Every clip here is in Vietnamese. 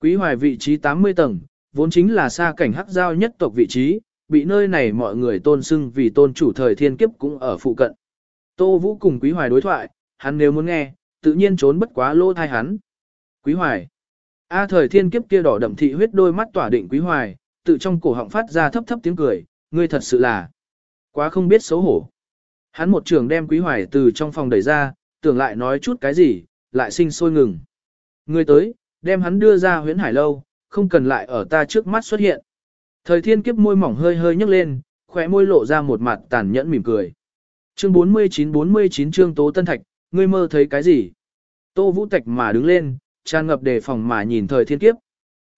Quý hoài vị trí 80 tầng, vốn chính là xa cảnh hắc giao nhất tộc vị trí, bị nơi này mọi người tôn xưng vì tôn chủ thời thiên kiếp cũng ở phụ cận. Tô Vũ cùng Quý Hoài đối thoại, hắn nếu muốn nghe, tự nhiên trốn bất quá lô thai hắn. Quý Hoài. A thời thiên kiếp kia đỏ đậm thị huyết đôi mắt tỏa định Quý Hoài, tự trong cổ họng phát ra thấp thấp tiếng cười, ngươi thật sự là quá không biết xấu hổ. Hắn một trường đem Quý Hoài từ trong phòng đẩy ra, tưởng lại nói chút cái gì, lại sinh sôi ngừng. Ngươi tới, đem hắn đưa ra huyễn hải lâu, không cần lại ở ta trước mắt xuất hiện. Thời thiên kiếp môi mỏng hơi hơi nhấc lên, khóe môi lộ ra một mặt tàn nhẫn mỉm cười. Chương 49-49 chương Tố Tân Thạch, ngươi mơ thấy cái gì? Tô Vũ Tạch mà đứng lên, tràn ngập đề phòng mà nhìn thời thiên kiếp.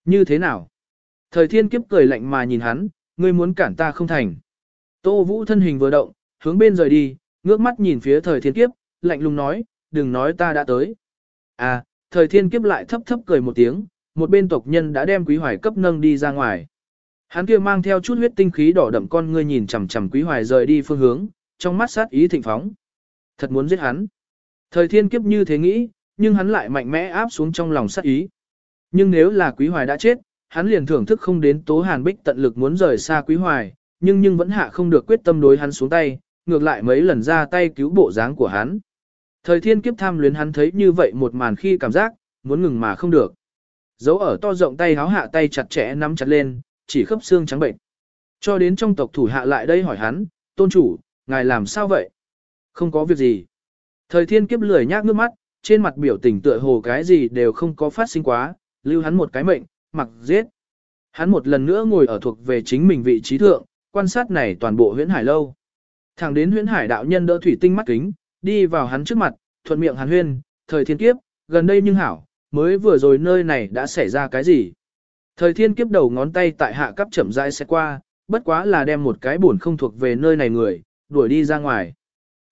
Như thế nào? Thời thiên kiếp cười lạnh mà nhìn hắn, ngươi muốn cản ta không thành. Tô Vũ thân hình vừa động, hướng bên rời đi, ngước mắt nhìn phía thời thiên kiếp, lạnh lùng nói, đừng nói ta đã tới. À, thời thiên kiếp lại thấp thấp cười một tiếng, một bên tộc nhân đã đem quý hoài cấp nâng đi ra ngoài. Hắn kia mang theo chút huyết tinh khí đỏ đậm con ngươi nhìn chằm chằm quý hoài rời đi phương hướng, trong mắt sát ý thịnh phóng. Thật muốn giết hắn. Thời thiên kiếp như thế nghĩ, nhưng hắn lại mạnh mẽ áp xuống trong lòng sát ý. Nhưng nếu là quý hoài đã chết, hắn liền thưởng thức không đến tố hàn bích tận lực muốn rời xa quý hoài, nhưng nhưng vẫn hạ không được quyết tâm đối hắn xuống tay, ngược lại mấy lần ra tay cứu bộ dáng của hắn. Thời thiên kiếp tham luyến hắn thấy như vậy một màn khi cảm giác, muốn ngừng mà không được. Dấu ở to rộng tay háo hạ tay chặt chẽ nắm chặt lên, chỉ khớp xương trắng bệnh. Cho đến trong tộc thủ hạ lại đây hỏi hắn, tôn chủ, ngài làm sao vậy? Không có việc gì. Thời thiên kiếp lười nhác nước mắt, trên mặt biểu tình tựa hồ cái gì đều không có phát sinh quá, lưu hắn một cái mệnh, mặc giết. Hắn một lần nữa ngồi ở thuộc về chính mình vị trí thượng, quan sát này toàn bộ huyễn hải lâu. Thẳng đến huyễn hải đạo nhân đỡ thủy tinh mắt kính, đi vào hắn trước mặt, thuận miệng hàn huyên, thời thiên kiếp, gần đây nhưng hảo, mới vừa rồi nơi này đã xảy ra cái gì. Thời thiên kiếp đầu ngón tay tại hạ cấp chậm rãi sẽ qua, bất quá là đem một cái buồn không thuộc về nơi này người, đuổi đi ra ngoài.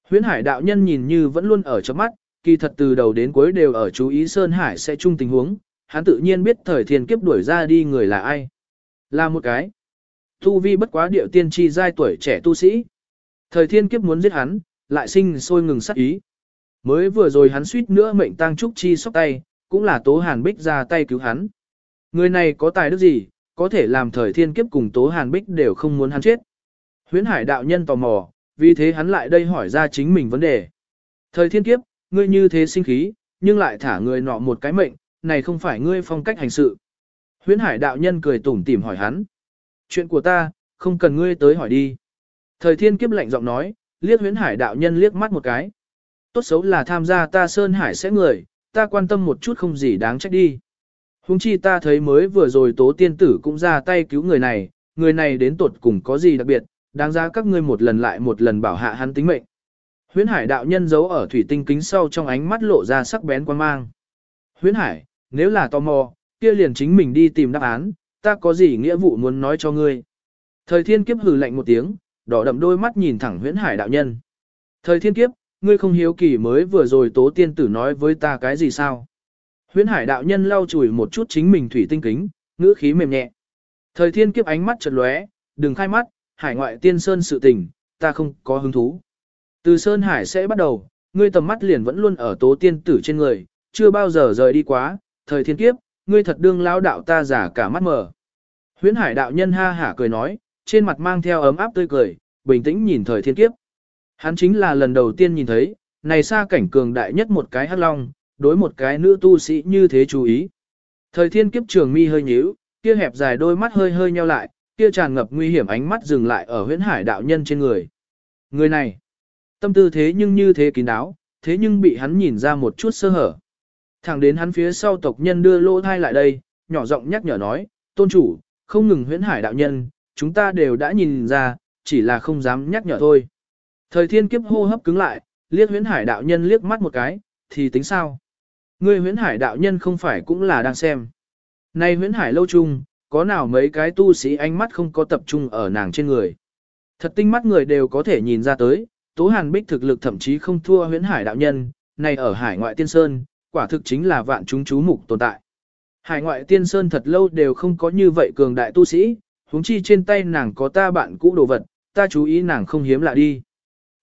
Huyễn hải đạo nhân nhìn như vẫn luôn ở trong mắt, kỳ thật từ đầu đến cuối đều ở chú ý Sơn Hải sẽ chung tình huống, hắn tự nhiên biết thời thiên kiếp đuổi ra đi người là ai. Là một cái. Tu vi bất quá điệu tiên tri giai tuổi trẻ tu sĩ. Thời thiên kiếp muốn giết hắn, lại sinh sôi ngừng sát ý. Mới vừa rồi hắn suýt nữa mệnh tang trúc chi sóc tay, cũng là tố hàn bích ra tay cứu hắn. Người này có tài đức gì, có thể làm thời thiên kiếp cùng tố hàn bích đều không muốn hắn chết. Huyễn hải đạo nhân tò mò, vì thế hắn lại đây hỏi ra chính mình vấn đề. Thời thiên kiếp, ngươi như thế sinh khí, nhưng lại thả người nọ một cái mệnh, này không phải ngươi phong cách hành sự. Huyễn hải đạo nhân cười tủm tỉm hỏi hắn. Chuyện của ta, không cần ngươi tới hỏi đi. Thời thiên kiếp lạnh giọng nói, liếc huyễn hải đạo nhân liếc mắt một cái. Tốt xấu là tham gia ta sơn hải sẽ người, ta quan tâm một chút không gì đáng trách đi. Hùng chi ta thấy mới vừa rồi tố tiên tử cũng ra tay cứu người này, người này đến tuột cùng có gì đặc biệt, đáng giá các ngươi một lần lại một lần bảo hạ hắn tính mệnh. Huyễn Hải đạo nhân giấu ở thủy tinh kính sau trong ánh mắt lộ ra sắc bén quan mang. Huyễn Hải, nếu là tò mò, kia liền chính mình đi tìm đáp án, ta có gì nghĩa vụ muốn nói cho ngươi. Thời thiên kiếp hừ lạnh một tiếng, đỏ đậm đôi mắt nhìn thẳng Huyễn Hải đạo nhân. Thời thiên kiếp, ngươi không hiếu kỳ mới vừa rồi tố tiên tử nói với ta cái gì sao? Huyễn Hải đạo nhân lau chùi một chút chính mình thủy tinh kính, ngữ khí mềm nhẹ. Thời thiên kiếp ánh mắt chợt lóe, đừng khai mắt, hải ngoại tiên sơn sự tình, ta không có hứng thú. Từ Sơn Hải sẽ bắt đầu, ngươi tầm mắt liền vẫn luôn ở tố tiên tử trên người, chưa bao giờ rời đi quá, thời thiên kiếp, ngươi thật đương lão đạo ta giả cả mắt mở. Huyễn Hải đạo nhân ha hả cười nói, trên mặt mang theo ấm áp tươi cười, bình tĩnh nhìn thời thiên kiếp. Hắn chính là lần đầu tiên nhìn thấy, này xa cảnh cường đại nhất một cái hắc long, đối một cái nữ tu sĩ như thế chú ý. Thời thiên kiếp trường mi hơi nhíu, kia hẹp dài đôi mắt hơi hơi nheo lại, kia tràn ngập nguy hiểm ánh mắt dừng lại ở huyễn hải đạo nhân trên người. Người này, tâm tư thế nhưng như thế kín đáo, thế nhưng bị hắn nhìn ra một chút sơ hở. Thẳng đến hắn phía sau tộc nhân đưa lỗ thai lại đây, nhỏ giọng nhắc nhở nói, tôn chủ, không ngừng huyễn hải đạo nhân, chúng ta đều đã nhìn ra, chỉ là không dám nhắc nhở thôi. Thời thiên kiếp hô hấp cứng lại, liếc huyễn hải đạo nhân liếc mắt một cái, thì tính sao? Ngươi huyễn hải đạo nhân không phải cũng là đang xem. Nay huyễn hải lâu chung, có nào mấy cái tu sĩ ánh mắt không có tập trung ở nàng trên người. Thật tinh mắt người đều có thể nhìn ra tới, Tố Hàn Bích thực lực thậm chí không thua huyễn hải đạo nhân, này ở hải ngoại tiên sơn, quả thực chính là vạn chúng chú mục tồn tại. Hải ngoại tiên sơn thật lâu đều không có như vậy cường đại tu sĩ, huống chi trên tay nàng có ta bạn cũ đồ vật, ta chú ý nàng không hiếm lạ đi.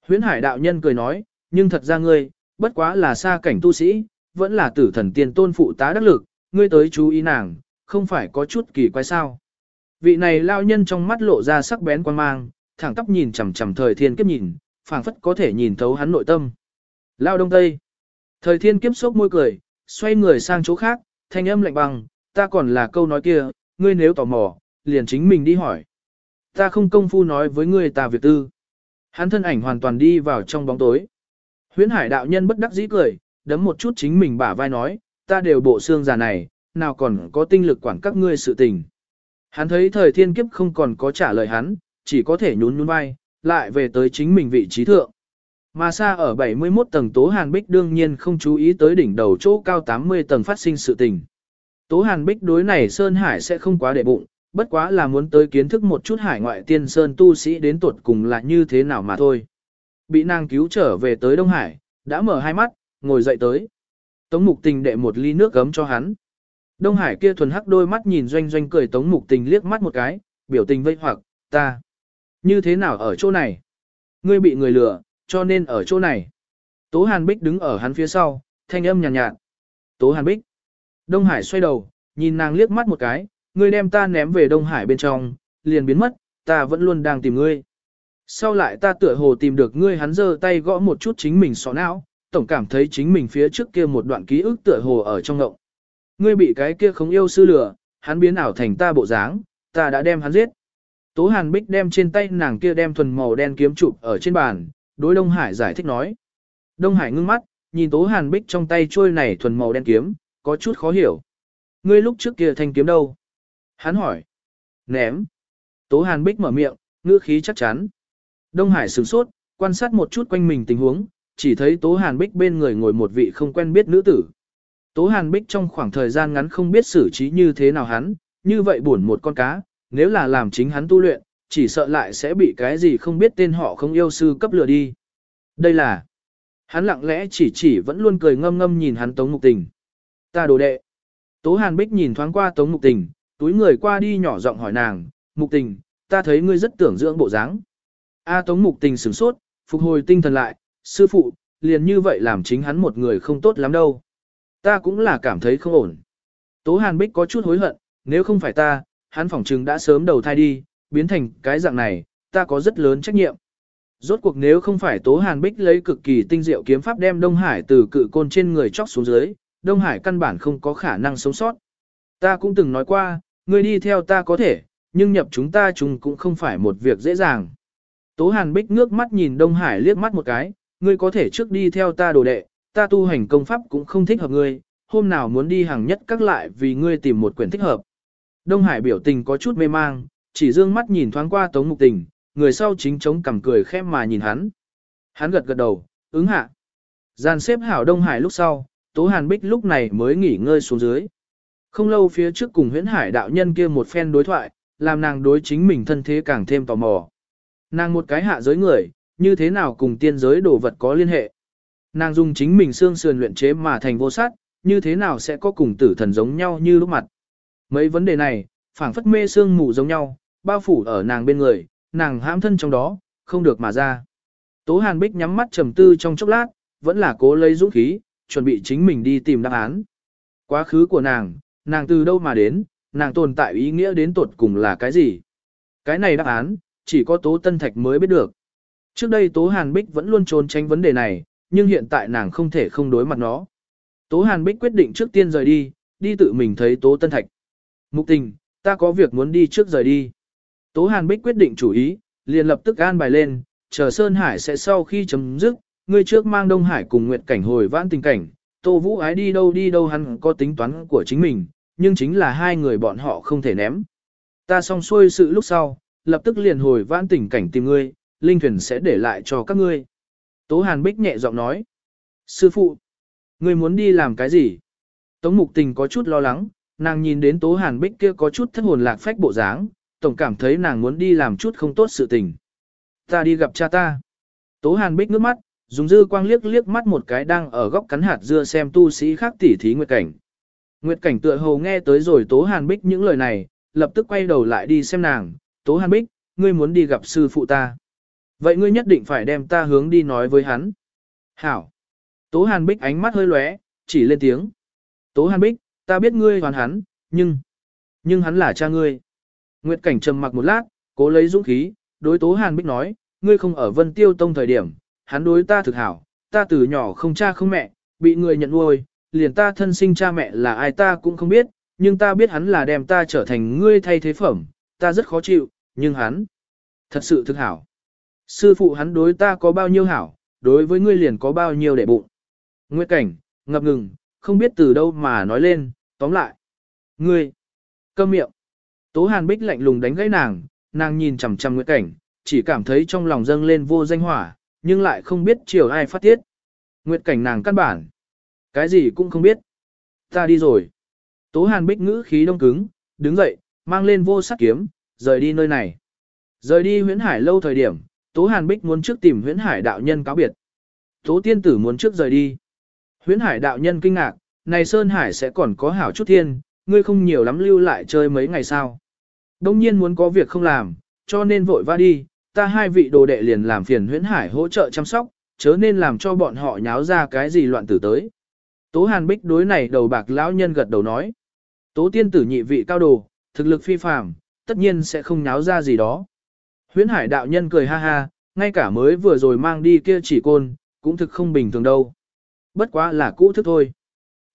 Huyễn hải đạo nhân cười nói, nhưng thật ra ngươi, bất quá là xa cảnh tu sĩ, vẫn là tử thần tiên tôn phụ tá đắc lực, ngươi tới chú ý nàng, không phải có chút kỳ quái sao. Vị này lao nhân trong mắt lộ ra sắc bén quan mang, thẳng tóc nhìn chằm chằm thời thiên kiếp nhìn, phảng phất có thể nhìn thấu hắn nội tâm. Lao đông tây. Thời thiên kiếp sốc môi cười, xoay người sang chỗ khác, thanh âm lạnh băng, ta còn là câu nói kia, ngươi nếu tò mò, liền chính mình đi hỏi. Ta không công phu nói với ngươi ta việc tư. Hắn thân ảnh hoàn toàn đi vào trong bóng tối. Huyễn hải đạo nhân bất đắc dĩ cười, đấm một chút chính mình bả vai nói, ta đều bộ xương già này, nào còn có tinh lực quản các ngươi sự tình. Hắn thấy thời thiên kiếp không còn có trả lời hắn, chỉ có thể nhún nhún vai, lại về tới chính mình vị trí thượng. Mà xa ở 71 tầng Tố Hàn Bích đương nhiên không chú ý tới đỉnh đầu chỗ cao 80 tầng phát sinh sự tình. Tố Hàn Bích đối này Sơn Hải sẽ không quá để bụng, bất quá là muốn tới kiến thức một chút hải ngoại tiên Sơn tu sĩ đến tuột cùng là như thế nào mà thôi. Bị nàng cứu trở về tới Đông Hải, đã mở hai mắt, ngồi dậy tới. Tống Mục Tình đệ một ly nước gấm cho hắn. Đông Hải kia thuần hắc đôi mắt nhìn doanh doanh cười Tống Mục Tình liếc mắt một cái, biểu tình vây hoặc, ta. Như thế nào ở chỗ này? Ngươi bị người lừa, cho nên ở chỗ này. Tố Hàn Bích đứng ở hắn phía sau, thanh âm nhàn nhạt, nhạt. Tố Hàn Bích. Đông Hải xoay đầu, nhìn nàng liếc mắt một cái, ngươi đem ta ném về Đông Hải bên trong, liền biến mất, ta vẫn luôn đang tìm ngươi. Sau lại ta tựa hồ tìm được ngươi hắn giơ tay gõ một chút chính mình sọ não, tổng cảm thấy chính mình phía trước kia một đoạn ký ức tựa hồ ở trong ngộng. Ngươi bị cái kia không yêu sư lửa, hắn biến ảo thành ta bộ dáng, ta đã đem hắn giết. Tố Hàn Bích đem trên tay nàng kia đem thuần màu đen kiếm chụp ở trên bàn, đối Đông Hải giải thích nói. Đông Hải ngưng mắt, nhìn Tố Hàn Bích trong tay trôi này thuần màu đen kiếm, có chút khó hiểu. Ngươi lúc trước kia thanh kiếm đâu? Hắn hỏi. Ném. Tố Hàn Bích mở miệng, ngữ khí chắc chắn. Đông Hải sửng sốt, quan sát một chút quanh mình tình huống, chỉ thấy Tố Hàn Bích bên người ngồi một vị không quen biết nữ tử. Tố Hàn Bích trong khoảng thời gian ngắn không biết xử trí như thế nào hắn, như vậy buồn một con cá, nếu là làm chính hắn tu luyện, chỉ sợ lại sẽ bị cái gì không biết tên họ không yêu sư cấp lừa đi. Đây là, hắn lặng lẽ chỉ chỉ vẫn luôn cười ngâm ngâm nhìn hắn Tống Mục Tình. Ta đồ đệ. Tố Hàn Bích nhìn thoáng qua Tống Mục Tình, túi người qua đi nhỏ giọng hỏi nàng, Mục Tình, ta thấy ngươi rất tưởng dưỡng bộ dáng. A Tống Mục Tình sửng sốt, phục hồi tinh thần lại, sư phụ, liền như vậy làm chính hắn một người không tốt lắm đâu. Ta cũng là cảm thấy không ổn. Tố Hàn Bích có chút hối hận, nếu không phải ta, hắn phỏng trừng đã sớm đầu thai đi, biến thành cái dạng này, ta có rất lớn trách nhiệm. Rốt cuộc nếu không phải Tố Hàn Bích lấy cực kỳ tinh diệu kiếm pháp đem Đông Hải từ cự côn trên người chóc xuống dưới, Đông Hải căn bản không có khả năng sống sót. Ta cũng từng nói qua, ngươi đi theo ta có thể, nhưng nhập chúng ta chúng cũng không phải một việc dễ dàng. Tố Hàn Bích ngước mắt nhìn Đông Hải liếc mắt một cái, ngươi có thể trước đi theo ta đồ đệ, ta tu hành công pháp cũng không thích hợp ngươi, hôm nào muốn đi hàng nhất các lại vì ngươi tìm một quyển thích hợp. Đông Hải biểu tình có chút mê mang, chỉ dương mắt nhìn thoáng qua Tống Mục Tình, người sau chính chống cằm cười khẽ mà nhìn hắn. Hắn gật gật đầu, ứng hạ. Gian xếp hảo Đông Hải lúc sau, Tố Hàn Bích lúc này mới nghỉ ngơi xuống dưới. Không lâu phía trước cùng huyễn hải đạo nhân kia một phen đối thoại, làm nàng đối chính mình thân thế càng thêm tò mò. Nàng một cái hạ giới người, như thế nào cùng tiên giới đồ vật có liên hệ. Nàng dùng chính mình xương sườn luyện chế mà thành vô sát, như thế nào sẽ có cùng tử thần giống nhau như lúc mặt. Mấy vấn đề này, phảng phất mê xương mù giống nhau, bao phủ ở nàng bên người, nàng hãm thân trong đó, không được mà ra. Tố Hàn Bích nhắm mắt trầm tư trong chốc lát, vẫn là cố lấy dũng khí, chuẩn bị chính mình đi tìm đáp án. Quá khứ của nàng, nàng từ đâu mà đến, nàng tồn tại ý nghĩa đến tột cùng là cái gì? Cái này đáp án, chỉ có Tố Tân Thạch mới biết được. Trước đây Tố Hàn Bích vẫn luôn trốn tránh vấn đề này, nhưng hiện tại nàng không thể không đối mặt nó. Tố Hàn Bích quyết định trước tiên rời đi, đi tự mình thấy Tố Tân Thạch. Mục tình, ta có việc muốn đi trước rời đi. Tố Hàn Bích quyết định chủ ý, liền lập tức an bài lên, chờ Sơn Hải sẽ sau khi chấm dứt, người trước mang Đông Hải cùng Nguyệt Cảnh hồi vãn tình cảnh, Tô Vũ ái đi đâu đi đâu hắn có tính toán của chính mình, nhưng chính là hai người bọn họ không thể ném. Ta xong xuôi sự lúc sau, lập tức liền hồi vãn tình cảnh tìm ngươi, linh thuyền sẽ để lại cho các ngươi. Tố Hàn Bích nhẹ giọng nói. Sư phụ, ngươi muốn đi làm cái gì? Tống Mục Tình có chút lo lắng, nàng nhìn đến Tố Hàn Bích kia có chút thất hồn lạc phách bộ dáng, tổng cảm thấy nàng muốn đi làm chút không tốt sự tình. Ta đi gặp cha ta. Tố Hàn Bích nước mắt, dùng dư quang liếc liếc mắt một cái đang ở góc cắn hạt dưa xem tu sĩ khác tỉ thí Nguyệt Cảnh. Nguyệt Cảnh tựa hồ nghe tới rồi Tố Hàn Bích những lời này, lập tức quay đầu lại đi xem nàng. Tố Hàn Bích, ngươi muốn đi gặp sư phụ ta. Vậy ngươi nhất định phải đem ta hướng đi nói với hắn. Hảo. Tố Hàn Bích ánh mắt hơi lóe, chỉ lên tiếng. Tố Hàn Bích, ta biết ngươi hoàn hắn, nhưng... Nhưng hắn là cha ngươi. Nguyệt Cảnh trầm mặc một lát, cố lấy dũng khí, đối Tố Hàn Bích nói, ngươi không ở Vân Tiêu Tông thời điểm, hắn đối ta thực hảo, ta từ nhỏ không cha không mẹ, bị người nhận nuôi, liền ta thân sinh cha mẹ là ai ta cũng không biết, nhưng ta biết hắn là đem ta trở thành ngươi thay thế phẩm, ta rất khó chịu, nhưng hắn thật sự thực hảo. Sư phụ hắn đối ta có bao nhiêu hảo, đối với ngươi liền có bao nhiêu đệ bụng. Nguyệt Cảnh, ngập ngừng, không biết từ đâu mà nói lên, tóm lại. Ngươi, câm miệng. Tố Hàn Bích lạnh lùng đánh gãy nàng, nàng nhìn chằm chằm Nguyệt Cảnh, chỉ cảm thấy trong lòng dâng lên vô danh hỏa, nhưng lại không biết chiều ai phát tiết. Nguyệt Cảnh nàng căn bản, cái gì cũng không biết. Ta đi rồi. Tố Hàn Bích ngữ khí đông cứng, đứng dậy, mang lên vô sắc kiếm, rời đi nơi này. Rời đi huyễn hải lâu thời điểm, Tố Hàn Bích muốn trước tìm huyễn hải đạo nhân cáo biệt. Tố tiên tử muốn trước rời đi. Huyễn hải đạo nhân kinh ngạc, này Sơn Hải sẽ còn có hảo chút thiên, ngươi không nhiều lắm lưu lại chơi mấy ngày sao. Đông nhiên muốn có việc không làm, cho nên vội va đi, ta hai vị đồ đệ liền làm phiền huyễn hải hỗ trợ chăm sóc, chớ nên làm cho bọn họ nháo ra cái gì loạn tử tới. Tố Hàn Bích đối này đầu bạc lão nhân gật đầu nói. Tố tiên tử nhị vị cao đồ, thực lực phi phàm, tất nhiên sẽ không nháo ra gì đó. Huyễn hải đạo nhân cười ha ha, ngay cả mới vừa rồi mang đi kia chỉ côn, cũng thực không bình thường đâu. Bất quá là cũ thức thôi.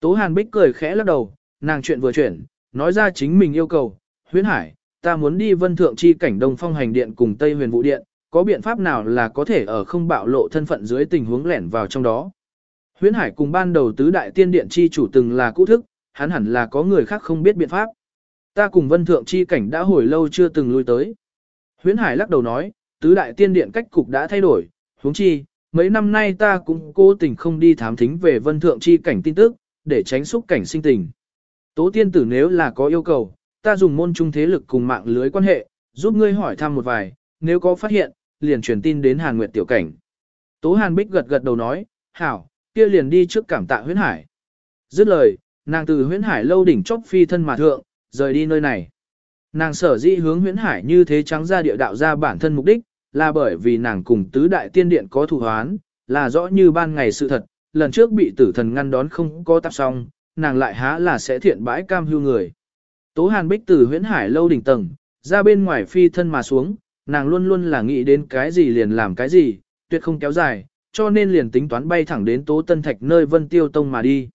Tố Hàn Bích cười khẽ lắc đầu, nàng chuyện vừa chuyển, nói ra chính mình yêu cầu, huyễn hải, ta muốn đi vân thượng chi cảnh đông phong hành điện cùng Tây huyền vũ điện, có biện pháp nào là có thể ở không bạo lộ thân phận dưới tình huống lẻn vào trong đó. Huyễn hải cùng ban đầu tứ đại tiên điện chi chủ từng là cũ thức, hắn hẳn là có người khác không biết biện pháp. Ta cùng vân thượng chi cảnh đã hồi lâu chưa từng lui tới. Huyễn hải lắc đầu nói, tứ đại tiên điện cách cục đã thay đổi, huống chi, mấy năm nay ta cũng cố tình không đi thám thính về vân thượng chi cảnh tin tức, để tránh xúc cảnh sinh tình. Tố tiên tử nếu là có yêu cầu, ta dùng môn trung thế lực cùng mạng lưới quan hệ, giúp ngươi hỏi thăm một vài, nếu có phát hiện, liền truyền tin đến Hàn Nguyệt tiểu cảnh. Tố Hàn Bích gật gật đầu nói, hảo, kia liền đi trước cảm tạ huyễn hải. Dứt lời, nàng từ huyễn hải lâu đỉnh chốc phi thân mà thượng, rời đi nơi này. Nàng sở dĩ hướng huyễn hải như thế trắng ra địa đạo ra bản thân mục đích, là bởi vì nàng cùng tứ đại tiên điện có thù hoán, là rõ như ban ngày sự thật, lần trước bị tử thần ngăn đón không có tạp xong, nàng lại há là sẽ thiện bãi cam hưu người. Tố Hàn Bích từ huyễn hải lâu đỉnh tầng, ra bên ngoài phi thân mà xuống, nàng luôn luôn là nghĩ đến cái gì liền làm cái gì, tuyệt không kéo dài, cho nên liền tính toán bay thẳng đến Tố Tân Thạch nơi Vân Tiêu Tông mà đi.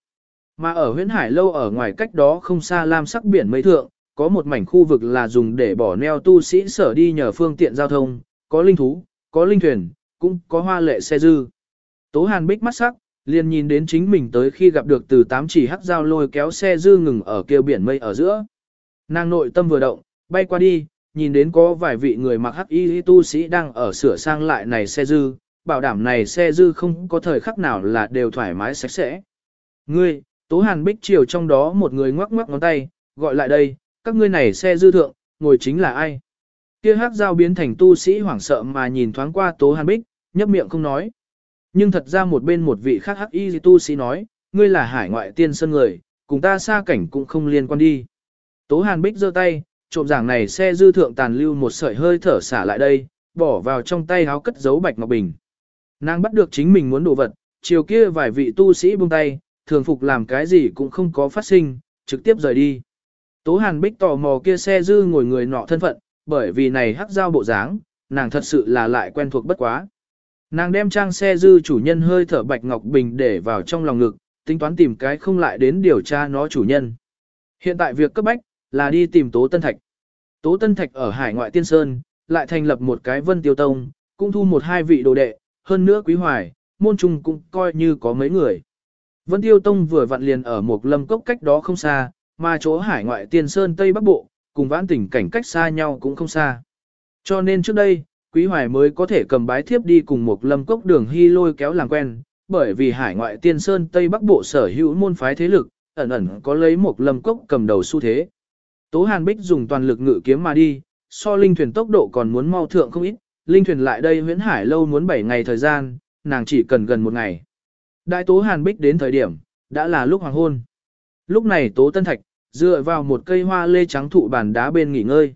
Mà ở huyện hải lâu ở ngoài cách đó không xa lam sắc biển mây thượng, có một mảnh khu vực là dùng để bỏ neo tu sĩ sở đi nhờ phương tiện giao thông, có linh thú, có linh thuyền, cũng có hoa lệ xe dư. Tố Hàn Bích mắt sắc, liền nhìn đến chính mình tới khi gặp được từ tám chỉ hắc dao lôi kéo xe dư ngừng ở kêu biển mây ở giữa. Nàng nội tâm vừa động, bay qua đi, nhìn đến có vài vị người mặc hắc y tu sĩ đang ở sửa sang lại này xe dư, bảo đảm này xe dư không có thời khắc nào là đều thoải mái sạch sẽ. Ngươi, Tố Hàn Bích triều trong đó một người ngoắc ngoắc ngón tay, gọi lại đây, các ngươi này xe dư thượng, ngồi chính là ai? Kia hắc giao biến thành tu sĩ hoảng sợ mà nhìn thoáng qua Tố Hàn Bích, nhấp miệng không nói. Nhưng thật ra một bên một vị khác hắc y tu sĩ nói, ngươi là hải ngoại tiên sơn người, cùng ta xa cảnh cũng không liên quan đi. Tố Hàn Bích giơ tay, trộm giảng này xe dư thượng tàn lưu một sợi hơi thở xả lại đây, bỏ vào trong tay áo cất giấu bạch ngọc bình. Nàng bắt được chính mình muốn đồ vật, chiều kia vài vị tu sĩ buông tay, thường phục làm cái gì cũng không có phát sinh, trực tiếp rời đi. Tố Hàn Bích tò mò kia xe dư ngồi người nọ thân phận, bởi vì này hắc giao bộ dáng, nàng thật sự là lại quen thuộc bất quá. Nàng đem trang xe dư chủ nhân hơi thở bạch ngọc bình để vào trong lòng ngực, tính toán tìm cái không lại đến điều tra nó chủ nhân. Hiện tại việc cấp bách, là đi tìm Tố Tân Thạch. Tố Tân Thạch ở Hải ngoại Tiên Sơn, lại thành lập một cái vân tiêu tông, cũng thu một hai vị đồ đệ, hơn nữa quý hoài, môn trung cũng coi như có mấy người. Vân tiêu tông vừa vặn liền ở một lâm cốc cách đó không xa, mà chỗ Hải ngoại Tiên Sơn Tây Bắc Bộ, cùng vãn tỉnh cảnh cách xa nhau cũng không xa. Cho nên trước đây, Quý Hoài mới có thể cầm bái thiếp đi cùng một lâm cốc đường hy lôi kéo làm quen, bởi vì hải ngoại tiên sơn Tây Bắc Bộ sở hữu môn phái thế lực, ẩn ẩn có lấy một lâm cốc cầm đầu xu thế. Tố Hàn Bích dùng toàn lực ngự kiếm mà đi, so linh thuyền tốc độ còn muốn mau thượng không ít, linh thuyền lại đây huyễn hải lâu muốn 7 ngày thời gian, nàng chỉ cần gần một ngày. Đại Tố Hàn Bích đến thời điểm, đã là lúc hoàng hôn. Lúc này Tố Tân Thạch, dựa vào một cây hoa lê trắng thụ bàn đá bên nghỉ ngơi.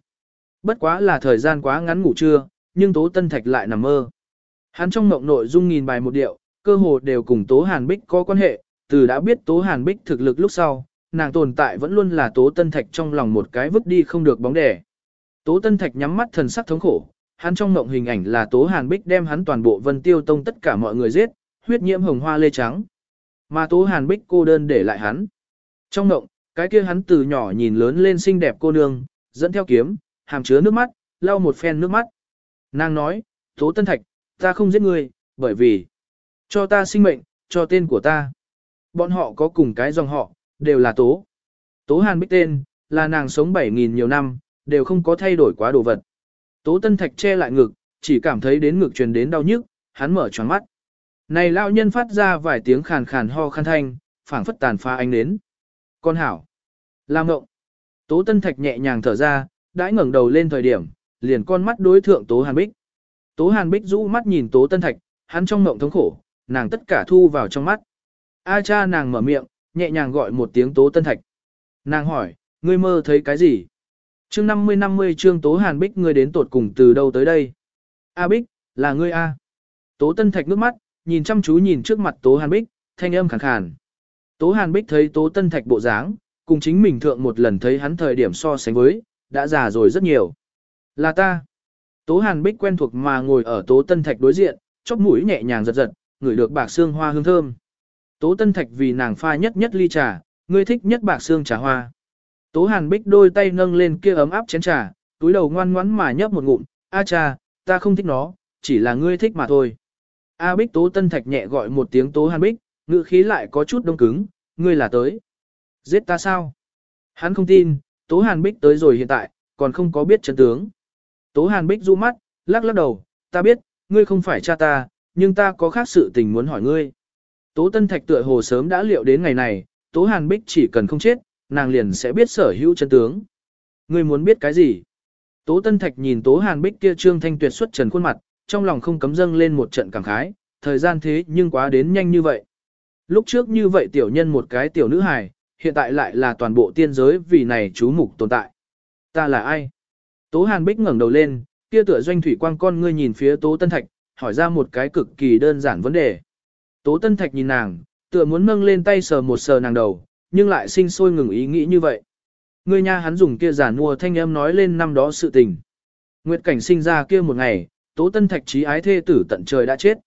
Bất quá là thời gian quá ngắn ngủ trưa, nhưng Tố Tân Thạch lại nằm mơ. Hắn trong mộng nội dung nghìn bài một điệu, cơ hồ đều cùng Tố Hàn Bích có quan hệ, từ đã biết Tố Hàn Bích thực lực lúc sau, nàng tồn tại vẫn luôn là Tố Tân Thạch trong lòng một cái vứt đi không được bóng đè. Tố Tân Thạch nhắm mắt thần sắc thống khổ, hắn trong mộng hình ảnh là Tố Hàn Bích đem hắn toàn bộ Vân Tiêu Tông tất cả mọi người giết, huyết nhiễm hồng hoa lê trắng. Mà Tố Hàn Bích cô đơn để lại hắn. Trong mộng, cái kia hắn từ nhỏ nhìn lớn lên xinh đẹp cô nương, dẫn theo kiếm, hàm chứa nước mắt, lau một phen nước mắt. Nàng nói, Tố Tân Thạch, ta không giết ngươi, bởi vì cho ta sinh mệnh, cho tên của ta. Bọn họ có cùng cái dòng họ, đều là Tố. Tố Hàn Bích tên, là nàng sống 7.000 nhiều năm, đều không có thay đổi quá đồ vật. Tố Tân Thạch che lại ngực, chỉ cảm thấy đến ngực truyền đến đau nhức, hắn mở tròn mắt. Này lão nhân phát ra vài tiếng khàn khàn ho khan thanh, phảng phất tàn phá ánh đến. Con hảo. Lam ngộng. Tố Tân Thạch nhẹ nhàng thở ra, đãi ngẩng đầu lên thời điểm, liền con mắt đối thượng Tố Hàn Bích. Tố Hàn Bích rũ mắt nhìn Tố Tân Thạch, hắn trong mộng thống khổ, nàng tất cả thu vào trong mắt. A cha nàng mở miệng, nhẹ nhàng gọi một tiếng Tố Tân Thạch. Nàng hỏi, ngươi mơ thấy cái gì? Chương 50-50 chương Tố Hàn Bích ngươi đến tột cùng từ đâu tới đây? A Bích, là ngươi A. Tố Tân Thạch nước mắt, nhìn chăm chú nhìn trước mặt Tố Hàn Bích, thanh âm khàn khàn. Tố Hàn Bích thấy Tố Tân Thạch bộ dáng, cùng chính mình thượng một lần thấy hắn thời điểm so sánh với, đã già rồi rất nhiều. Là ta. Tố Hàn Bích quen thuộc mà ngồi ở Tố Tân Thạch đối diện, chóp mũi nhẹ nhàng giật giật, ngửi được bạc xương hoa hương thơm. Tố Tân Thạch vì nàng pha nhất nhất ly trà, ngươi thích nhất bạc xương trà hoa. Tố Hàn Bích đôi tay nâng lên kia ấm áp chén trà, túi đầu ngoan ngoãn mà nhấp một ngụm, "A cha, ta không thích nó, chỉ là ngươi thích mà thôi." A Bích Tố Tân Thạch nhẹ gọi một tiếng Tố Hàn Bích, ngữ khí lại có chút đông cứng, "Ngươi là tới giết ta sao?" Hắn không tin, Tố Hàn Bích tới rồi hiện tại, còn không có biết chân tướng. Tố Hàn Bích du mắt, lắc lắc đầu, "Ta biết, ngươi không phải cha ta, nhưng ta có khác sự tình muốn hỏi ngươi." Tố Tân Thạch tựa hồ sớm đã liệu đến ngày này, Tố Hàn Bích chỉ cần không chết, nàng liền sẽ biết sở hữu chân tướng. Ngươi muốn biết cái gì? Tố Tân Thạch nhìn Tố Hàn Bích kia trương thanh tuyệt xuất trần khuôn mặt, trong lòng không cấm dâng lên một trận cảm khái, thời gian thế nhưng quá đến nhanh như vậy. Lúc trước như vậy tiểu nhân một cái tiểu nữ hài, hiện tại lại là toàn bộ tiên giới vì này chú mục tồn tại. Ta là ai? Tố Hàn Bích ngẩng đầu lên, kia tựa doanh thủy quang con ngươi nhìn phía Tố Tân Thạch, hỏi ra một cái cực kỳ đơn giản vấn đề. Tố Tân Thạch nhìn nàng, tựa muốn nâng lên tay sờ một sờ nàng đầu, nhưng lại sinh sôi ngừng ý nghĩ như vậy. Ngươi nha hắn dùng kia giả mua thanh âm nói lên năm đó sự tình. Nguyệt cảnh sinh ra kia một ngày, Tố Tân Thạch trí ái thê tử tận trời đã chết.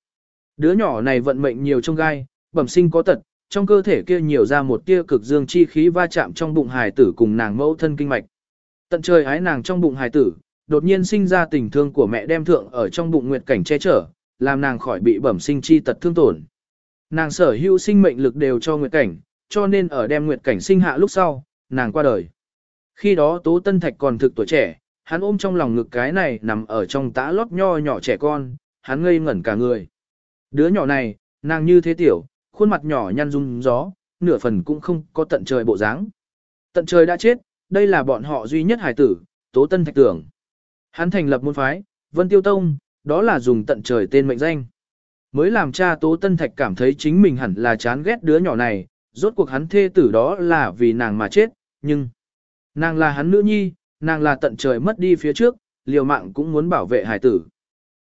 Đứa nhỏ này vận mệnh nhiều trong gai, bẩm sinh có tật, trong cơ thể kia nhiều ra một tia cực dương chi khí va chạm trong bụng hài tử cùng nàng mẫu thân kinh mạch. Tận trời ái nàng trong bụng hài tử, đột nhiên sinh ra tình thương của mẹ đem thượng ở trong bụng nguyệt cảnh che chở, làm nàng khỏi bị bẩm sinh chi tật thương tổn. Nàng sở hữu sinh mệnh lực đều cho nguyệt cảnh, cho nên ở đem nguyệt cảnh sinh hạ lúc sau, nàng qua đời. Khi đó Tố Tân Thạch còn thực tuổi trẻ, hắn ôm trong lòng ngực cái này nằm ở trong tã lót nho nhỏ trẻ con, hắn ngây ngẩn cả người. Đứa nhỏ này, nàng như thế tiểu, khuôn mặt nhỏ nhăn rung gió, nửa phần cũng không có tận trời bộ dáng. Tận trời đã chết, đây là bọn họ duy nhất hải tử, Tố Tân Thạch tưởng. Hắn thành lập môn phái, Vân Tiêu Tông, đó là dùng tận trời tên mệnh danh. Mới làm cha Tố Tân Thạch cảm thấy chính mình hẳn là chán ghét đứa nhỏ này, rốt cuộc hắn thê tử đó là vì nàng mà chết, nhưng nàng là hắn nữ nhi, nàng là tận trời mất đi phía trước, liều mạng cũng muốn bảo vệ hải tử.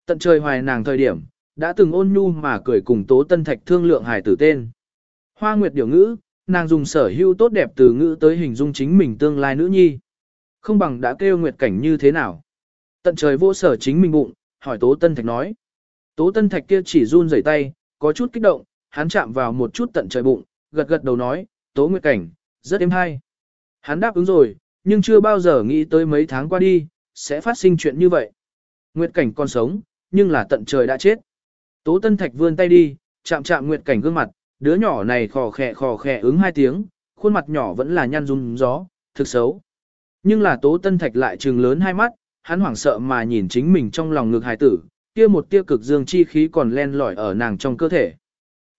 Tận trời hoài nàng thời điểm, đã từng ôn nhu mà cười cùng Tố Tân Thạch thương lượng hải tử tên. Hoa Nguyệt điều ngữ, nàng dùng sở hữu tốt đẹp từ ngữ tới hình dung chính mình tương lai nữ nhi. Không bằng đã kêu Nguyệt cảnh như thế nào. Tận trời vô sở chính mình bụng, hỏi Tố Tân Thạch nói. Tố Tân Thạch kia chỉ run rẩy tay, có chút kích động, hắn chạm vào một chút tận trời bụng, gật gật đầu nói, Tố Nguyệt Cảnh, rất êm hay. Hắn đáp ứng rồi, nhưng chưa bao giờ nghĩ tới mấy tháng qua đi, sẽ phát sinh chuyện như vậy. Nguyệt Cảnh còn sống, nhưng là tận trời đã chết. Tố Tân Thạch vươn tay đi, chạm chạm Nguyệt Cảnh gương mặt, đứa nhỏ này khò khè khò khè ứng hai tiếng, khuôn mặt nhỏ vẫn là nhăn run gió, thực xấu. Nhưng là Tố Tân Thạch lại trừng lớn hai mắt, hắn hoảng sợ mà nhìn chính mình trong lòng ngực hài tử, kia một tia cực dương chi khí còn len lỏi ở nàng trong cơ thể.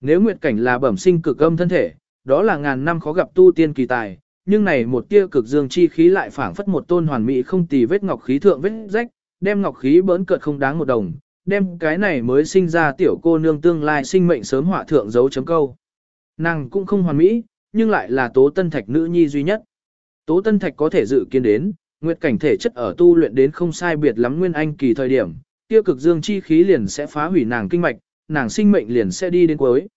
Nếu nguyệt cảnh là bẩm sinh cực âm thân thể, đó là ngàn năm khó gặp tu tiên kỳ tài, nhưng này một tia cực dương chi khí lại phảng phất một tôn hoàn mỹ không tì vết ngọc khí thượng vết rách, đem ngọc khí bỡn cợt không đáng một đồng, đem cái này mới sinh ra tiểu cô nương tương lai sinh mệnh sớm họa thượng dấu chấm câu. Nàng cũng không hoàn mỹ, nhưng lại là tố tân thạch nữ nhi duy nhất. Tố tân thạch có thể dự kiến đến, nguyệt cảnh thể chất ở tu luyện đến không sai biệt lắm nguyên anh kỳ thời điểm, tiêu cực dương chi khí liền sẽ phá hủy nàng kinh mạch, nàng sinh mệnh liền sẽ đi đến cuối.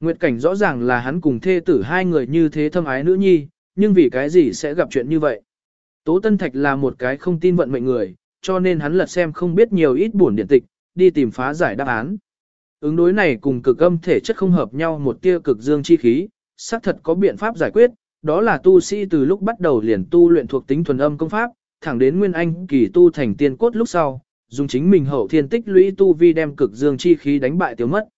Nguyệt cảnh rõ ràng là hắn cùng thê tử hai người như thế thâm ái nữ nhi, nhưng vì cái gì sẽ gặp chuyện như vậy? Tố Tân Thạch là một cái không tin vận mệnh người, cho nên hắn lật xem không biết nhiều ít buồn điện tịch, đi tìm phá giải đáp án. Ứng đối này cùng cực âm thể chất không hợp nhau một tia cực dương chi khí, xác thật có biện pháp giải quyết, đó là tu sĩ từ lúc bắt đầu liền tu luyện thuộc tính thuần âm công pháp, thẳng đến nguyên anh kỳ tu thành tiên cốt lúc sau, dùng chính mình hậu thiên tích lũy tu vi đem cực dương chi khí đánh bại tiêu mất.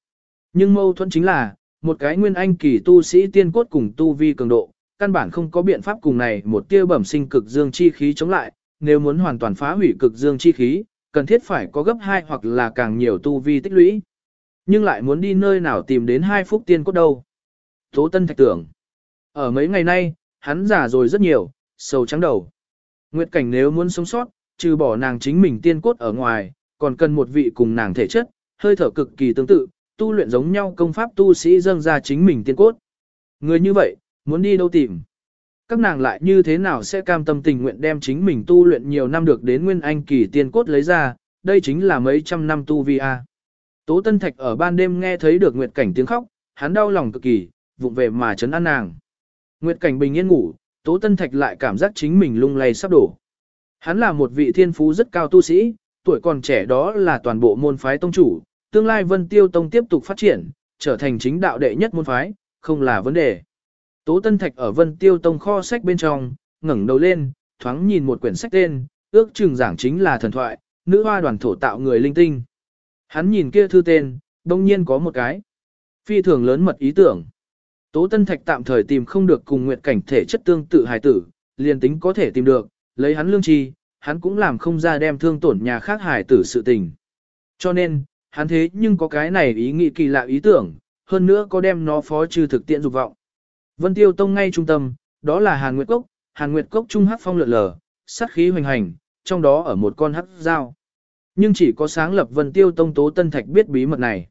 Nhưng mâu thuẫn chính là, một cái nguyên anh kỳ tu sĩ tiên cốt cùng tu vi cường độ, căn bản không có biện pháp cùng này một tia bẩm sinh cực dương chi khí chống lại, nếu muốn hoàn toàn phá hủy cực dương chi khí, cần thiết phải có gấp 2 hoặc là càng nhiều tu vi tích lũy. Nhưng lại muốn đi nơi nào tìm đến hai phúc tiên cốt đâu. Tố Tân Thạch tưởng. Ở mấy ngày nay, hắn già rồi rất nhiều, sầu trắng đầu. Nguyệt Cảnh nếu muốn sống sót, trừ bỏ nàng chính mình tiên cốt ở ngoài, còn cần một vị cùng nàng thể chất, hơi thở cực kỳ tương tự, tu luyện giống nhau công pháp tu sĩ dâng ra chính mình tiên cốt. Người như vậy, muốn đi đâu tìm? Các nàng lại như thế nào sẽ cam tâm tình nguyện đem chính mình tu luyện nhiều năm được đến nguyên anh kỳ tiên cốt lấy ra, đây chính là mấy trăm năm tu vi a. Tố Tân Thạch ở ban đêm nghe thấy được Nguyệt Cảnh tiếng khóc, hắn đau lòng cực kỳ, vụng về mà chấn an nàng. Nguyệt Cảnh bình yên ngủ, Tố Tân Thạch lại cảm giác chính mình lung lay sắp đổ. Hắn là một vị thiên phú rất cao tu sĩ, tuổi còn trẻ đó là toàn bộ môn phái tông chủ, tương lai Vân Tiêu Tông tiếp tục phát triển, trở thành chính đạo đệ nhất môn phái, không là vấn đề. Tố Tân Thạch ở Vân Tiêu Tông kho sách bên trong, ngẩng đầu lên, thoáng nhìn một quyển sách tên, ước chừng giảng chính là thần thoại, nữ hoa đoàn thổ tạo người linh tinh. Hắn nhìn kia thư tên, đông nhiên có một cái. Phi thường lớn mật ý tưởng. Tố Tân Thạch tạm thời tìm không được cùng nguyệt cảnh thể chất tương tự hài tử, liền tính có thể tìm được, lấy hắn lương tri, hắn cũng làm không ra đem thương tổn nhà khác hải tử sự tình. Cho nên, hắn thế nhưng có cái này ý nghĩ kỳ lạ ý tưởng, hơn nữa có đem nó phó trừ thực tiễn dục vọng. Vân Tiêu Tông ngay trung tâm, đó là Hàn Nguyệt Cốc, Hàn Nguyệt Cốc trung hắc phong lượn lờ, sát khí hoành hành, trong đó ở một con hắc dao. Nhưng chỉ có sáng lập Vân Tiêu Tông Tố Tân Thạch biết bí mật này.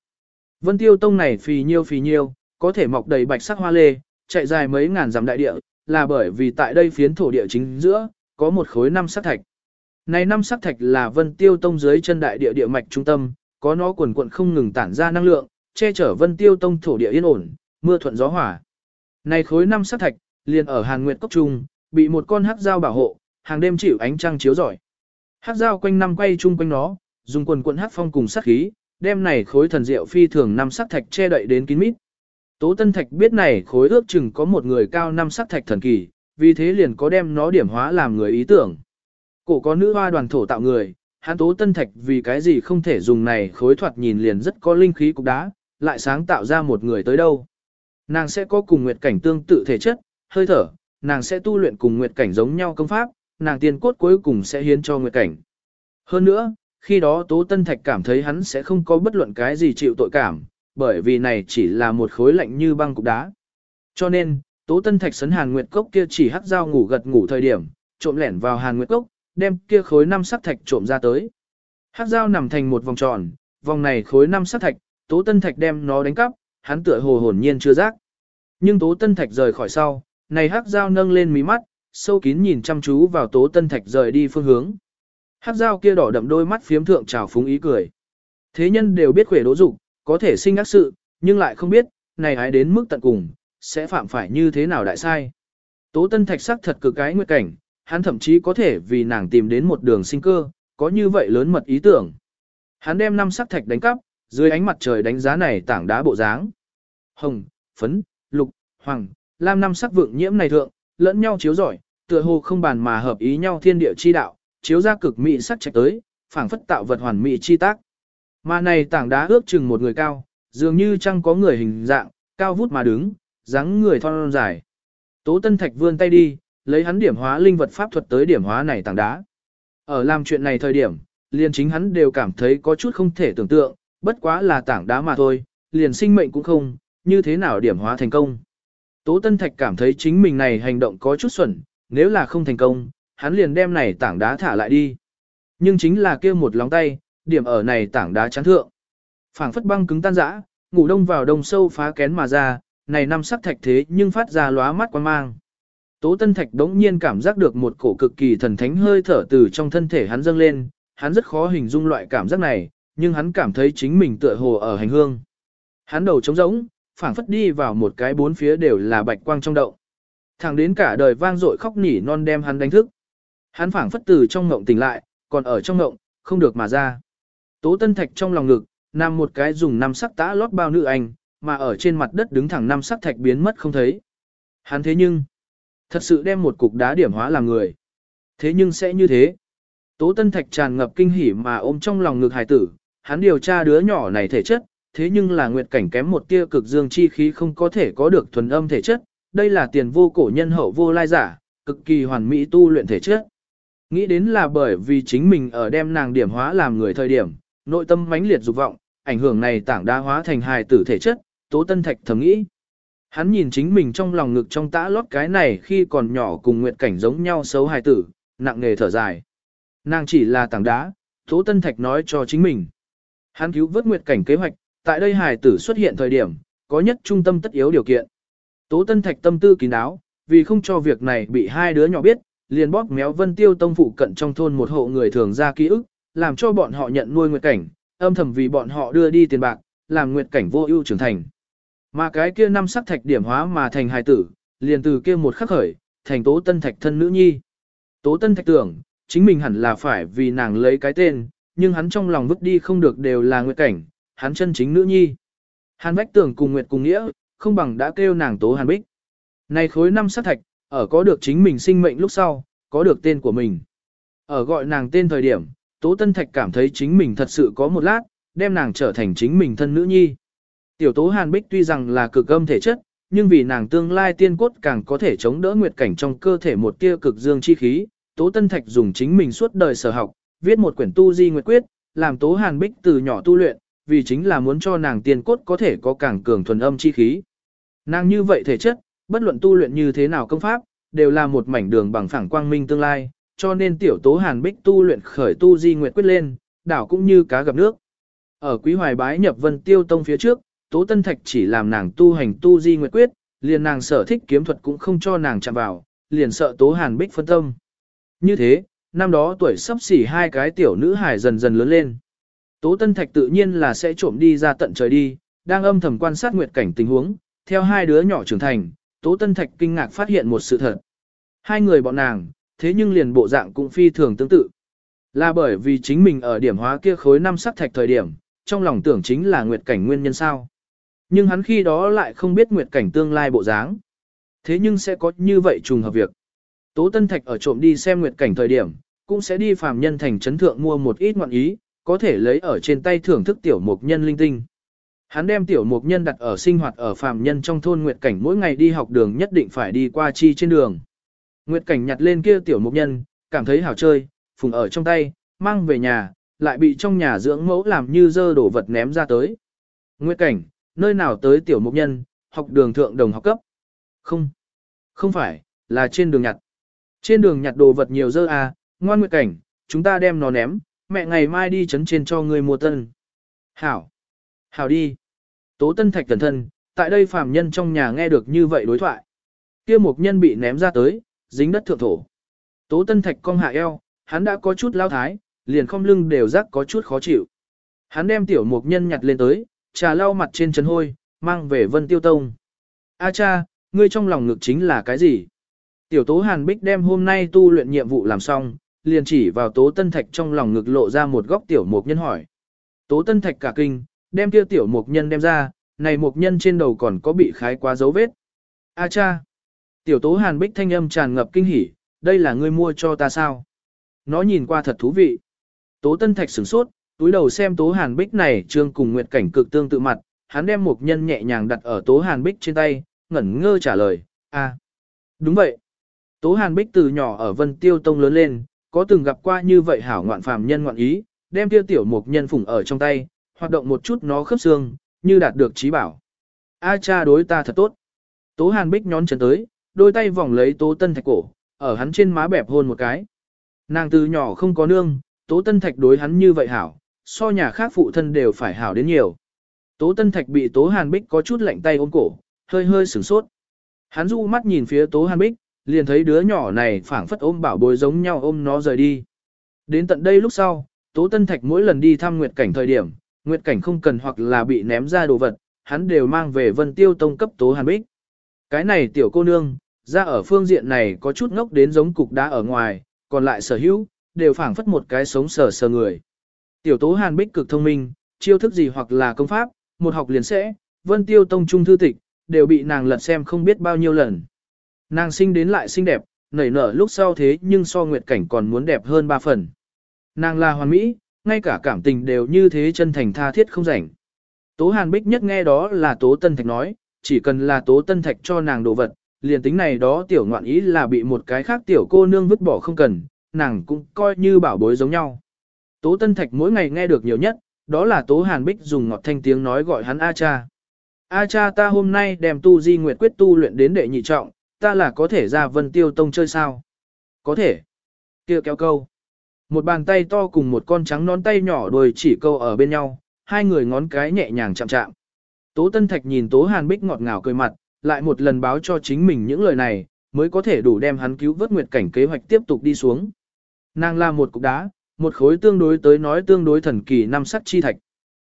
Vân Tiêu Tông này phì nhiêu phì nhiêu, có thể mọc đầy bạch sắc hoa lê, chạy dài mấy ngàn dặm đại địa, là bởi vì tại đây phiến thổ địa chính giữa, có một khối năm sắc thạch. Này năm sắc thạch là Vân Tiêu Tông dưới chân đại địa địa mạch trung tâm, có nó quần quận không ngừng tản ra năng lượng, che chở Vân Tiêu Tông thổ địa yên ổn, mưa thuận gió hòa. Này khối năm sắc thạch, liền ở Hàn Nguyệt Cốc Trung, bị một con hắc dao bảo hộ, hàng đêm chịu ánh trăng chiếu rọi. Hắc dao quanh năm quay chung quanh nó, dùng quần quần hắc phong cùng sát khí, đem này khối thần diệu phi thường năm sắc thạch che đậy đến kín mít. Tố Tân Thạch biết này khối ước chừng có một người cao năm sắc thạch thần kỳ, vì thế liền có đem nó điểm hóa làm người ý tưởng. Cổ có nữ hoa đoàn thổ tạo người, hắn Tố Tân Thạch vì cái gì không thể dùng này khối thoạt nhìn liền rất có linh khí cục đá, lại sáng tạo ra một người tới đâu. Nàng sẽ có cùng nguyệt cảnh tương tự thể chất, hơi thở, nàng sẽ tu luyện cùng nguyệt cảnh giống nhau công pháp, nàng tiên cốt cuối cùng sẽ hiến cho nguyệt cảnh. Hơn nữa, khi đó Tố Tân Thạch cảm thấy hắn sẽ không có bất luận cái gì chịu tội cảm, bởi vì này chỉ là một khối lạnh như băng cục đá. Cho nên, Tố Tân Thạch sấn Hàn Nguyệt Cốc kia chỉ hắc dao ngủ gật ngủ thời điểm, trộm lẻn vào Hàn Nguyệt Cốc, đem kia khối năm sắc thạch trộm ra tới. Hắc dao nằm thành một vòng tròn, vòng này khối năm sắc thạch, Tố Tân Thạch đem nó đánh cắp, hắn tựa hồ hồn nhiên chưa giác. Nhưng Tố Tân Thạch rời khỏi sau, này hắc dao nâng lên mí mắt, sâu kín nhìn chăm chú vào Tố Tân Thạch rời đi phương hướng. Hắc dao kia đỏ đậm đôi mắt phiếm thượng trào phúng ý cười. Thế nhân đều biết khỏe đố dục, có thể sinh ác sự, nhưng lại không biết, này hái đến mức tận cùng, sẽ phạm phải như thế nào đại sai. Tố Tân Thạch sắc thật cực cái nguyệt cảnh, hắn thậm chí có thể vì nàng tìm đến một đường sinh cơ, có như vậy lớn mật ý tưởng. Hắn đem năm sắc thạch đánh cắp, dưới ánh mặt trời đánh giá này tảng đá bộ dáng. Hồng, phấn, lục, hoàng, lam năm sắc vượng nhiễm này thượng, lẫn nhau chiếu giỏi tựa hồ không bàn mà hợp ý nhau thiên địa chi đạo, chiếu ra cực mỹ sắc trạch tới, phảng phất tạo vật hoàn mỹ chi tác. Mà này tảng đá ước chừng một người cao, dường như chẳng có người hình dạng, cao vút mà đứng, dáng người thon dài. Tố Tân Thạch vươn tay đi, lấy hắn điểm hóa linh vật pháp thuật tới điểm hóa này tảng đá. Ở làm chuyện này thời điểm, liền chính hắn đều cảm thấy có chút không thể tưởng tượng, bất quá là tảng đá mà thôi, liền sinh mệnh cũng không, như thế nào điểm hóa thành công. Tố Tân Thạch cảm thấy chính mình này hành động có chút xuẩn, nếu là không thành công, hắn liền đem này tảng đá thả lại đi. Nhưng chính là kia một lóng tay, điểm ở này tảng đá chán thượng. phảng phất băng cứng tan rã, ngủ đông vào đông sâu phá kén mà ra, này năm sắc thạch thế nhưng phát ra lóa mắt quan mang. Tố Tân Thạch đống nhiên cảm giác được một cổ cực kỳ thần thánh hơi thở từ trong thân thể hắn dâng lên, hắn rất khó hình dung loại cảm giác này, nhưng hắn cảm thấy chính mình tựa hồ ở hành hương. Hắn đầu trống rỗng, phảng phất đi vào một cái bốn phía đều là bạch quang trong động. Thẳng đến cả đời vang dội khóc nỉ non đem hắn đánh thức. Hắn phảng phất từ trong ngộng tỉnh lại, còn ở trong ngộng, không được mà ra. Tố Tân Thạch trong lòng ngực, nằm một cái dùng năm sắc tã lót bao nữ anh, mà ở trên mặt đất đứng thẳng năm sắc thạch biến mất không thấy. Hắn thế nhưng, thật sự đem một cục đá điểm hóa làm người. Thế nhưng sẽ như thế. Tố Tân Thạch tràn ngập kinh hỉ mà ôm trong lòng ngực hài tử, hắn điều tra đứa nhỏ này thể chất, thế nhưng là nguyệt cảnh kém một tia cực dương chi khí không có thể có được thuần âm thể chất, đây là tiền vô cổ nhân hậu vô lai giả, cực kỳ hoàn mỹ tu luyện thể chất. Nghĩ đến là bởi vì chính mình ở đem nàng điểm hóa làm người thời điểm, nội tâm mãnh liệt dục vọng, ảnh hưởng này tảng đa hóa thành hài tử thể chất, Tố Tân Thạch thầm nghĩ. Hắn nhìn chính mình trong lòng ngực trong tã lót cái này khi còn nhỏ cùng nguyệt cảnh giống nhau xấu hài tử, nặng nề thở dài. Nàng chỉ là tảng đá, Tố Tân Thạch nói cho chính mình. Hắn cứu vớt nguyệt cảnh kế hoạch, tại đây hài tử xuất hiện thời điểm, có nhất trung tâm tất yếu điều kiện. Tố Tân Thạch tâm tư kín đáo, vì không cho việc này bị hai đứa nhỏ biết, liền bóp méo Vân Tiêu Tông phụ cận trong thôn một hộ người thường ra ký ức, làm cho bọn họ nhận nuôi nguyệt cảnh, âm thầm vì bọn họ đưa đi tiền bạc, làm nguyệt cảnh vô ưu trưởng thành. Mà cái kia năm sắc thạch điểm hóa mà thành hài tử, liền từ kia một khắc khởi, thành Tố Tân Thạch thân nữ nhi. Tố Tân Thạch tưởng, chính mình hẳn là phải vì nàng lấy cái tên, nhưng hắn trong lòng vứt đi không được đều là nguyệt cảnh, hắn chân chính nữ nhi. Hàn Bách tưởng cùng Nguyệt cùng nghĩa, không bằng đã kêu nàng Tố Hàn Bích. Này khối năm sắc thạch, ở có được chính mình sinh mệnh lúc sau, có được tên của mình. Ở gọi nàng tên thời điểm, Tố Tân Thạch cảm thấy chính mình thật sự có một lát, đem nàng trở thành chính mình thân nữ nhi. Tiểu Tố Hàn Bích tuy rằng là cực âm thể chất, nhưng vì nàng tương lai tiên cốt càng có thể chống đỡ nguyệt cảnh trong cơ thể một tia cực dương chi khí, Tố Tân Thạch dùng chính mình suốt đời sở học, viết một quyển tu di nguyệt quyết, làm Tố Hàn Bích từ nhỏ tu luyện, vì chính là muốn cho nàng tiên cốt có thể có càng cường thuần âm chi khí. Nàng như vậy thể chất, bất luận tu luyện như thế nào công pháp, đều là một mảnh đường bằng phẳng quang minh tương lai, cho nên tiểu tố hàn bích tu luyện khởi tu di nguyệt quyết lên, đảo cũng như cá gặp nước. Ở quý hoài bái nhập vân tiêu tông phía trước, tố tân thạch chỉ làm nàng tu hành tu di nguyệt quyết, liền nàng sở thích kiếm thuật cũng không cho nàng chạm vào, liền sợ tố hàn bích phân tâm. Như thế, năm đó tuổi sắp xỉ hai cái tiểu nữ hài dần dần lớn lên. Tố Tân Thạch tự nhiên là sẽ trộm đi ra tận trời đi, đang âm thầm quan sát nguyệt cảnh tình huống, theo hai đứa nhỏ trưởng thành, Tố Tân Thạch kinh ngạc phát hiện một sự thật. Hai người bọn nàng, thế nhưng liền bộ dạng cũng phi thường tương tự. Là bởi vì chính mình ở điểm hóa kia khối năm sắc thạch thời điểm, trong lòng tưởng chính là nguyệt cảnh nguyên nhân sao. Nhưng hắn khi đó lại không biết nguyệt cảnh tương lai bộ dáng. Thế nhưng sẽ có như vậy trùng hợp việc. Tố Tân Thạch ở trộm đi xem nguyệt cảnh thời điểm, cũng sẽ đi phàm nhân thành trấn thượng mua một ít ngoạn ý, có thể lấy ở trên tay thưởng thức tiểu mục nhân linh tinh. Hắn đem tiểu mục nhân đặt ở sinh hoạt ở phàm nhân trong thôn Nguyệt Cảnh mỗi ngày đi học đường nhất định phải đi qua chi trên đường. Nguyệt Cảnh nhặt lên kia tiểu mục nhân, cảm thấy hảo chơi, phùng ở trong tay, mang về nhà, lại bị trong nhà dưỡng mẫu làm như dơ đổ vật ném ra tới. Nguyệt Cảnh, nơi nào tới tiểu mục nhân, học đường thượng đồng học cấp. Không, không phải, là trên đường nhặt. Trên đường nhặt đồ vật nhiều dơ à, ngoan Nguyệt Cảnh, chúng ta đem nó ném, mẹ ngày mai đi chấn trên cho người mua tân. Hảo. Hảo đi. Tố tân thạch cẩn thân, tại đây phàm nhân trong nhà nghe được như vậy đối thoại. kia mục nhân bị ném ra tới, dính đất thượng thổ. Tố tân thạch cong hạ eo, hắn đã có chút lao thái, liền không lưng đều rắc có chút khó chịu. Hắn đem tiểu mục nhân nhặt lên tới, trà lau mặt trên chân hôi, mang về vân tiêu tông. A cha, ngươi trong lòng ngực chính là cái gì? Tiểu tố hàn bích đem hôm nay tu luyện nhiệm vụ làm xong, liền chỉ vào Tố Tân Thạch trong lòng ngực lộ ra một góc tiểu mục nhân hỏi. Tố Tân Thạch cả kinh, đem kia tiểu mục nhân đem ra, này mục nhân trên đầu còn có bị khái quá dấu vết. A cha! Tiểu Tố Hàn Bích thanh âm tràn ngập kinh hỉ, đây là ngươi mua cho ta sao? Nó nhìn qua thật thú vị. Tố Tân Thạch sửng sốt, túi đầu xem Tố Hàn Bích này trương cùng nguyệt cảnh cực tương tự mặt, hắn đem một nhân nhẹ nhàng đặt ở Tố Hàn Bích trên tay, ngẩn ngơ trả lời, a, đúng vậy. Tố Hàn Bích từ nhỏ ở Vân Tiêu Tông lớn lên, có từng gặp qua như vậy hảo ngoạn phàm nhân ngoạn ý, đem tiêu tiểu một nhân phủng ở trong tay, hoạt động một chút nó khớp xương, như đạt được trí bảo. A cha đối ta thật tốt. Tố Hàn Bích nhón chân tới, đôi tay vòng lấy Tố Tân Thạch cổ, ở hắn trên má bẹp hôn một cái. Nàng từ nhỏ không có nương, Tố Tân Thạch đối hắn như vậy hảo, so nhà khác phụ thân đều phải hảo đến nhiều. Tố Tân Thạch bị Tố Hàn Bích có chút lạnh tay ôm cổ, hơi hơi sửng sốt. Hắn du mắt nhìn phía Tố Hàn Bích, liền thấy đứa nhỏ này phảng phất ôm bảo bối giống nhau ôm nó rời đi. Đến tận đây lúc sau, Tố Tân Thạch mỗi lần đi thăm Nguyệt Cảnh thời điểm, Nguyệt Cảnh không cần hoặc là bị ném ra đồ vật, hắn đều mang về Vân Tiêu Tông cấp Tố Hàn Bích. Cái này tiểu cô nương, ra ở phương diện này có chút ngốc đến giống cục đá ở ngoài, còn lại sở hữu, đều phảng phất một cái sống sờ sờ người. Tiểu tố hàn bích cực thông minh, chiêu thức gì hoặc là công pháp, một học liền sẽ, vân tiêu tông trung thư tịch, đều bị nàng lật xem không biết bao nhiêu lần. Nàng sinh đến lại xinh đẹp, nảy nở lúc sau thế nhưng so nguyệt cảnh còn muốn đẹp hơn ba phần. Nàng là hoàn mỹ, ngay cả cảm tình đều như thế chân thành tha thiết không rảnh. Tố Hàn Bích nhất nghe đó là Tố Tân Thạch nói, chỉ cần là Tố Tân Thạch cho nàng đồ vật, liền tính này đó tiểu ngoạn ý là bị một cái khác tiểu cô nương vứt bỏ không cần, nàng cũng coi như bảo bối giống nhau. Tố Tân Thạch mỗi ngày nghe được nhiều nhất, đó là Tố Hàn Bích dùng ngọt thanh tiếng nói gọi hắn A cha. A cha ta hôm nay đem tu di nguyệt quyết tu luyện đến đệ nhị trọng, ta là có thể ra vân tiêu tông chơi sao? Có thể. kia kéo câu. Một bàn tay to cùng một con trắng nón tay nhỏ đuôi chỉ câu ở bên nhau, hai người ngón cái nhẹ nhàng chạm chạm. Tố Tân Thạch nhìn Tố Hàn Bích ngọt ngào cười mặt, lại một lần báo cho chính mình những lời này, mới có thể đủ đem hắn cứu vớt nguyệt cảnh kế hoạch tiếp tục đi xuống. Nàng là một cục đá, một khối tương đối tới nói tương đối thần kỳ năm sắc chi thạch.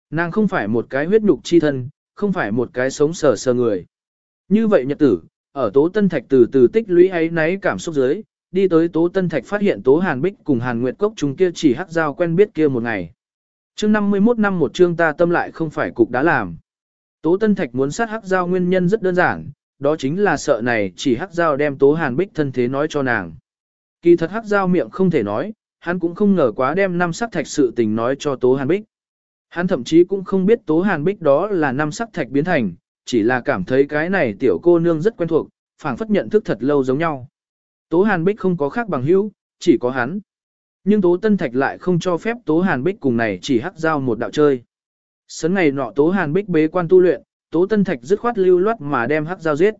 Nàng không phải một cái huyết nhục chi thân, không phải một cái sống sờ sờ người. Như vậy nhật tử, ở Tố Tân Thạch từ từ tích lũy ấy náy cảm xúc dưới, đi tới Tố Tân Thạch phát hiện Tố Hàn Bích cùng Hàn Nguyệt Cốc chúng kia chỉ hắc giao quen biết kia một ngày. Chương 51 năm một chương ta tâm lại không phải cục đã làm. Tố Tân Thạch muốn sát hắc giao nguyên nhân rất đơn giản, đó chính là sợ này chỉ hắc giao đem Tố Hàn Bích thân thế nói cho nàng. Kỳ thật hắc giao miệng không thể nói, hắn cũng không ngờ quá đem năm sắc thạch sự tình nói cho Tố Hàn Bích. Hắn thậm chí cũng không biết Tố Hàn Bích đó là năm sắc thạch biến thành, chỉ là cảm thấy cái này tiểu cô nương rất quen thuộc, phảng phất nhận thức thật lâu giống nhau. Tố Hàn Bích không có khác bằng hữu, chỉ có hắn. Nhưng Tố Tân Thạch lại không cho phép Tố Hàn Bích cùng này chỉ hắc giao một đạo chơi. Sấn ngày nọ Tố Hàn Bích bế quan tu luyện, Tố Tân Thạch dứt khoát lưu loát mà đem hắc giao giết.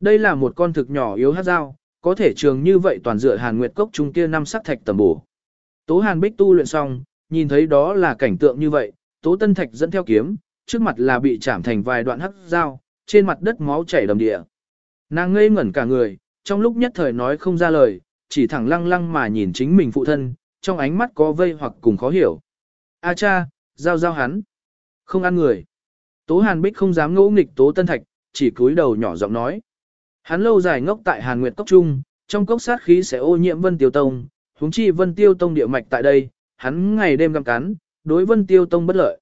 Đây là một con thực nhỏ yếu hắc giao, có thể trường như vậy toàn dựa Hàn Nguyệt Cốc trung kia năm sắc thạch tầm bổ. Tố Hàn Bích tu luyện xong, nhìn thấy đó là cảnh tượng như vậy, Tố Tân Thạch dẫn theo kiếm, trước mặt là bị chạm thành vài đoạn hắc dao, trên mặt đất máu chảy đầm địa. Nàng ngây ngẩn cả người, trong lúc nhất thời nói không ra lời, chỉ thẳng lăng lăng mà nhìn chính mình phụ thân, trong ánh mắt có vây hoặc cùng khó hiểu. A cha, giao giao hắn. Không ăn người. Tố Hàn Bích không dám ngỗ nghịch Tố Tân Thạch, chỉ cúi đầu nhỏ giọng nói. Hắn lâu dài ngốc tại Hàn Nguyệt Cốc Trung, trong cốc sát khí sẽ ô nhiễm Vân Tiêu Tông, huống chi Vân Tiêu Tông địa mạch tại đây, hắn ngày đêm găm cắn, đối Vân Tiêu Tông bất lợi.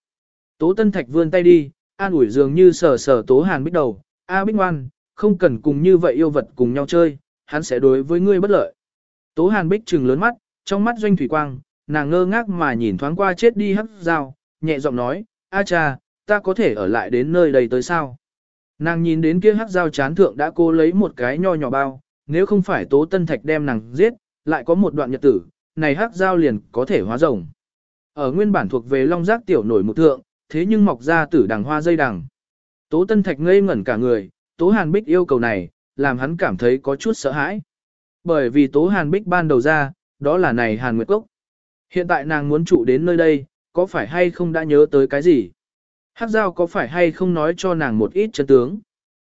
Tố Tân Thạch vươn tay đi, an ủi dường như sờ sờ Tố Hàn Bích đầu, A Bích ngoan, không cần cùng như vậy yêu vật cùng nhau chơi, hắn sẽ đối với ngươi bất lợi. Tố Hàn Bích trừng lớn mắt, trong mắt doanh thủy quang, nàng ngơ ngác mà nhìn thoáng qua chết đi hắc dao, nhẹ giọng nói, A cha, ta có thể ở lại đến nơi đây tới sao? Nàng nhìn đến kia hắc dao chán thượng đã cô lấy một cái nho nhỏ bao, nếu không phải Tố Tân Thạch đem nàng giết, lại có một đoạn nhật tử, này hắc dao liền có thể hóa rồng. Ở nguyên bản thuộc về long giác tiểu nổi một thượng, thế nhưng mọc ra tử đằng hoa dây đằng. Tố Tân Thạch ngây ngẩn cả người, Tố Hàn Bích yêu cầu này, làm hắn cảm thấy có chút sợ hãi. Bởi vì Tố Hàn Bích ban đầu ra, đó là này Hàn Nguyệt Cốc. Hiện tại nàng muốn trụ đến nơi đây, có phải hay không đã nhớ tới cái gì? Hắc Giao có phải hay không nói cho nàng một ít chân tướng?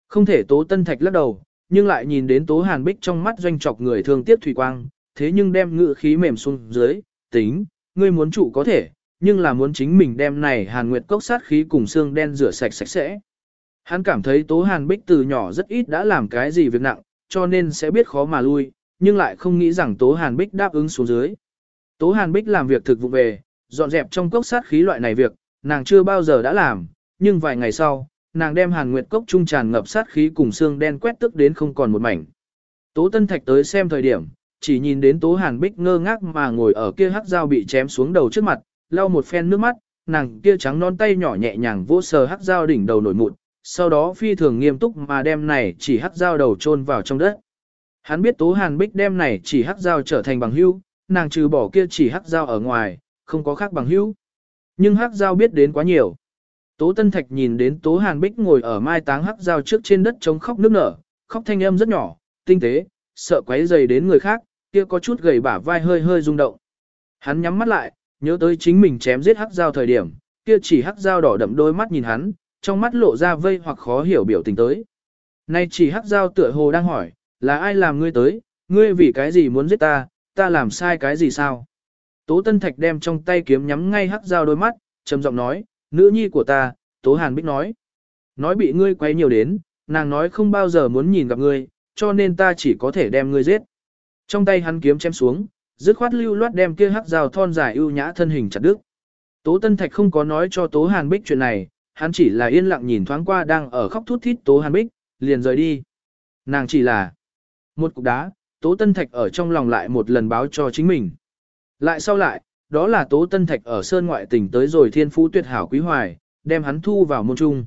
Không thể Tố Tân Thạch lắc đầu, nhưng lại nhìn đến Tố Hàn Bích trong mắt doanh trọc người thương tiếc thủy quang, thế nhưng đem ngự khí mềm xuống dưới, tính, ngươi muốn trụ có thể, nhưng là muốn chính mình đem này Hàn Nguyệt Cốc sát khí cùng xương đen rửa sạch sạch sẽ. Hắn cảm thấy Tố Hàn Bích từ nhỏ rất ít đã làm cái gì việc nặng, cho nên sẽ biết khó mà lui, nhưng lại không nghĩ rằng Tố Hàn Bích đáp ứng xuống dưới. Tố Hàn Bích làm việc thực vụ về, dọn dẹp trong cốc sát khí loại này việc, nàng chưa bao giờ đã làm, nhưng vài ngày sau, nàng đem Hàn Nguyệt cốc trung tràn ngập sát khí cùng xương đen quét tức đến không còn một mảnh. Tố Tân Thạch tới xem thời điểm, chỉ nhìn đến Tố Hàn Bích ngơ ngác mà ngồi ở kia hắc dao bị chém xuống đầu trước mặt, lau một phen nước mắt, nàng kia trắng non tay nhỏ nhẹ nhàng vỗ sờ hắc dao đỉnh đầu nổi mụn, sau đó phi thường nghiêm túc mà đem này chỉ hắc dao đầu chôn vào trong đất. Hắn biết Tố Hàn Bích đem này chỉ hắc dao trở thành bằng hữu, nàng trừ bỏ kia chỉ hắc dao ở ngoài, không có khác bằng hữu. Nhưng hắc Giao biết đến quá nhiều. Tố Tân Thạch nhìn đến Tố Hàn Bích ngồi ở mai táng hắc Giao trước trên đất chống khóc nước nở, khóc thanh âm rất nhỏ, tinh tế, sợ quấy dày đến người khác, kia có chút gầy bả vai hơi hơi rung động. Hắn nhắm mắt lại, nhớ tới chính mình chém giết hắc Giao thời điểm, kia chỉ hắc Giao đỏ đậm đôi mắt nhìn hắn, trong mắt lộ ra vây hoặc khó hiểu biểu tình tới. Nay chỉ hắc Giao tựa hồ đang hỏi, là ai làm ngươi tới, ngươi vì cái gì muốn giết ta, ta làm sai cái gì sao? Tố Tân Thạch đem trong tay kiếm nhắm ngay hắc dao đôi mắt, trầm giọng nói, nữ nhi của ta, Tố Hàn Bích nói. Nói bị ngươi quay nhiều đến, nàng nói không bao giờ muốn nhìn gặp ngươi, cho nên ta chỉ có thể đem ngươi giết. Trong tay hắn kiếm chém xuống, dứt khoát lưu loát đem kia hắc dao thon dài ưu nhã thân hình chặt đứt. Tố Tân Thạch không có nói cho Tố Hàn Bích chuyện này, hắn chỉ là yên lặng nhìn thoáng qua đang ở khóc thút thít Tố Hàn Bích, liền rời đi. Nàng chỉ là một cục đá, Tố Tân Thạch ở trong lòng lại một lần báo cho chính mình. Lại sau lại, đó là Tố Tân Thạch ở sơn ngoại tỉnh tới rồi thiên phú tuyệt hảo quý hoài, đem hắn thu vào môn trung.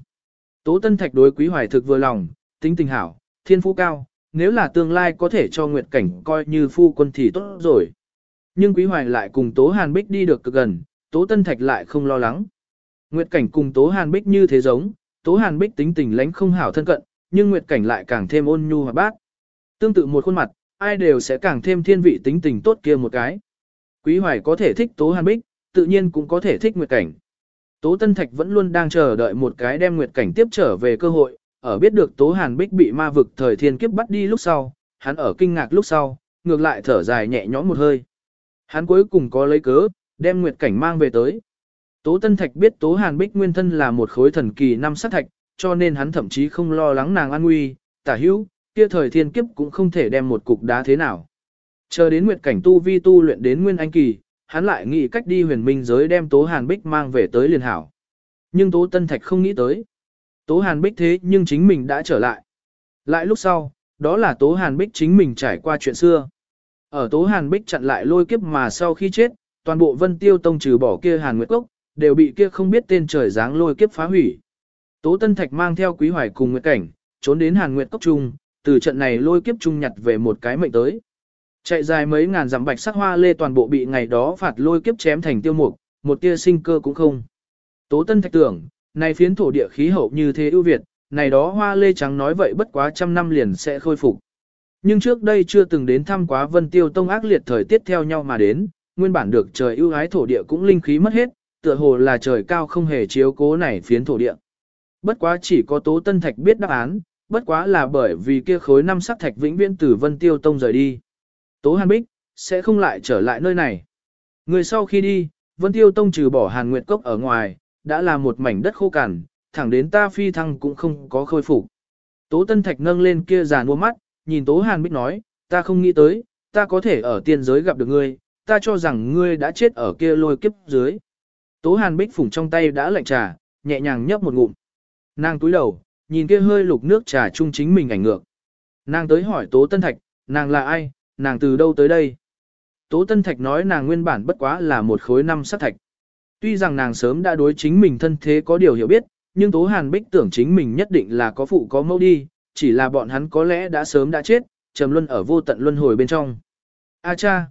Tố Tân Thạch đối quý hoài thực vừa lòng, tính tình hảo, thiên phú cao, nếu là tương lai có thể cho Nguyệt Cảnh coi như phu quân thì tốt rồi. Nhưng quý hoài lại cùng Tố Hàn Bích đi được cực gần, Tố Tân Thạch lại không lo lắng. Nguyệt Cảnh cùng Tố Hàn Bích như thế giống, Tố Hàn Bích tính tình lãnh không hảo thân cận, nhưng Nguyệt Cảnh lại càng thêm ôn nhu hoạt bát. Tương tự một khuôn mặt, ai đều sẽ càng thêm thiên vị tính tình tốt kia một cái. Quý Hoài có thể thích Tố Hàn Bích, tự nhiên cũng có thể thích Nguyệt Cảnh. Tố Tân Thạch vẫn luôn đang chờ đợi một cái đem Nguyệt Cảnh tiếp trở về cơ hội, ở biết được Tố Hàn Bích bị ma vực thời thiên kiếp bắt đi lúc sau, hắn ở kinh ngạc lúc sau, ngược lại thở dài nhẹ nhõm một hơi. Hắn cuối cùng có lấy cớ, đem Nguyệt Cảnh mang về tới. Tố Tân Thạch biết Tố Hàn Bích nguyên thân là một khối thần kỳ năm sát thạch, cho nên hắn thậm chí không lo lắng nàng an nguy, tả hữu, kia thời thiên kiếp cũng không thể đem một cục đá thế nào. Chờ đến nguyệt cảnh tu vi tu luyện đến nguyên anh kỳ, hắn lại nghĩ cách đi huyền minh giới đem Tố Hàn Bích mang về tới liền hảo. Nhưng Tố Tân Thạch không nghĩ tới. Tố Hàn Bích thế nhưng chính mình đã trở lại. Lại lúc sau, đó là Tố Hàn Bích chính mình trải qua chuyện xưa. Ở Tố Hàn Bích chặn lại lôi kiếp mà sau khi chết, toàn bộ Vân Tiêu Tông trừ bỏ kia Hàn Nguyệt Cốc, đều bị kia không biết tên trời giáng lôi kiếp phá hủy. Tố Tân Thạch mang theo Quý Hoài cùng Nguyệt Cảnh, trốn đến Hàn Nguyệt Cốc Trung, từ trận này lôi kiếp trung nhặt về một cái mệnh tới. Chạy dài mấy ngàn dặm bạch sắc hoa lê toàn bộ bị ngày đó phạt lôi kiếp chém thành tiêu mục, một tia sinh cơ cũng không. Tố Tân Thạch tưởng, này phiến thổ địa khí hậu như thế ưu việt, này đó hoa lê trắng nói vậy bất quá trăm năm liền sẽ khôi phục. Nhưng trước đây chưa từng đến thăm quá Vân Tiêu Tông ác liệt thời tiết theo nhau mà đến, nguyên bản được trời ưu ái thổ địa cũng linh khí mất hết, tựa hồ là trời cao không hề chiếu cố này phiến thổ địa. Bất quá chỉ có Tố Tân Thạch biết đáp án, bất quá là bởi vì kia khối năm sắc thạch vĩnh viễn từ Vân Tiêu Tông rời đi. Tố Hàn Bích, sẽ không lại trở lại nơi này. Người sau khi đi, Vân Tiêu Tông trừ bỏ Hàn Nguyệt Cốc ở ngoài, đã là một mảnh đất khô cằn, thẳng đến ta phi thăng cũng không có khôi phục. Tố Tân Thạch nâng lên kia giàn mua mắt, nhìn Tố Hàn Bích nói, ta không nghĩ tới, ta có thể ở tiên giới gặp được ngươi, ta cho rằng ngươi đã chết ở kia lôi kiếp dưới. Tố Hàn Bích phủng trong tay đã lạnh trà, nhẹ nhàng nhấp một ngụm. Nàng túi đầu, nhìn kia hơi lục nước trà chung chính mình ảnh ngược. Nàng tới hỏi Tố Tân Thạch, nàng là ai, nàng từ đâu tới đây? Tố Tân Thạch nói nàng nguyên bản bất quá là một khối năm sắc thạch. Tuy rằng nàng sớm đã đối chính mình thân thế có điều hiểu biết, nhưng Tố Hàn Bích tưởng chính mình nhất định là có phụ có mẫu đi, chỉ là bọn hắn có lẽ đã sớm đã chết, trầm luân ở vô tận luân hồi bên trong. A cha!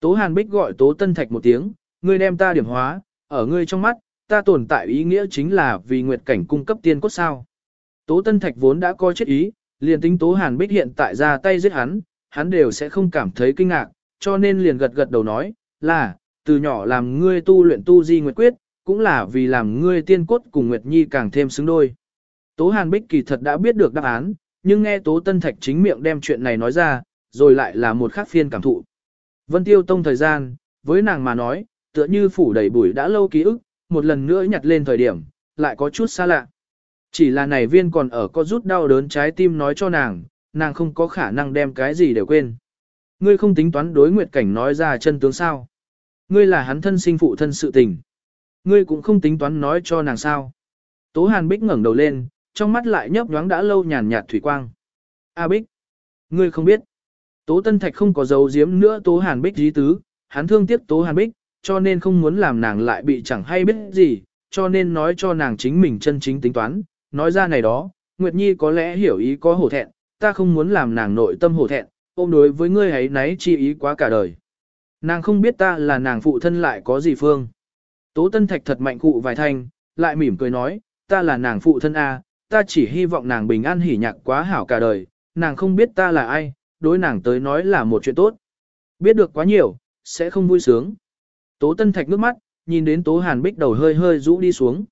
Tố Hàn Bích gọi Tố Tân Thạch một tiếng, ngươi đem ta điểm hóa, ở ngươi trong mắt, ta tồn tại ý nghĩa chính là vì nguyệt cảnh cung cấp tiên cốt sao. Tố Tân Thạch vốn đã coi chết ý, liền tính Tố Hàn Bích hiện tại ra tay giết hắn, hắn đều sẽ không cảm thấy kinh ngạc, cho nên liền gật gật đầu nói, là, từ nhỏ làm ngươi tu luyện tu di nguyệt quyết, cũng là vì làm ngươi tiên cốt cùng Nguyệt Nhi càng thêm xứng đôi. Tố Hàn Bích kỳ thật đã biết được đáp án, nhưng nghe Tố Tân Thạch chính miệng đem chuyện này nói ra, rồi lại là một khác phiên cảm thụ. Vân Tiêu Tông thời gian, với nàng mà nói, tựa như phủ đầy bụi đã lâu ký ức, một lần nữa nhặt lên thời điểm, lại có chút xa lạ. Chỉ là này viên còn ở có rút đau đớn trái tim nói cho nàng, nàng không có khả năng đem cái gì đều quên. Ngươi không tính toán đối nguyệt cảnh nói ra chân tướng sao. Ngươi là hắn thân sinh phụ thân sự tình. Ngươi cũng không tính toán nói cho nàng sao. Tố Hàn Bích ngẩng đầu lên, trong mắt lại nhấp nhoáng đã lâu nhàn nhạt thủy quang. A Bích, ngươi không biết. Tố Tân Thạch không có dấu giếm nữa Tố Hàn Bích dí tứ, hắn thương tiếc Tố Hàn Bích, cho nên không muốn làm nàng lại bị chẳng hay biết gì, cho nên nói cho nàng chính mình chân chính tính toán, nói ra này đó, Nguyệt Nhi có lẽ hiểu ý có hổ thẹn, ta không muốn làm nàng nội tâm hổ thẹn, ôm đối với ngươi ấy nấy chi ý quá cả đời. Nàng không biết ta là nàng phụ thân lại có gì phương. Tố Tân Thạch thật mạnh cụ vài thanh, lại mỉm cười nói, ta là nàng phụ thân A, ta chỉ hy vọng nàng bình an hỉ nhạc quá hảo cả đời, nàng không biết ta là ai, đối nàng tới nói là một chuyện tốt. Biết được quá nhiều, sẽ không vui sướng. Tố Tân Thạch nước mắt, nhìn đến Tố Hàn Bích đầu hơi hơi rũ đi xuống.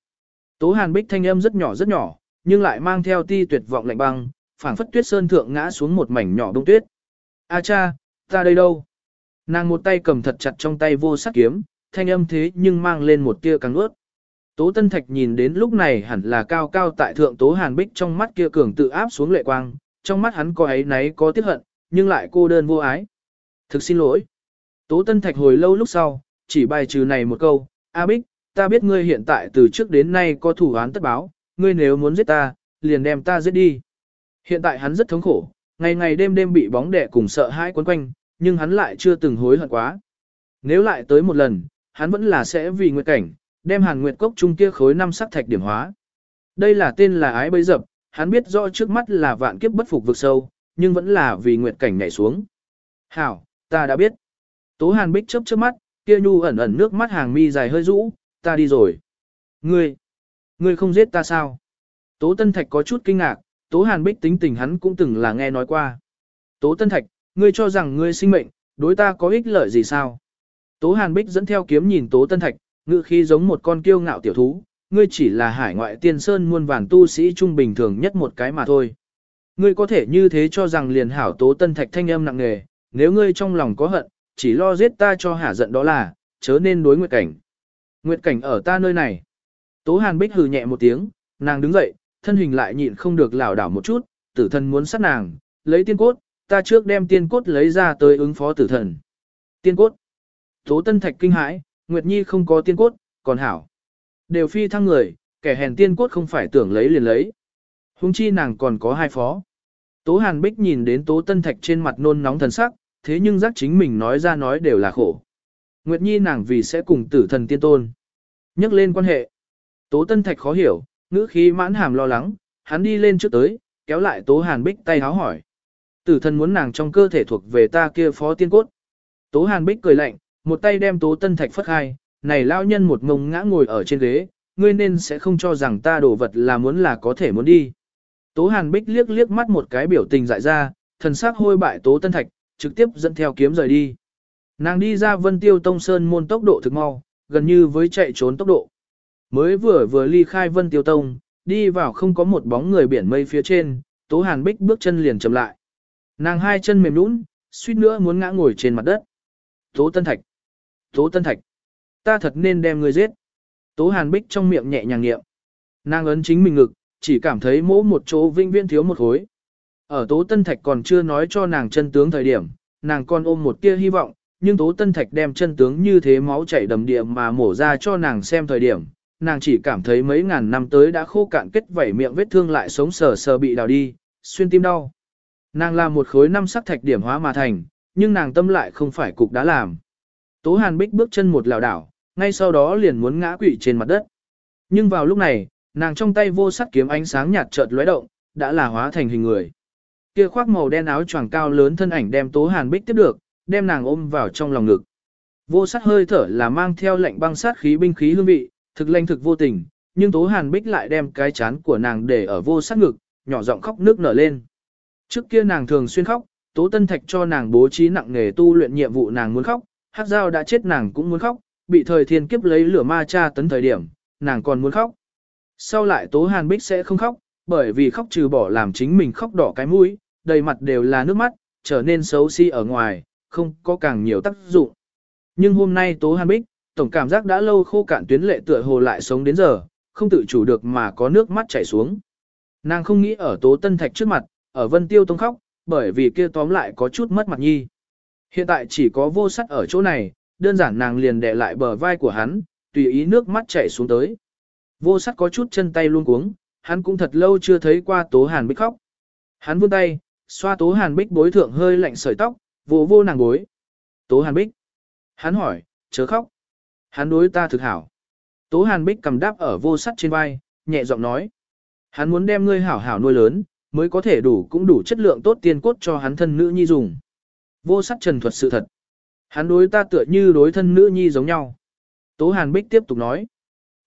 Tố Hàn Bích thanh âm rất nhỏ rất nhỏ, nhưng lại mang theo ti tuyệt vọng lạnh băng, phảng phất tuyết sơn thượng ngã xuống một mảnh nhỏ đông tuyết. A cha, ta đây đâu? Nàng một tay cầm thật chặt trong tay vô sắc kiếm, thanh âm thế nhưng mang lên một tia căng ướt. Tố Tân Thạch nhìn đến lúc này hẳn là cao cao tại thượng Tố Hàn Bích trong mắt kia cường tự áp xuống lệ quang, trong mắt hắn có ấy náy có tiếc hận, nhưng lại cô đơn vô ái. Thực xin lỗi. Tố Tân Thạch hồi lâu lúc sau, chỉ bài trừ này một câu, A Bích, ta biết ngươi hiện tại từ trước đến nay có thủ án tất báo, ngươi nếu muốn giết ta, liền đem ta giết đi. Hiện tại hắn rất thống khổ, ngày ngày đêm đêm bị bóng đẻ cùng sợ hãi quấn quanh, nhưng hắn lại chưa từng hối hận quá. Nếu lại tới một lần, hắn vẫn là sẽ vì nguyệt cảnh, đem hàn nguyệt cốc trung kia khối năm sắc thạch điểm hóa. Đây là tên là ái bấy dập, hắn biết rõ trước mắt là vạn kiếp bất phục vực sâu, nhưng vẫn là vì nguyệt cảnh nhảy xuống. Hảo, ta đã biết. Tố hàn bích chớp chớp mắt, kia nhu ẩn ẩn nước mắt hàng mi dài hơi rũ, ta đi rồi. Ngươi, ngươi không giết ta sao? Tố Tân Thạch có chút kinh ngạc, Tố Hàn Bích tính tình hắn cũng từng là nghe nói qua. Tố Tân Thạch, ngươi cho rằng ngươi sinh mệnh, đối ta có ích lợi gì sao? Tố Hàn Bích dẫn theo kiếm nhìn Tố Tân Thạch, ngự khi giống một con kiêu ngạo tiểu thú, ngươi chỉ là hải ngoại tiên sơn muôn vàn tu sĩ trung bình thường nhất một cái mà thôi. Ngươi có thể như thế cho rằng liền hảo Tố Tân Thạch thanh âm nặng nề, nếu ngươi trong lòng có hận, chỉ lo giết ta cho hả giận đó là, chớ nên đối nguyệt cảnh. Nguyệt cảnh ở ta nơi này. Tố Hàn Bích hừ nhẹ một tiếng, nàng đứng dậy, thân hình lại nhịn không được lảo đảo một chút, tử thần muốn sát nàng, lấy tiên cốt, ta trước đem tiên cốt lấy ra tới ứng phó tử thần. Tiên cốt. Tố Tân Thạch kinh hãi, Nguyệt Nhi không có tiên cốt, còn hảo. Đều phi thăng người, kẻ hèn tiên cốt không phải tưởng lấy liền lấy. Hùng chi nàng còn có hai phó. Tố Hàn Bích nhìn đến Tố Tân Thạch trên mặt nôn nóng thần sắc, thế nhưng giác chính mình nói ra nói đều là khổ. Nguyệt Nhi nàng vì sẽ cùng tử thần tiên tôn. Nhắc lên quan hệ. Tố Tân Thạch khó hiểu, ngữ khí mãn hàm lo lắng, hắn đi lên trước tới, kéo lại Tố Hàn Bích tay háo hỏi. Tử thần muốn nàng trong cơ thể thuộc về ta kia phó tiên cốt. Tố Hàn Bích cười lạnh, một tay đem Tố Tân Thạch phất hai, này lao nhân một ngông ngã ngồi ở trên ghế, ngươi nên sẽ không cho rằng ta đổ vật là muốn là có thể muốn đi. Tố Hàn Bích liếc liếc mắt một cái biểu tình dại ra, thần sắc hôi bại Tố Tân Thạch, trực tiếp dẫn theo kiếm rời đi. Nàng đi ra Vân Tiêu Tông Sơn môn tốc độ thực mau, gần như với chạy trốn tốc độ. Mới vừa vừa ly khai Vân Tiêu Tông, đi vào không có một bóng người biển mây phía trên, Tố Hàn Bích bước chân liền chậm lại. Nàng hai chân mềm nhũn, suýt nữa muốn ngã ngồi trên mặt đất. Tố Tân Thạch. Tố Tân Thạch. Ta thật nên đem ngươi giết. Tố Hàn Bích trong miệng nhẹ nhàng niệm. Nàng ấn chính mình ngực, chỉ cảm thấy mỗ một chỗ vinh viên thiếu một khối. Ở Tố Tân Thạch còn chưa nói cho nàng chân tướng thời điểm, nàng còn ôm một tia hy vọng, nhưng Tố Tân Thạch đem chân tướng như thế máu chảy đầm địa mà mổ ra cho nàng xem thời điểm, nàng chỉ cảm thấy mấy ngàn năm tới đã khô cạn kết vảy miệng vết thương lại sống sờ sờ bị đào đi, xuyên tim đau. Nàng là một khối năm sắc thạch điểm hóa mà thành, nhưng nàng tâm lại không phải cục đã làm. Tố Hàn Bích bước chân một lảo đảo, ngay sau đó liền muốn ngã quỵ trên mặt đất. Nhưng vào lúc này, nàng trong tay vô sắc kiếm ánh sáng nhạt chợt lóe động, đã là hóa thành hình người. Kia khoác màu đen áo choàng cao lớn thân ảnh đem Tố Hàn Bích tiếp được, đem nàng ôm vào trong lòng ngực. Vô sắc hơi thở là mang theo lệnh băng sát khí binh khí hương vị, thực lanh thực vô tình, nhưng Tố Hàn Bích lại đem cái chán của nàng để ở vô sát ngực, nhỏ giọng khóc nước nở lên. Trước kia nàng thường xuyên khóc, Tố Tân Thạch cho nàng bố trí nặng nghề tu luyện nhiệm vụ nàng muốn khóc, Hắc Giao đã chết nàng cũng muốn khóc, bị thời thiên kiếp lấy lửa ma cha tấn thời điểm, nàng còn muốn khóc. Sau lại Tố Hàn Bích sẽ không khóc, bởi vì khóc trừ bỏ làm chính mình khóc đỏ cái mũi, đầy mặt đều là nước mắt, trở nên xấu xí si ở ngoài, không có càng nhiều tác dụng. Nhưng hôm nay Tố Hàn Bích, tổng cảm giác đã lâu khô cạn tuyến lệ tựa hồ lại sống đến giờ, không tự chủ được mà có nước mắt chảy xuống. Nàng không nghĩ ở Tố Tân Thạch trước mặt, ở Vân Tiêu Tông khóc, bởi vì kia tóm lại có chút mất mặt nhi. Hiện tại chỉ có vô sắt ở chỗ này, đơn giản nàng liền đè lại bờ vai của hắn, tùy ý nước mắt chảy xuống tới. Vô sắt có chút chân tay luôn cuống, hắn cũng thật lâu chưa thấy qua Tố Hàn Bích khóc. Hắn vươn tay, xoa Tố Hàn Bích bối thượng hơi lạnh sợi tóc, vô vô nàng bối. Tố Hàn Bích. Hắn hỏi, chớ khóc. Hắn đối ta thực hảo. Tố Hàn Bích cầm đáp ở vô sắt trên vai, nhẹ giọng nói. Hắn muốn đem ngươi hảo hảo nuôi lớn, mới có thể đủ cũng đủ chất lượng tốt tiên cốt cho hắn thân nữ nhi dùng. Vô sắt trần thuật sự thật. Hắn đối ta tựa như đối thân nữ nhi giống nhau. Tố Hàn Bích tiếp tục nói.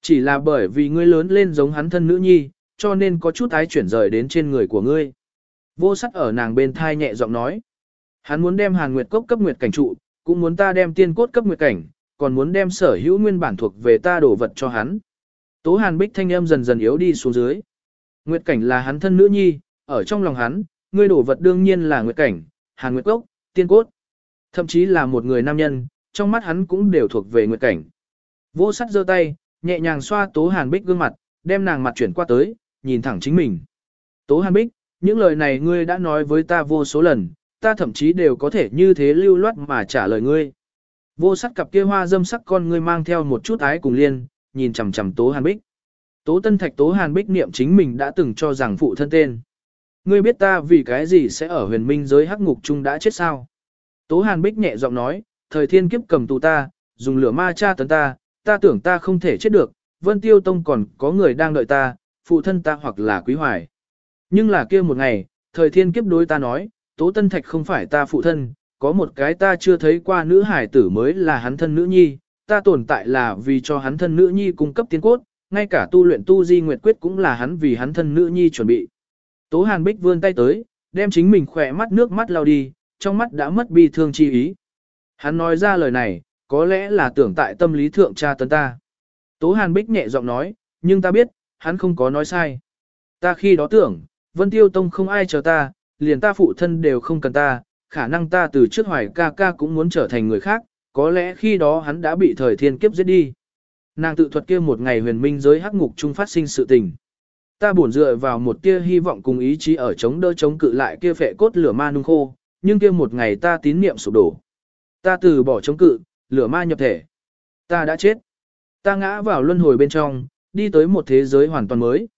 Chỉ là bởi vì ngươi lớn lên giống hắn thân nữ nhi, cho nên có chút ái chuyển rời đến trên người của ngươi. Vô sắt ở nàng bên thai nhẹ giọng nói. Hắn muốn đem Hàn Nguyệt Cốc cấp Nguyệt Cảnh trụ, cũng muốn ta đem tiên cốt cấp Nguyệt Cảnh, còn muốn đem sở hữu nguyên bản thuộc về ta đổ vật cho hắn. Tố Hàn Bích thanh âm dần dần yếu đi xuống dưới. Nguyệt Cảnh là hắn thân nữ nhi, ở trong lòng hắn, ngươi đổ vật đương nhiên là Nguyệt Cảnh, Hàn Nguyệt Cốc, tiên cốt. Thậm chí là một người nam nhân, trong mắt hắn cũng đều thuộc về Nguyệt Cảnh. Vô sắt giơ tay, nhẹ nhàng xoa Tố Hàn Bích gương mặt, đem nàng mặt chuyển qua tới, nhìn thẳng chính mình. Tố Hàn Bích, những lời này ngươi đã nói với ta vô số lần, ta thậm chí đều có thể như thế lưu loát mà trả lời ngươi. Vô sắc cặp kia hoa dâm sắc con ngươi mang theo một chút ái cùng liên, nhìn chằm chằm Tố Hàn Bích. Tố Tân Thạch Tố Hàn Bích niệm chính mình đã từng cho rằng phụ thân tên. Ngươi biết ta vì cái gì sẽ ở huyền minh giới hắc ngục chung đã chết sao? Tố Hàn Bích nhẹ giọng nói, thời thiên kiếp cầm tù ta, dùng lửa ma cha tấn ta, ta tưởng ta không thể chết được, Vân Tiêu Tông còn có người đang đợi ta, phụ thân ta hoặc là quý hoài. Nhưng là kia một ngày, thời thiên kiếp đối ta nói, Tố Tân Thạch không phải ta phụ thân, có một cái ta chưa thấy qua nữ hải tử mới là hắn thân nữ nhi, ta tồn tại là vì cho hắn thân nữ nhi cung cấp tiên cốt, ngay cả tu luyện tu di nguyệt quyết cũng là hắn vì hắn thân nữ nhi chuẩn bị. Tố Hàn Bích vươn tay tới, đem chính mình khỏe mắt nước mắt lau đi, trong mắt đã mất bi thương chi ý. Hắn nói ra lời này, có lẽ là tưởng tại tâm lý thượng cha tấn ta. Tố Hàn Bích nhẹ giọng nói, nhưng ta biết, hắn không có nói sai. Ta khi đó tưởng, Vân Tiêu Tông không ai chờ ta, liền ta phụ thân đều không cần ta, khả năng ta từ trước hoài ca ca cũng muốn trở thành người khác, có lẽ khi đó hắn đã bị thời thiên kiếp giết đi. Nàng tự thuật kia một ngày huyền minh giới hắc ngục trung phát sinh sự tình. Ta buồn dựa vào một tia hy vọng cùng ý chí ở chống đỡ chống cự lại kia phệ cốt lửa ma nung khô, nhưng kia một ngày ta tín niệm sụp đổ. Ta từ bỏ chống cự, lửa ma nhập thể. Ta đã chết. Ta ngã vào luân hồi bên trong, đi tới một thế giới hoàn toàn mới.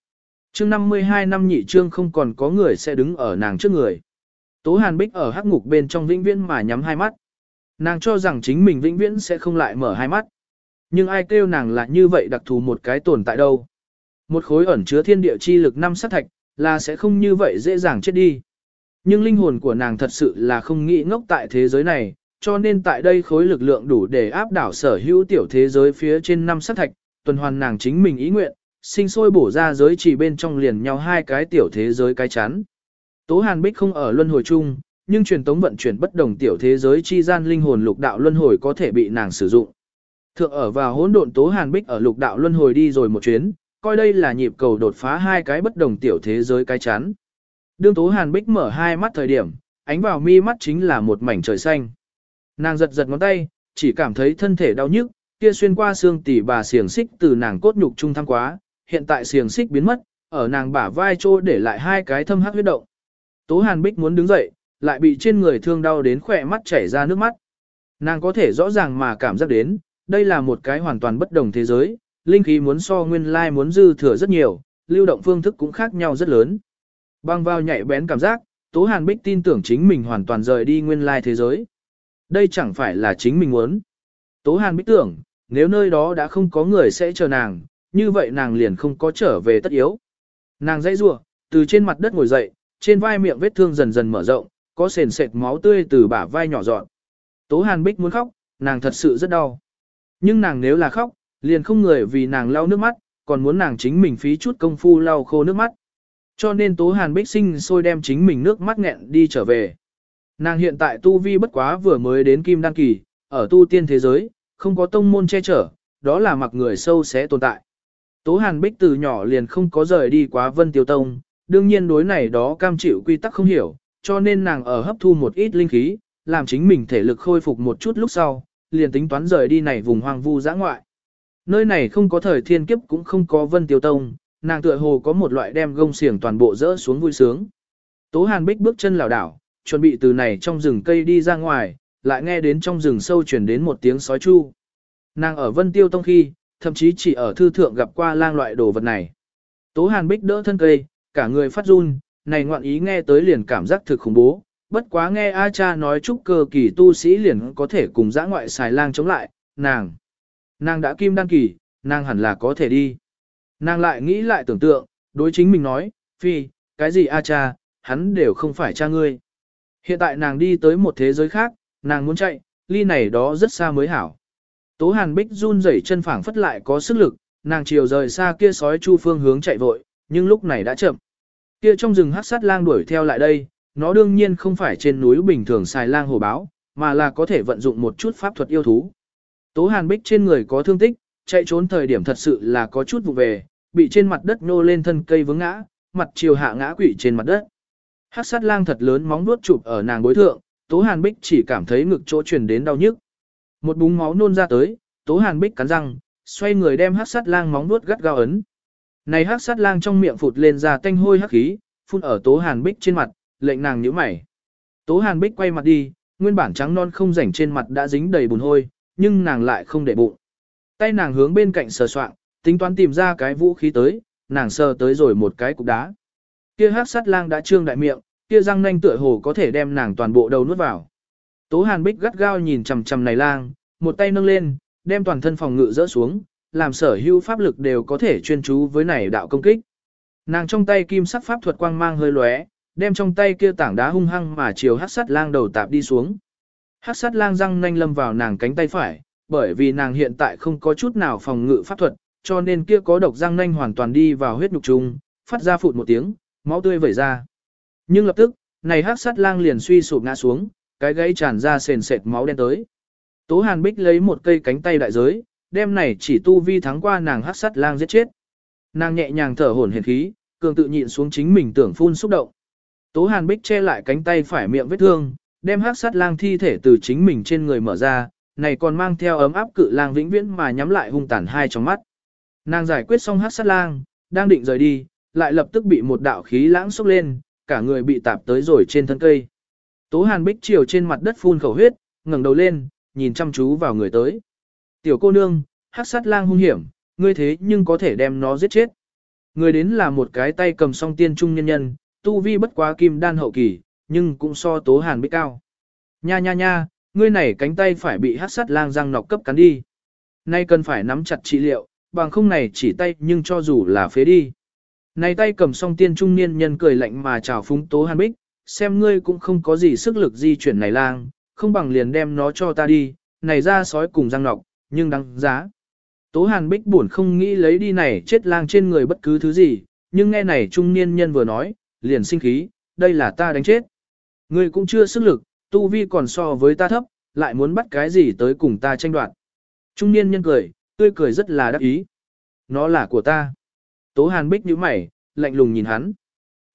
Chương 52 năm nhị trương không còn có người sẽ đứng ở nàng trước người. Tố Hàn Bích ở hắc ngục bên trong vĩnh viễn mà nhắm hai mắt. Nàng cho rằng chính mình vĩnh viễn sẽ không lại mở hai mắt. Nhưng ai kêu nàng là như vậy đặc thù một cái tồn tại đâu. Một khối ẩn chứa thiên địa chi lực năm sát thạch, là sẽ không như vậy dễ dàng chết đi. Nhưng linh hồn của nàng thật sự là không nghĩ ngốc tại thế giới này, cho nên tại đây khối lực lượng đủ để áp đảo sở hữu tiểu thế giới phía trên năm sát thạch, tuần hoàn nàng chính mình ý nguyện, sinh sôi bổ ra giới chỉ bên trong liền nhau hai cái tiểu thế giới cái chắn. Tố Hàn Bích không ở luân hồi chung, nhưng truyền tống vận chuyển bất đồng tiểu thế giới chi gian linh hồn lục đạo luân hồi có thể bị nàng sử dụng. Thượng ở vào hỗn độn Tố Hàn Bích ở lục đạo luân hồi đi rồi một chuyến, coi đây là nhịp cầu đột phá hai cái bất đồng tiểu thế giới cái chắn. Đương Tố Hàn Bích mở hai mắt thời điểm, ánh vào mi mắt chính là một mảnh trời xanh. Nàng giật giật ngón tay, chỉ cảm thấy thân thể đau nhức, kia xuyên qua xương tỉ bà xiềng xích từ nàng cốt nhục trung thăng quá, hiện tại xiềng xích biến mất, ở nàng bả vai trô để lại hai cái thâm hắc huyết động. Tố Hàn Bích muốn đứng dậy, lại bị trên người thương đau đến khỏe mắt chảy ra nước mắt. Nàng có thể rõ ràng mà cảm giác đến, đây là một cái hoàn toàn bất đồng thế giới, linh khí muốn so nguyên lai muốn dư thừa rất nhiều, lưu động phương thức cũng khác nhau rất lớn. Băng vào nhạy bén cảm giác, Tố Hàn Bích tin tưởng chính mình hoàn toàn rời đi nguyên lai thế giới. Đây chẳng phải là chính mình muốn. Tố Hàn Bích tưởng, nếu nơi đó đã không có người sẽ chờ nàng, như vậy nàng liền không có trở về tất yếu. Nàng dãy rủa, từ trên mặt đất ngồi dậy, trên vai miệng vết thương dần dần mở rộng, có sền sệt máu tươi từ bả vai nhỏ dọn. Tố Hàn Bích muốn khóc, nàng thật sự rất đau. Nhưng nàng nếu là khóc, liền không người vì nàng lau nước mắt, còn muốn nàng chính mình phí chút công phu lau khô nước mắt. Cho nên Tố Hàn Bích sinh sôi đem chính mình nước mắt nghẹn đi trở về. Nàng hiện tại tu vi bất quá vừa mới đến kim Đan kỳ, ở tu tiên thế giới, không có tông môn che chở, đó là mặc người sâu sẽ tồn tại. Tố Hàn Bích từ nhỏ liền không có rời đi quá Vân Tiêu Tông, đương nhiên đối này đó cam chịu quy tắc không hiểu, cho nên nàng ở hấp thu một ít linh khí, làm chính mình thể lực khôi phục một chút lúc sau, liền tính toán rời đi này vùng hoang vu dã ngoại. Nơi này không có thời thiên kiếp cũng không có Vân Tiêu Tông, nàng tựa hồ có một loại đem gông xiềng toàn bộ rỡ xuống vui sướng. Tố Hàn Bích bước chân lảo đảo, chuẩn bị từ này trong rừng cây đi ra ngoài, lại nghe đến trong rừng sâu truyền đến một tiếng sói chu. Nàng ở Vân Tiêu Tông khi, thậm chí chỉ ở thư thượng gặp qua lang loại đồ vật này. Tố Hàn Bích đỡ thân cây, cả người phát run, này ngoạn ý nghe tới liền cảm giác thực khủng bố, bất quá nghe A cha nói chúc cơ kỳ tu sĩ liền có thể cùng dã ngoại xài lang chống lại, nàng. Nàng đã kim đăng kỳ, nàng hẳn là có thể đi. Nàng lại nghĩ lại tưởng tượng, đối chính mình nói, phi, cái gì A cha, hắn đều không phải cha ngươi. Hiện tại nàng đi tới một thế giới khác, nàng muốn chạy, ly này đó rất xa mới hảo. Tố Hàn Bích run rẩy chân phẳng phất lại có sức lực, nàng chiều rời xa kia sói chu phương hướng chạy vội, nhưng lúc này đã chậm. Kia trong rừng hắc sát lang đuổi theo lại đây, nó đương nhiên không phải trên núi bình thường xài lang hồ báo, mà là có thể vận dụng một chút pháp thuật yêu thú. Tố Hàn Bích trên người có thương tích, chạy trốn thời điểm thật sự là có chút vụ về, bị trên mặt đất nô lên thân cây vướng ngã, mặt chiều hạ ngã quỷ trên mặt đất. Hắc sát lang thật lớn móng nuốt chụp ở nàng bối thượng, Tố Hàn Bích chỉ cảm thấy ngực chỗ truyền đến đau nhức. Một búng máu nôn ra tới, Tố Hàn Bích cắn răng, xoay người đem hắc sát lang móng nuốt gắt gao ấn. Này hắc sát lang trong miệng phụt lên ra tanh hôi hắc khí, phun ở Tố Hàn Bích trên mặt, lệnh nàng nhíu mày. Tố Hàn Bích quay mặt đi, nguyên bản trắng non không rảnh trên mặt đã dính đầy bùn hôi, nhưng nàng lại không để bụng. Tay nàng hướng bên cạnh sờ soạng, tính toán tìm ra cái vũ khí tới, nàng sờ tới rồi một cái cục đá. Kia hắc sát lang đã trương đại miệng, kia răng nanh tựa hồ có thể đem nàng toàn bộ đầu nuốt vào. Tố Hàn Bích gắt gao nhìn chằm chằm này lang, một tay nâng lên, đem toàn thân phòng ngự rỡ xuống, làm sở hữu pháp lực đều có thể chuyên chú với này đạo công kích. Nàng trong tay kim sắc pháp thuật quang mang hơi lóe, đem trong tay kia tảng đá hung hăng mà chiều hắc sát lang đầu tạp đi xuống. Hắc sát lang răng nanh lâm vào nàng cánh tay phải, bởi vì nàng hiện tại không có chút nào phòng ngự pháp thuật, cho nên kia có độc răng nanh hoàn toàn đi vào huyết nhục trùng, phát ra phụt một tiếng, máu tươi vẩy ra. Nhưng lập tức, này hắc sát lang liền suy sụp ngã xuống, cái gãy tràn ra sền sệt máu đen tới. Tố Hàn Bích lấy một cây cánh tay đại giới, đêm này chỉ tu vi thắng qua nàng hắc sắt lang giết chết. Nàng nhẹ nhàng thở hổn hển khí, cường tự nhịn xuống chính mình tưởng phun xúc động. Tố Hàn Bích che lại cánh tay phải miệng vết thương, đem hắc sắt lang thi thể từ chính mình trên người mở ra, này còn mang theo ấm áp cự lang vĩnh viễn mà nhắm lại hung tàn hai trong mắt. Nàng giải quyết xong hắc sát lang, đang định rời đi, lại lập tức bị một đạo khí lãng xốc lên, cả người bị tạp tới rồi trên thân cây. Tố Hàn Bích chiều trên mặt đất phun khẩu huyết, ngẩng đầu lên, nhìn chăm chú vào người tới. Tiểu cô nương, hắc sát lang hung hiểm, ngươi thế nhưng có thể đem nó giết chết. Người đến là một cái tay cầm song tiên trung nhân nhân, tu vi bất quá kim đan hậu kỳ, nhưng cũng so tố hàn bích cao. Nha nha nha, ngươi này cánh tay phải bị hắc sát lang răng nọc cấp cắn đi. Nay cần phải nắm chặt trị liệu, bằng không này chỉ tay nhưng cho dù là phế đi. Này tay cầm song tiên trung niên nhân cười lạnh mà chào phúng tố hàn bích, xem ngươi cũng không có gì sức lực di chuyển này lang, không bằng liền đem nó cho ta đi, này ra sói cùng răng nọc, nhưng đáng giá. Tố Hàn Bích buồn không nghĩ lấy đi này chết lang trên người bất cứ thứ gì, nhưng nghe này trung niên nhân vừa nói, liền sinh khí, đây là ta đánh chết. Ngươi cũng chưa sức lực, tu vi còn so với ta thấp, lại muốn bắt cái gì tới cùng ta tranh đoạt. Trung niên nhân cười, tươi cười rất là đắc ý. Nó là của ta. Tố Hàn Bích nhíu mày, lạnh lùng nhìn hắn.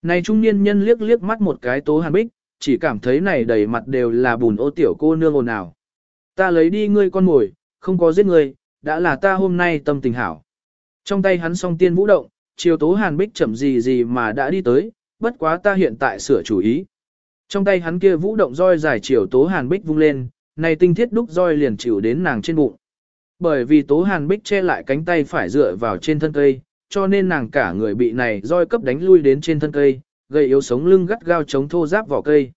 Này trung niên nhân liếc liếc mắt một cái Tố Hàn Bích, chỉ cảm thấy này đầy mặt đều là bùn ô tiểu cô nương ồn ào. Ta lấy đi ngươi con mồi, không có giết người, đã là ta hôm nay tâm tình hảo. Trong tay hắn song tiên vũ động, chiều tố hàn bích chậm gì gì mà đã đi tới, bất quá ta hiện tại sửa chủ ý. Trong tay hắn kia vũ động roi dài chiều tố hàn bích vung lên, này tinh thiết đúc roi liền chịu đến nàng trên bụng. Bởi vì tố hàn bích che lại cánh tay phải dựa vào trên thân cây, cho nên nàng cả người bị này roi cấp đánh lui đến trên thân cây, gây yếu sống lưng gắt gao chống thô giáp vỏ cây.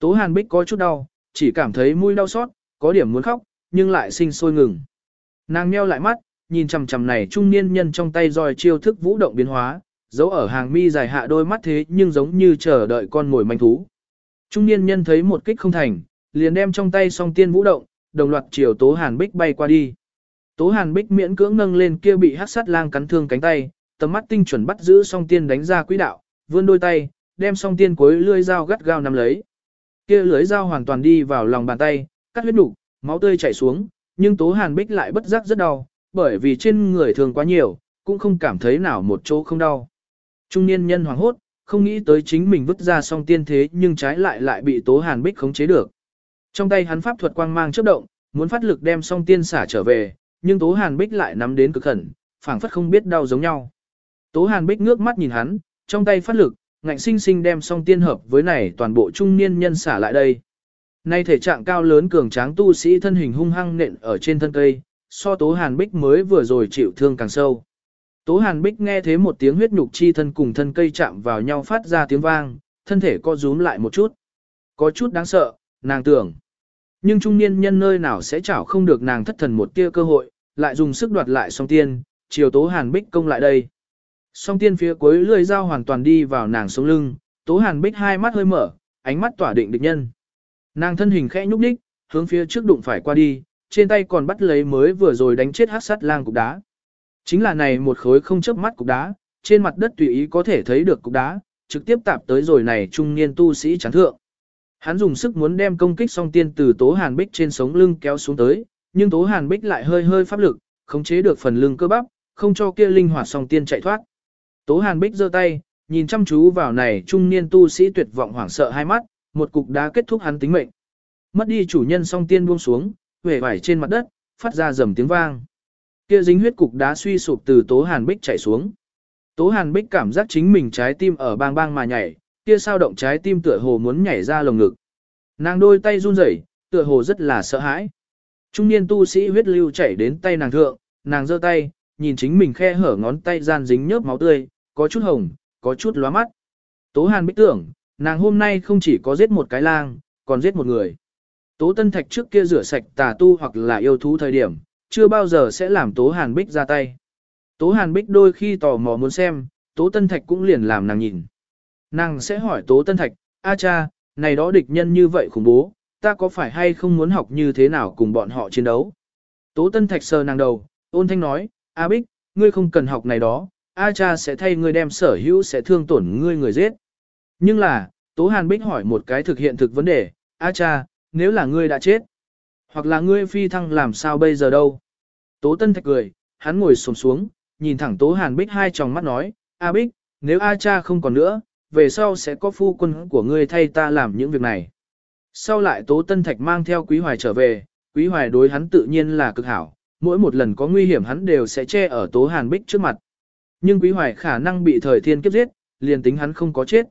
Tố hàn bích có chút đau, chỉ cảm thấy mũi đau xót, có điểm muốn khóc, nhưng lại sinh sôi ngừng. Nàng nheo lại mắt, nhìn chằm chằm này trung niên nhân trong tay roi chiêu thức vũ động biến hóa, giấu ở hàng mi dài hạ đôi mắt thế nhưng giống như chờ đợi con mồi manh thú. Trung niên nhân thấy một kích không thành, liền đem trong tay song tiên vũ động, đồng loạt chiều Tố Hàn Bích bay qua đi. Tố Hàn Bích miễn cưỡng nâng lên kia bị hắc sát lang cắn thương cánh tay, tầm mắt tinh chuẩn bắt giữ song tiên đánh ra quỹ đạo, vươn đôi tay, đem song tiên cuối lưỡi dao gắt gao nắm lấy. Kia lưỡi dao hoàn toàn đi vào lòng bàn tay, cắt huyết đủ, máu tươi chảy xuống, nhưng Tố Hàn Bích lại bất giác rất đau, bởi vì trên người thường quá nhiều, cũng không cảm thấy nào một chỗ không đau. Trung niên nhân hoảng hốt, không nghĩ tới chính mình vứt ra song tiên thế nhưng trái lại lại bị Tố Hàn Bích khống chế được. Trong tay hắn pháp thuật quang mang chớp động, muốn phát lực đem song tiên xả trở về, nhưng Tố Hàn Bích lại nắm đến cực khẩn, phảng phất không biết đau giống nhau. Tố Hàn Bích ngước mắt nhìn hắn, trong tay phát lực, ngạnh sinh sinh đem song tiên hợp với này toàn bộ trung niên nhân xả lại đây. Nay thể trạng cao lớn cường tráng tu sĩ thân hình hung hăng nện ở trên thân cây, so Tố Hàn Bích mới vừa rồi chịu thương càng sâu. Tố Hàn Bích nghe thế một tiếng huyết nhục chi thân cùng thân cây chạm vào nhau phát ra tiếng vang, thân thể co rúm lại một chút. Có chút đáng sợ, nàng tưởng. Nhưng trung niên nhân nơi nào sẽ chảo không được nàng thất thần một tia cơ hội, lại dùng sức đoạt lại song tiên, chiều Tố Hàn Bích công lại đây. Song tiên phía cuối lưỡi dao hoàn toàn đi vào nàng sống lưng, Tố Hàn Bích hai mắt hơi mở, ánh mắt tỏa định địch nhân. Nàng thân hình khẽ nhúc nhích, hướng phía trước đụng phải qua đi, trên tay còn bắt lấy mới vừa rồi đánh chết hắc sát lang cục đá. Chính là này một khối không chớp mắt cục đá, trên mặt đất tùy ý có thể thấy được cục đá, trực tiếp tạp tới rồi này trung niên tu sĩ chán thượng. Hắn dùng sức muốn đem công kích song tiên từ Tố Hàn Bích trên sống lưng kéo xuống tới, nhưng Tố Hàn Bích lại hơi hơi pháp lực, khống chế được phần lưng cơ bắp, không cho kia linh hoạt song tiên chạy thoát. Tố Hàn Bích giơ tay, nhìn chăm chú vào này trung niên tu sĩ tuyệt vọng hoảng sợ hai mắt, một cục đá kết thúc hắn tính mệnh. Mất đi chủ nhân song tiên buông xuống, huệ vải trên mặt đất, phát ra rầm tiếng vang. Kia dính huyết cục đá suy sụp từ tố hàn bích chảy xuống. Tố Hàn Bích cảm giác chính mình trái tim ở bang bang mà nhảy, kia sao động trái tim tựa hồ muốn nhảy ra lồng ngực. Nàng đôi tay run rẩy, tựa hồ rất là sợ hãi. Trung niên tu sĩ huyết lưu chảy đến tay nàng thượng, nàng giơ tay, nhìn chính mình khe hở ngón tay gian dính nhớp máu tươi, có chút hồng, có chút lóa mắt. Tố Hàn Bích tưởng, nàng hôm nay không chỉ có giết một cái lang, còn giết một người. Tố Tân Thạch trước kia rửa sạch tà tu hoặc là yêu thú thời điểm, chưa bao giờ sẽ làm Tố Hàn Bích ra tay. Tố Hàn Bích đôi khi tò mò muốn xem, Tố Tân Thạch cũng liền làm nàng nhìn. Nàng sẽ hỏi Tố Tân Thạch, A cha, này đó địch nhân như vậy khủng bố, ta có phải hay không muốn học như thế nào cùng bọn họ chiến đấu? Tố Tân Thạch sờ nàng đầu, ôn thanh nói, A Bích, ngươi không cần học này đó, A cha sẽ thay ngươi đem sở hữu sẽ thương tổn ngươi người giết. Nhưng là, Tố Hàn Bích hỏi một cái thực hiện thực vấn đề, A cha, nếu là ngươi đã chết, hoặc là ngươi phi thăng làm sao bây giờ đâu? Tố Tân Thạch cười, hắn ngồi xổm xuống, nhìn thẳng Tố Hàn Bích hai tròng mắt nói, A Bích, nếu A cha không còn nữa, về sau sẽ có phu quân của ngươi thay ta làm những việc này. Sau lại Tố Tân Thạch mang theo Quý Hoài trở về, Quý Hoài đối hắn tự nhiên là cực hảo, mỗi một lần có nguy hiểm hắn đều sẽ che ở Tố Hàn Bích trước mặt. Nhưng Quý Hoài khả năng bị thời thiên kiếp giết, liền tính hắn không có chết.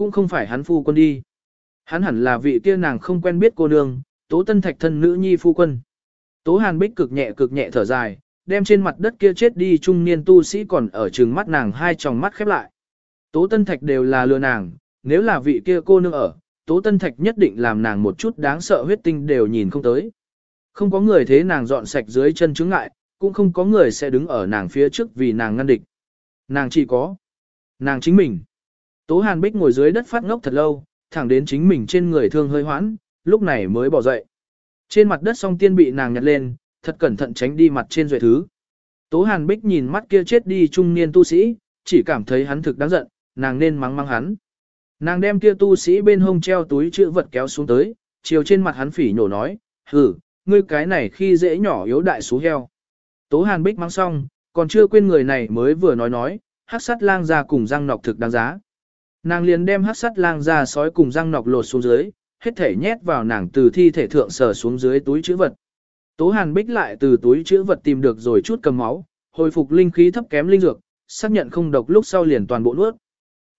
Cũng không phải hắn phu quân đi. Hắn hẳn là vị kia nàng không quen biết cô nương, Tố Tân Thạch thân nữ nhi phu quân. Tố Hàn Bích cực nhẹ cực nhẹ thở dài, đem trên mặt đất kia chết đi trung niên tu sĩ còn ở trừng mắt nàng hai tròng mắt khép lại. Tố Tân Thạch đều là lừa nàng, nếu là vị kia cô nương ở, Tố Tân Thạch nhất định làm nàng một chút đáng sợ huyết tinh đều nhìn không tới. Không có người thế nàng dọn sạch dưới chân chứng ngại, cũng không có người sẽ đứng ở nàng phía trước vì nàng ngăn địch. Nàng chỉ có nàng chính mình. Tố Hàn Bích ngồi dưới đất phát ngốc thật lâu, thẳng đến chính mình trên người thương hơi hoãn, lúc này mới bỏ dậy. Trên mặt đất song tiên bị nàng nhặt lên, thật cẩn thận tránh đi mặt trên duệ thứ. Tố Hàn Bích nhìn mắt kia chết đi trung niên tu sĩ, chỉ cảm thấy hắn thực đáng giận, nàng nên mắng mắng hắn. Nàng đem kia tu sĩ bên hông treo túi chữ vật kéo xuống tới, chiều trên mặt hắn phỉ nhổ nói, hử, ngươi cái này khi dễ nhỏ yếu đại số heo. Tố Hàn Bích mắng xong, còn chưa quên người này mới vừa nói nói, hắc sắt lang ra cùng răng nọc thực đáng giá. Nàng liền đem hắc sắt lang ra sói cùng răng nọc lột xuống dưới, hết thể nhét vào nàng từ thi thể thượng sờ xuống dưới túi chữ vật. Tố Hàn Bích lại từ túi chữ vật tìm được rồi chút cầm máu, hồi phục linh khí thấp kém linh dược, xác nhận không độc lúc sau liền toàn bộ nuốt.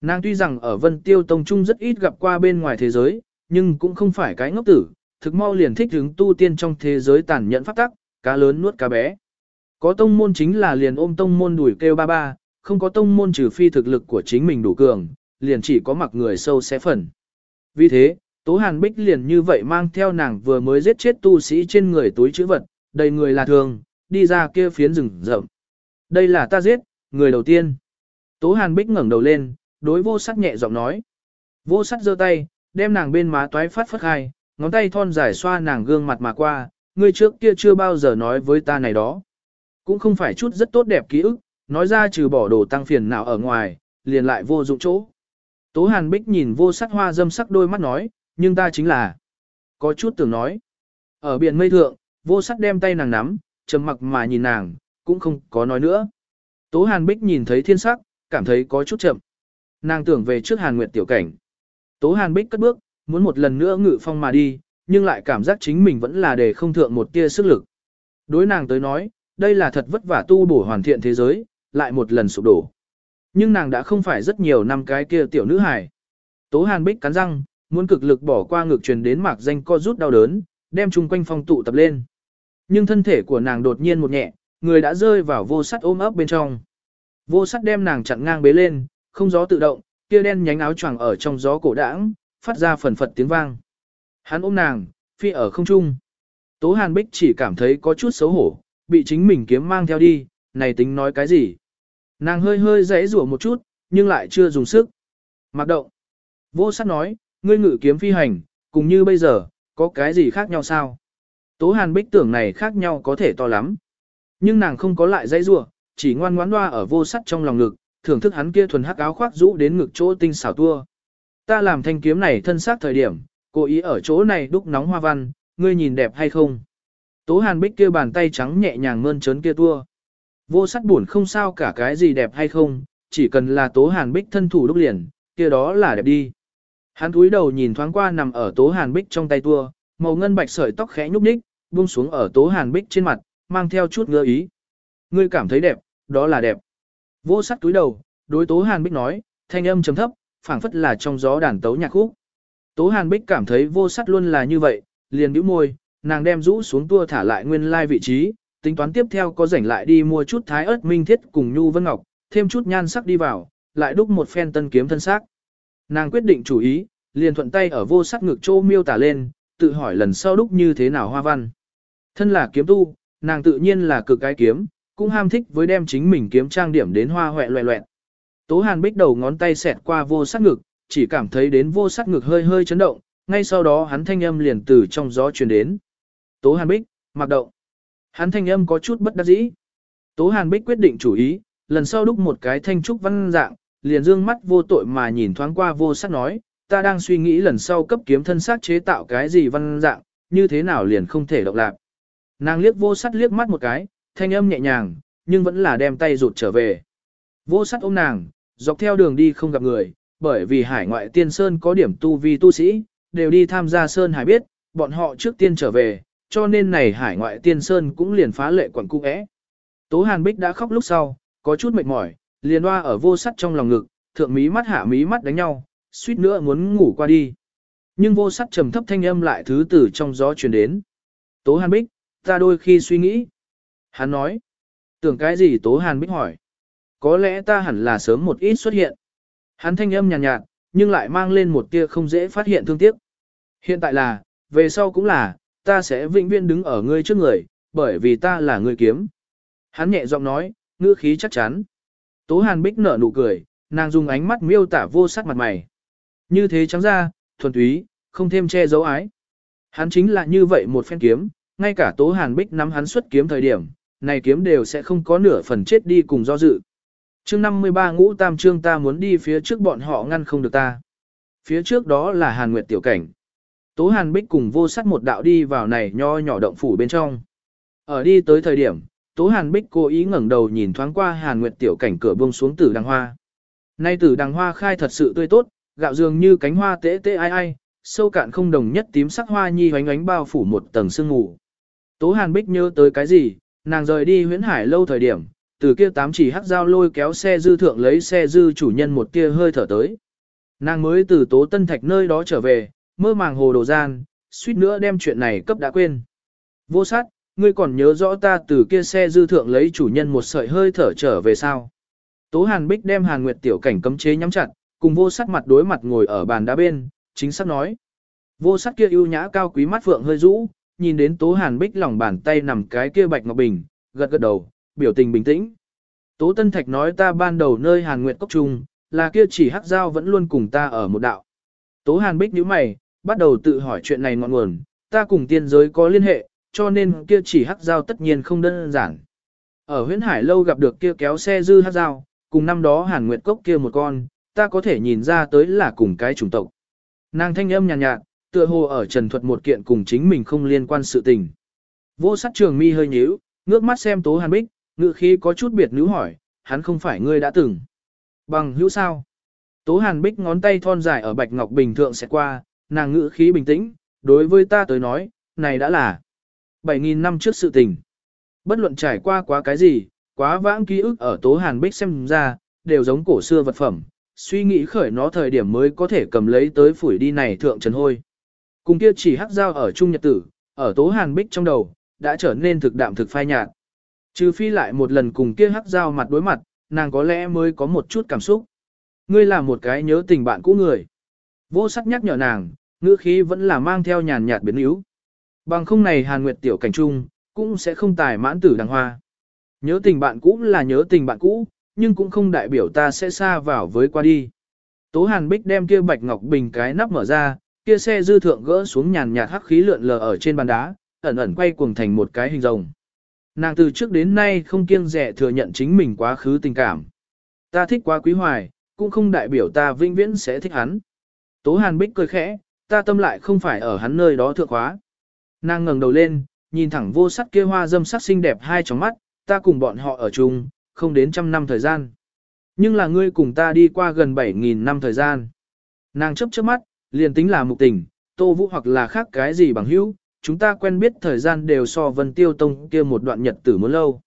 Nàng tuy rằng ở Vân Tiêu Tông Trung rất ít gặp qua bên ngoài thế giới, nhưng cũng không phải cái ngốc tử, thực mau liền thích hứng tu tiên trong thế giới tàn nhẫn pháp tắc, cá lớn nuốt cá bé. Có tông môn chính là liền ôm tông môn đuổi kêu ba ba, không có tông môn trừ phi thực lực của chính mình đủ cường, liền chỉ có mặc người sâu xé phần. Vì thế, Tố Hàn Bích liền như vậy mang theo nàng vừa mới giết chết tu sĩ trên người túi chữ vật, đầy người là thường, đi ra kia phiến rừng rậm. Đây là ta giết, người đầu tiên. Tố Hàn Bích ngẩng đầu lên, đối vô sắc nhẹ giọng nói. Vô sắc giơ tay, đem nàng bên má toái phát phất hai, ngón tay thon dài xoa nàng gương mặt mà qua, ngươi trước kia chưa bao giờ nói với ta này đó. Cũng không phải chút rất tốt đẹp ký ức, nói ra trừ bỏ đồ tăng phiền nào ở ngoài, liền lại vô dụng chỗ. Tố Hàn Bích nhìn vô sắc hoa dâm sắc đôi mắt nói, nhưng ta chính là. Có chút tưởng nói. Ở biển mây thượng, vô sắc đem tay nàng nắm, trầm mặc mà nhìn nàng, cũng không có nói nữa. Tố Hàn Bích nhìn thấy thiên sắc, cảm thấy có chút chậm. Nàng tưởng về trước Hàn Nguyệt tiểu cảnh. Tố Hàn Bích cất bước, muốn một lần nữa ngự phong mà đi, nhưng lại cảm giác chính mình vẫn là để không thượng một tia sức lực. Đối nàng tới nói, đây là thật vất vả tu bổ hoàn thiện thế giới, lại một lần sụp đổ. Nhưng nàng đã không phải rất nhiều năm cái kia tiểu nữ hài. Tố Hàn Bích cắn răng, muốn cực lực bỏ qua ngực truyền đến mạc danh co rút đau đớn, đem chung quanh phong tụ tập lên. Nhưng thân thể của nàng đột nhiên một nhẹ, người đã rơi vào vô sắt ôm ấp bên trong. Vô sắt đem nàng chặn ngang bế lên, không gió tự động, kia đen nhánh áo choàng ở trong gió cổ đãng, phát ra phần phật tiếng vang. Hắn ôm nàng, phi ở không trung. Tố Hàn Bích chỉ cảm thấy có chút xấu hổ, bị chính mình kiếm mang theo đi, này tính nói cái gì. Nàng hơi hơi dãy rủa một chút, nhưng lại chưa dùng sức. Mặc động. Vô sát nói, ngươi ngự kiếm phi hành, cùng như bây giờ, có cái gì khác nhau sao? Tố Hàn Bích tưởng này khác nhau có thể to lắm. Nhưng nàng không có lại dãy rủa, chỉ ngoan ngoãn loa ở vô sắt trong lòng ngực, thưởng thức hắn kia thuần hắc áo khoác rũ đến ngực chỗ tinh xảo tua. Ta làm thanh kiếm này thân xác thời điểm, cố ý ở chỗ này đúc nóng hoa văn, ngươi nhìn đẹp hay không? Tố Hàn Bích kia bàn tay trắng nhẹ nhàng mơn trớn kia tua. Vô sắc buồn không sao cả cái gì đẹp hay không, chỉ cần là Tố Hàn Bích thân thủ đúc liền, kia đó là đẹp đi. Hắn cúi đầu nhìn thoáng qua nằm ở Tố Hàn Bích trong tay tua, màu ngân bạch sợi tóc khẽ nhúc nhích, buông xuống ở Tố Hàn Bích trên mặt, mang theo chút ngơ ý. Ngươi cảm thấy đẹp, đó là đẹp. Vô sắc túi đầu, đối Tố Hàn Bích nói, thanh âm trầm thấp, phảng phất là trong gió đàn tấu nhạc khúc. Tố Hàn Bích cảm thấy vô sắc luôn là như vậy, liền bĩu môi, nàng đem rũ xuống tua thả lại nguyên lai vị trí, tính toán tiếp theo có rảnh lại đi mua chút thái ớt minh thiết cùng nhu vân ngọc, thêm chút nhan sắc đi vào, lại đúc một phen tân kiếm thân xác. Nàng quyết định chủ ý, liền thuận tay ở vô sắc ngực chỗ miêu tả lên, tự hỏi lần sau đúc như thế nào hoa văn. Thân là kiếm tu, nàng tự nhiên là cực cái kiếm, cũng ham thích với đem chính mình kiếm trang điểm đến hoa hoẹ loẹ loẹn. Tố Hàn Bích đầu ngón tay xẹt qua vô sắc ngực, chỉ cảm thấy đến vô sắc ngực hơi hơi chấn động, ngay sau đó hắn thanh âm liền từ trong gió truyền đến. Tố Hàn Bích, mặc động. Hắn thanh âm có chút bất đắc dĩ. Tố Hàn Bích quyết định chủ ý, lần sau đúc một cái thanh trúc văn dạng, liền dương mắt vô tội mà nhìn thoáng qua vô sắc nói, ta đang suy nghĩ lần sau cấp kiếm thân xác chế tạo cái gì văn dạng, như thế nào liền không thể động lạc. Nàng liếc vô sắt liếc mắt một cái, thanh âm nhẹ nhàng, nhưng vẫn là đem tay rụt trở về. Vô sắt ôm nàng, dọc theo đường đi không gặp người, bởi vì hải ngoại tiên sơn có điểm tu vi tu sĩ, đều đi tham gia sơn hải biết, bọn họ trước tiên trở về, cho nên này hải ngoại tiên sơn cũng liền phá lệ quẩn cung ẽ. Tố Hàn Bích đã khóc lúc sau, có chút mệt mỏi, liền hoa ở vô sắt trong lòng ngực, thượng mí mắt hạ mí mắt đánh nhau, suýt nữa muốn ngủ qua đi. Nhưng vô sắt trầm thấp thanh âm lại thứ từ trong gió truyền đến. Tố Hàn Bích, ta đôi khi suy nghĩ. Hắn nói, tưởng cái gì Tố Hàn Bích hỏi. Có lẽ ta hẳn là sớm một ít xuất hiện. Hắn thanh âm nhàn nhạt, nhạt, nhưng lại mang lên một tia không dễ phát hiện thương tiếc. Hiện tại là, về sau cũng là, ta sẽ vĩnh viễn đứng ở ngươi trước người, bởi vì ta là người kiếm. Hắn nhẹ giọng nói, ngữ khí chắc chắn. Tố Hàn Bích nở nụ cười, nàng dùng ánh mắt miêu tả vô sắc mặt mày. Như thế trắng ra, thuần túy, không thêm che giấu ái. Hắn chính là như vậy một phen kiếm, ngay cả Tố Hàn Bích nắm hắn xuất kiếm thời điểm, này kiếm đều sẽ không có nửa phần chết đi cùng do dự. Chương 53 ngũ tam trương ta muốn đi phía trước bọn họ ngăn không được ta. Phía trước đó là Hàn Nguyệt tiểu cảnh. Tố Hàn Bích cùng vô sắc một đạo đi vào này nho nhỏ động phủ bên trong. Ở đi tới thời điểm, Tố Hàn Bích cố ý ngẩng đầu nhìn thoáng qua Hàn Nguyệt tiểu cảnh cửa buông xuống tử đằng hoa. Nay tử đằng hoa khai thật sự tươi tốt, gạo dường như cánh hoa tế tế ai ai, sâu cạn không đồng nhất tím sắc hoa nhi hoánh ánh bao phủ một tầng sương ngủ. Tố Hàn Bích nhớ tới cái gì, nàng rời đi huyễn hải lâu thời điểm, từ kia tám chỉ hắc dao lôi kéo xe dư thượng lấy xe dư chủ nhân một tia hơi thở tới. Nàng mới từ tố tân thạch nơi đó trở về, mơ màng hồ đồ gian, suýt nữa đem chuyện này cấp đã quên. Vô sát, ngươi còn nhớ rõ ta từ kia xe dư thượng lấy chủ nhân một sợi hơi thở trở về sao. Tố Hàn Bích đem Hàn Nguyệt tiểu cảnh cấm chế nhắm chặt, cùng vô sát mặt đối mặt ngồi ở bàn đá bên, chính xác nói. Vô sát kia ưu nhã cao quý mắt phượng hơi rũ, nhìn đến Tố Hàn Bích lòng bàn tay nằm cái kia bạch ngọc bình, gật gật đầu, biểu tình bình tĩnh. Tố Tân Thạch nói ta ban đầu nơi Hàn Nguyệt Cốc Trung, là kia chỉ hắc giao vẫn luôn cùng ta ở một đạo. Tố Hàn Bích nhíu mày, bắt đầu tự hỏi chuyện này ngọn nguồn, ta cùng tiên giới có liên hệ, cho nên kia chỉ hắc giao tất nhiên không đơn giản. Ở huyễn hải lâu gặp được kia kéo xe dư hắc giao, cùng năm đó Hàn Nguyệt Cốc kia một con, ta có thể nhìn ra tới là cùng cái chủng tộc. Nàng thanh âm nhàn nhạt, nhạt, tựa hồ ở trần thuật một kiện cùng chính mình không liên quan sự tình. Vô sát trường mi hơi nhíu, ngước mắt xem Tố Hàn Bích, ngự khí có chút biệt nữ hỏi, hắn không phải ngươi đã từng. Bằng hữu sao? Tố Hàn Bích ngón tay thon dài ở bạch ngọc bình thượng sẽ qua, nàng ngữ khí bình tĩnh, đối với ta tới nói, này đã là 7.000 năm trước sự tình. Bất luận trải qua quá cái gì, quá vãng ký ức ở Tố Hàn Bích xem ra, đều giống cổ xưa vật phẩm, suy nghĩ khởi nó thời điểm mới có thể cầm lấy tới phủi đi này thượng trần hôi. Cùng kia chỉ hắc dao ở trung nhật tử, ở Tố Hàn Bích trong đầu, đã trở nên thực đạm thực phai nhạt. Trừ phi lại một lần cùng kia hắc dao mặt đối mặt, nàng có lẽ mới có một chút cảm xúc. Ngươi là một cái nhớ tình bạn cũ người. Vô sắc nhắc nhở nàng, ngữ khí vẫn là mang theo nhàn nhạt biến yếu. Bằng không này Hàn Nguyệt tiểu cảnh trung, cũng sẽ không tài mãn tử đằng hoa. Nhớ tình bạn cũ là nhớ tình bạn cũ, nhưng cũng không đại biểu ta sẽ xa vào với qua đi. Tố Hàn Bích đem kia bạch ngọc bình cái nắp mở ra, kia xe dư thượng gỡ xuống nhàn nhạt hắc khí lượn lờ ở trên bàn đá, ẩn ẩn quay cuồng thành một cái hình rồng. Nàng từ trước đến nay không kiêng dè thừa nhận chính mình quá khứ tình cảm. Ta thích quá quý hoài, cũng không đại biểu ta vĩnh viễn sẽ thích hắn. Tố Hàn Bích cười khẽ, ta tâm lại không phải ở hắn nơi đó thượng hóa. Nàng ngẩng đầu lên, nhìn thẳng vô sắc kia hoa dâm sắc xinh đẹp hai tròng mắt, ta cùng bọn họ ở chung, không đến trăm năm thời gian. Nhưng là ngươi cùng ta đi qua gần 7.000 năm thời gian. Nàng chấp chớp mắt, liền tính là mục tình, tô vũ hoặc là khác cái gì bằng hữu, chúng ta quen biết thời gian đều so Vân Tiêu Tông kia một đoạn nhật tử muốn lâu.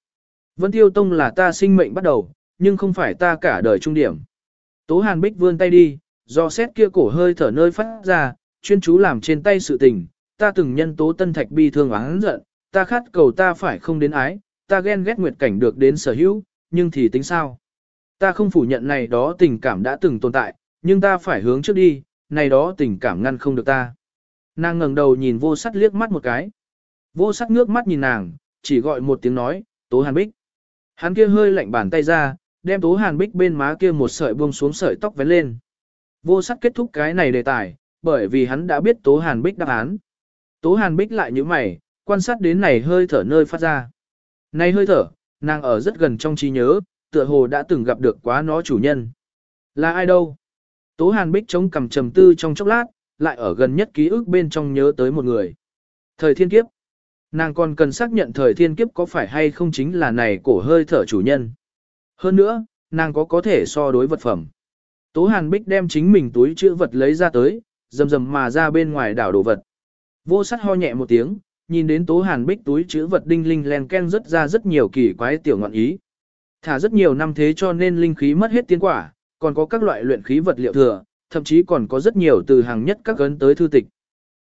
Vân Tiêu Tông là ta sinh mệnh bắt đầu, nhưng không phải ta cả đời trung điểm. Tố Hàn Bích vươn tay đi, do xét kia cổ hơi thở nơi phát ra, chuyên chú làm trên tay sự tình, ta từng nhân tố tân thạch bi thương oán giận, ta khát cầu ta phải không đến ái, ta ghen ghét nguyệt cảnh được đến sở hữu, nhưng thì tính sao? Ta không phủ nhận này đó tình cảm đã từng tồn tại, nhưng ta phải hướng trước đi, này đó tình cảm ngăn không được ta. Nàng ngẩng đầu nhìn vô sắc liếc mắt một cái. Vô sắc nước mắt nhìn nàng, chỉ gọi một tiếng nói, Tố Hàn Bích. Hắn kia hơi lạnh bàn tay ra, đem Tố Hàn Bích bên má kia một sợi buông xuống sợi tóc vén lên. Vô sắc kết thúc cái này đề tài, bởi vì hắn đã biết Tố Hàn Bích đáp án. Tố Hàn Bích lại như mày, quan sát đến này hơi thở nơi phát ra. Này hơi thở, nàng ở rất gần trong trí nhớ, tựa hồ đã từng gặp được quá nó chủ nhân. Là ai đâu? Tố Hàn Bích chống cầm trầm tư trong chốc lát, lại ở gần nhất ký ức bên trong nhớ tới một người. Thời thiên kiếp. Nàng còn cần xác nhận thời thiên kiếp có phải hay không chính là này cổ hơi thở chủ nhân. Hơn nữa, nàng có có thể so đối vật phẩm. Tố Hàn Bích đem chính mình túi chữ vật lấy ra tới, dầm dầm mà ra bên ngoài đảo đồ vật. Vô sắt ho nhẹ một tiếng, nhìn đến Tố Hàn Bích túi chữ vật đinh linh len ken rất ra rất nhiều kỳ quái tiểu ngọn ý. Thả rất nhiều năm thế cho nên linh khí mất hết tiến quả, còn có các loại luyện khí vật liệu thừa, thậm chí còn có rất nhiều từ hàng nhất các gấn tới thư tịch.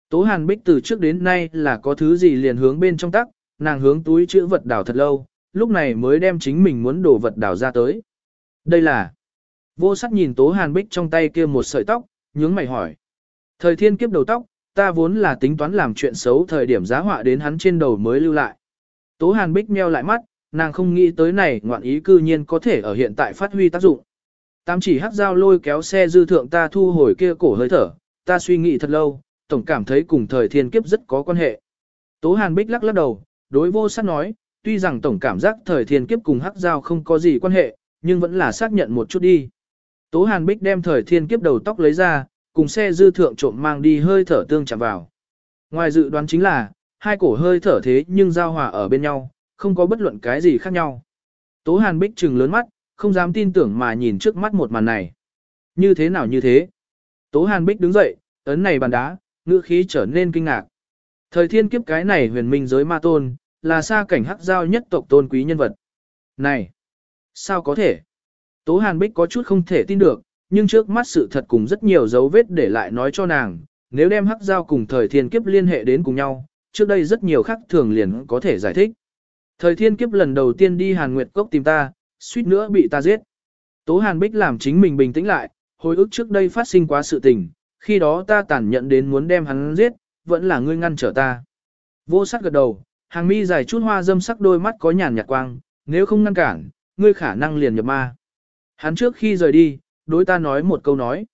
Tố Hàn Bích từ trước đến nay là có thứ gì liền hướng bên trong tắc, nàng hướng túi chữ vật đảo thật lâu, lúc này mới đem chính mình muốn đổ vật đảo ra tới. Đây là... Vô sắc nhìn Tố Hàn Bích trong tay kia một sợi tóc, nhướng mày hỏi. Thời thiên kiếp đầu tóc, ta vốn là tính toán làm chuyện xấu thời điểm giá họa đến hắn trên đầu mới lưu lại. Tố Hàn Bích meo lại mắt, nàng không nghĩ tới này ngoạn ý cư nhiên có thể ở hiện tại phát huy tác dụng. Tam chỉ hắc dao lôi kéo xe dư thượng ta thu hồi kia cổ hơi thở, ta suy nghĩ thật lâu, tổng cảm thấy cùng thời thiên kiếp rất có quan hệ. Tố Hàn Bích lắc lắc đầu, đối vô sát nói, tuy rằng tổng cảm giác thời thiên kiếp cùng hắc dao không có gì quan hệ, nhưng vẫn là xác nhận một chút đi. Tố Hàn Bích đem thời thiên kiếp đầu tóc lấy ra, cùng xe dư thượng trộm mang đi hơi thở tương chạm vào. Ngoài dự đoán chính là, hai cổ hơi thở thế nhưng giao hòa ở bên nhau, không có bất luận cái gì khác nhau. Tố Hàn Bích trừng lớn mắt, không dám tin tưởng mà nhìn trước mắt một màn này. Như thế nào như thế? Tố Hàn Bích đứng dậy, ấn này bàn đá, ngữ khí trở nên kinh ngạc. Thời thiên kiếp cái này huyền minh giới ma tôn, là xa cảnh hắc giao nhất tộc tôn quý nhân vật. Này! Sao có thể? Tố Hàn Bích có chút không thể tin được, nhưng trước mắt sự thật cùng rất nhiều dấu vết để lại nói cho nàng, nếu đem hắc giao cùng thời thiên kiếp liên hệ đến cùng nhau, trước đây rất nhiều khác thường liền có thể giải thích. Thời thiên kiếp lần đầu tiên đi Hàn Nguyệt Cốc tìm ta, suýt nữa bị ta giết. Tố Hàn Bích làm chính mình bình tĩnh lại, hồi ức trước đây phát sinh quá sự tình, khi đó ta tàn nhận đến muốn đem hắn giết, vẫn là ngươi ngăn trở ta. Vô sắc gật đầu, hàng mi dài chút hoa dâm sắc đôi mắt có nhàn nhạt quang, nếu không ngăn cản, ngươi khả năng liền nhập ma. Hắn trước khi rời đi, đối ta nói một câu nói.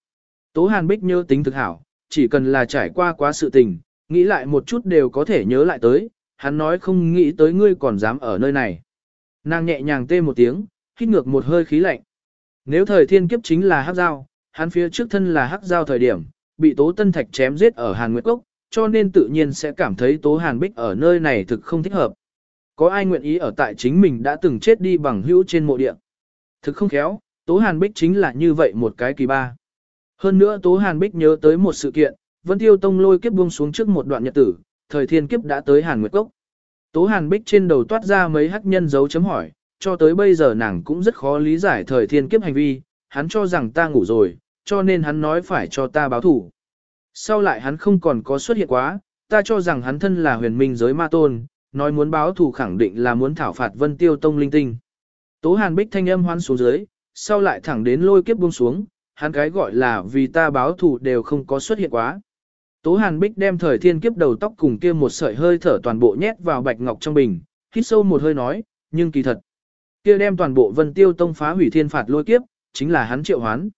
Tố Hàn Bích nhớ tính thực hảo, chỉ cần là trải qua quá sự tình, nghĩ lại một chút đều có thể nhớ lại tới, hắn nói không nghĩ tới ngươi còn dám ở nơi này. Nàng nhẹ nhàng tê một tiếng, hít ngược một hơi khí lạnh. Nếu thời thiên kiếp chính là hắc giao, hắn phía trước thân là hắc giao thời điểm, bị Tố Tân Thạch chém giết ở Hàn Nguyệt Cốc, cho nên tự nhiên sẽ cảm thấy Tố Hàn Bích ở nơi này thực không thích hợp. Có ai nguyện ý ở tại chính mình đã từng chết đi bằng hữu trên mộ địa. Thực không khéo, Tố Hàn Bích chính là như vậy một cái kỳ ba. Hơn nữa Tố Hàn Bích nhớ tới một sự kiện, Vân Tiêu Tông lôi kiếp buông xuống trước một đoạn nhật tử, thời thiên kiếp đã tới Hàn Nguyệt Cốc. Tố Hàn Bích trên đầu toát ra mấy hắc nhân dấu chấm hỏi, cho tới bây giờ nàng cũng rất khó lý giải thời thiên kiếp hành vi, hắn cho rằng ta ngủ rồi, cho nên hắn nói phải cho ta báo thủ. Sau lại hắn không còn có xuất hiện quá, ta cho rằng hắn thân là huyền minh giới ma tôn, nói muốn báo thủ khẳng định là muốn thảo phạt Vân Tiêu Tông linh tinh. Tố Hàn Bích thanh âm hoan xuống dưới, sau lại thẳng đến lôi kiếp buông xuống, hắn cái gọi là vì ta báo thù đều không có xuất hiện quá. Tố Hàn Bích đem thời thiên kiếp đầu tóc cùng kia một sợi hơi thở toàn bộ nhét vào bạch ngọc trong bình, hít sâu một hơi nói, nhưng kỳ thật. Kia đem toàn bộ vân tiêu tông phá hủy thiên phạt lôi kiếp, chính là hắn triệu hoán.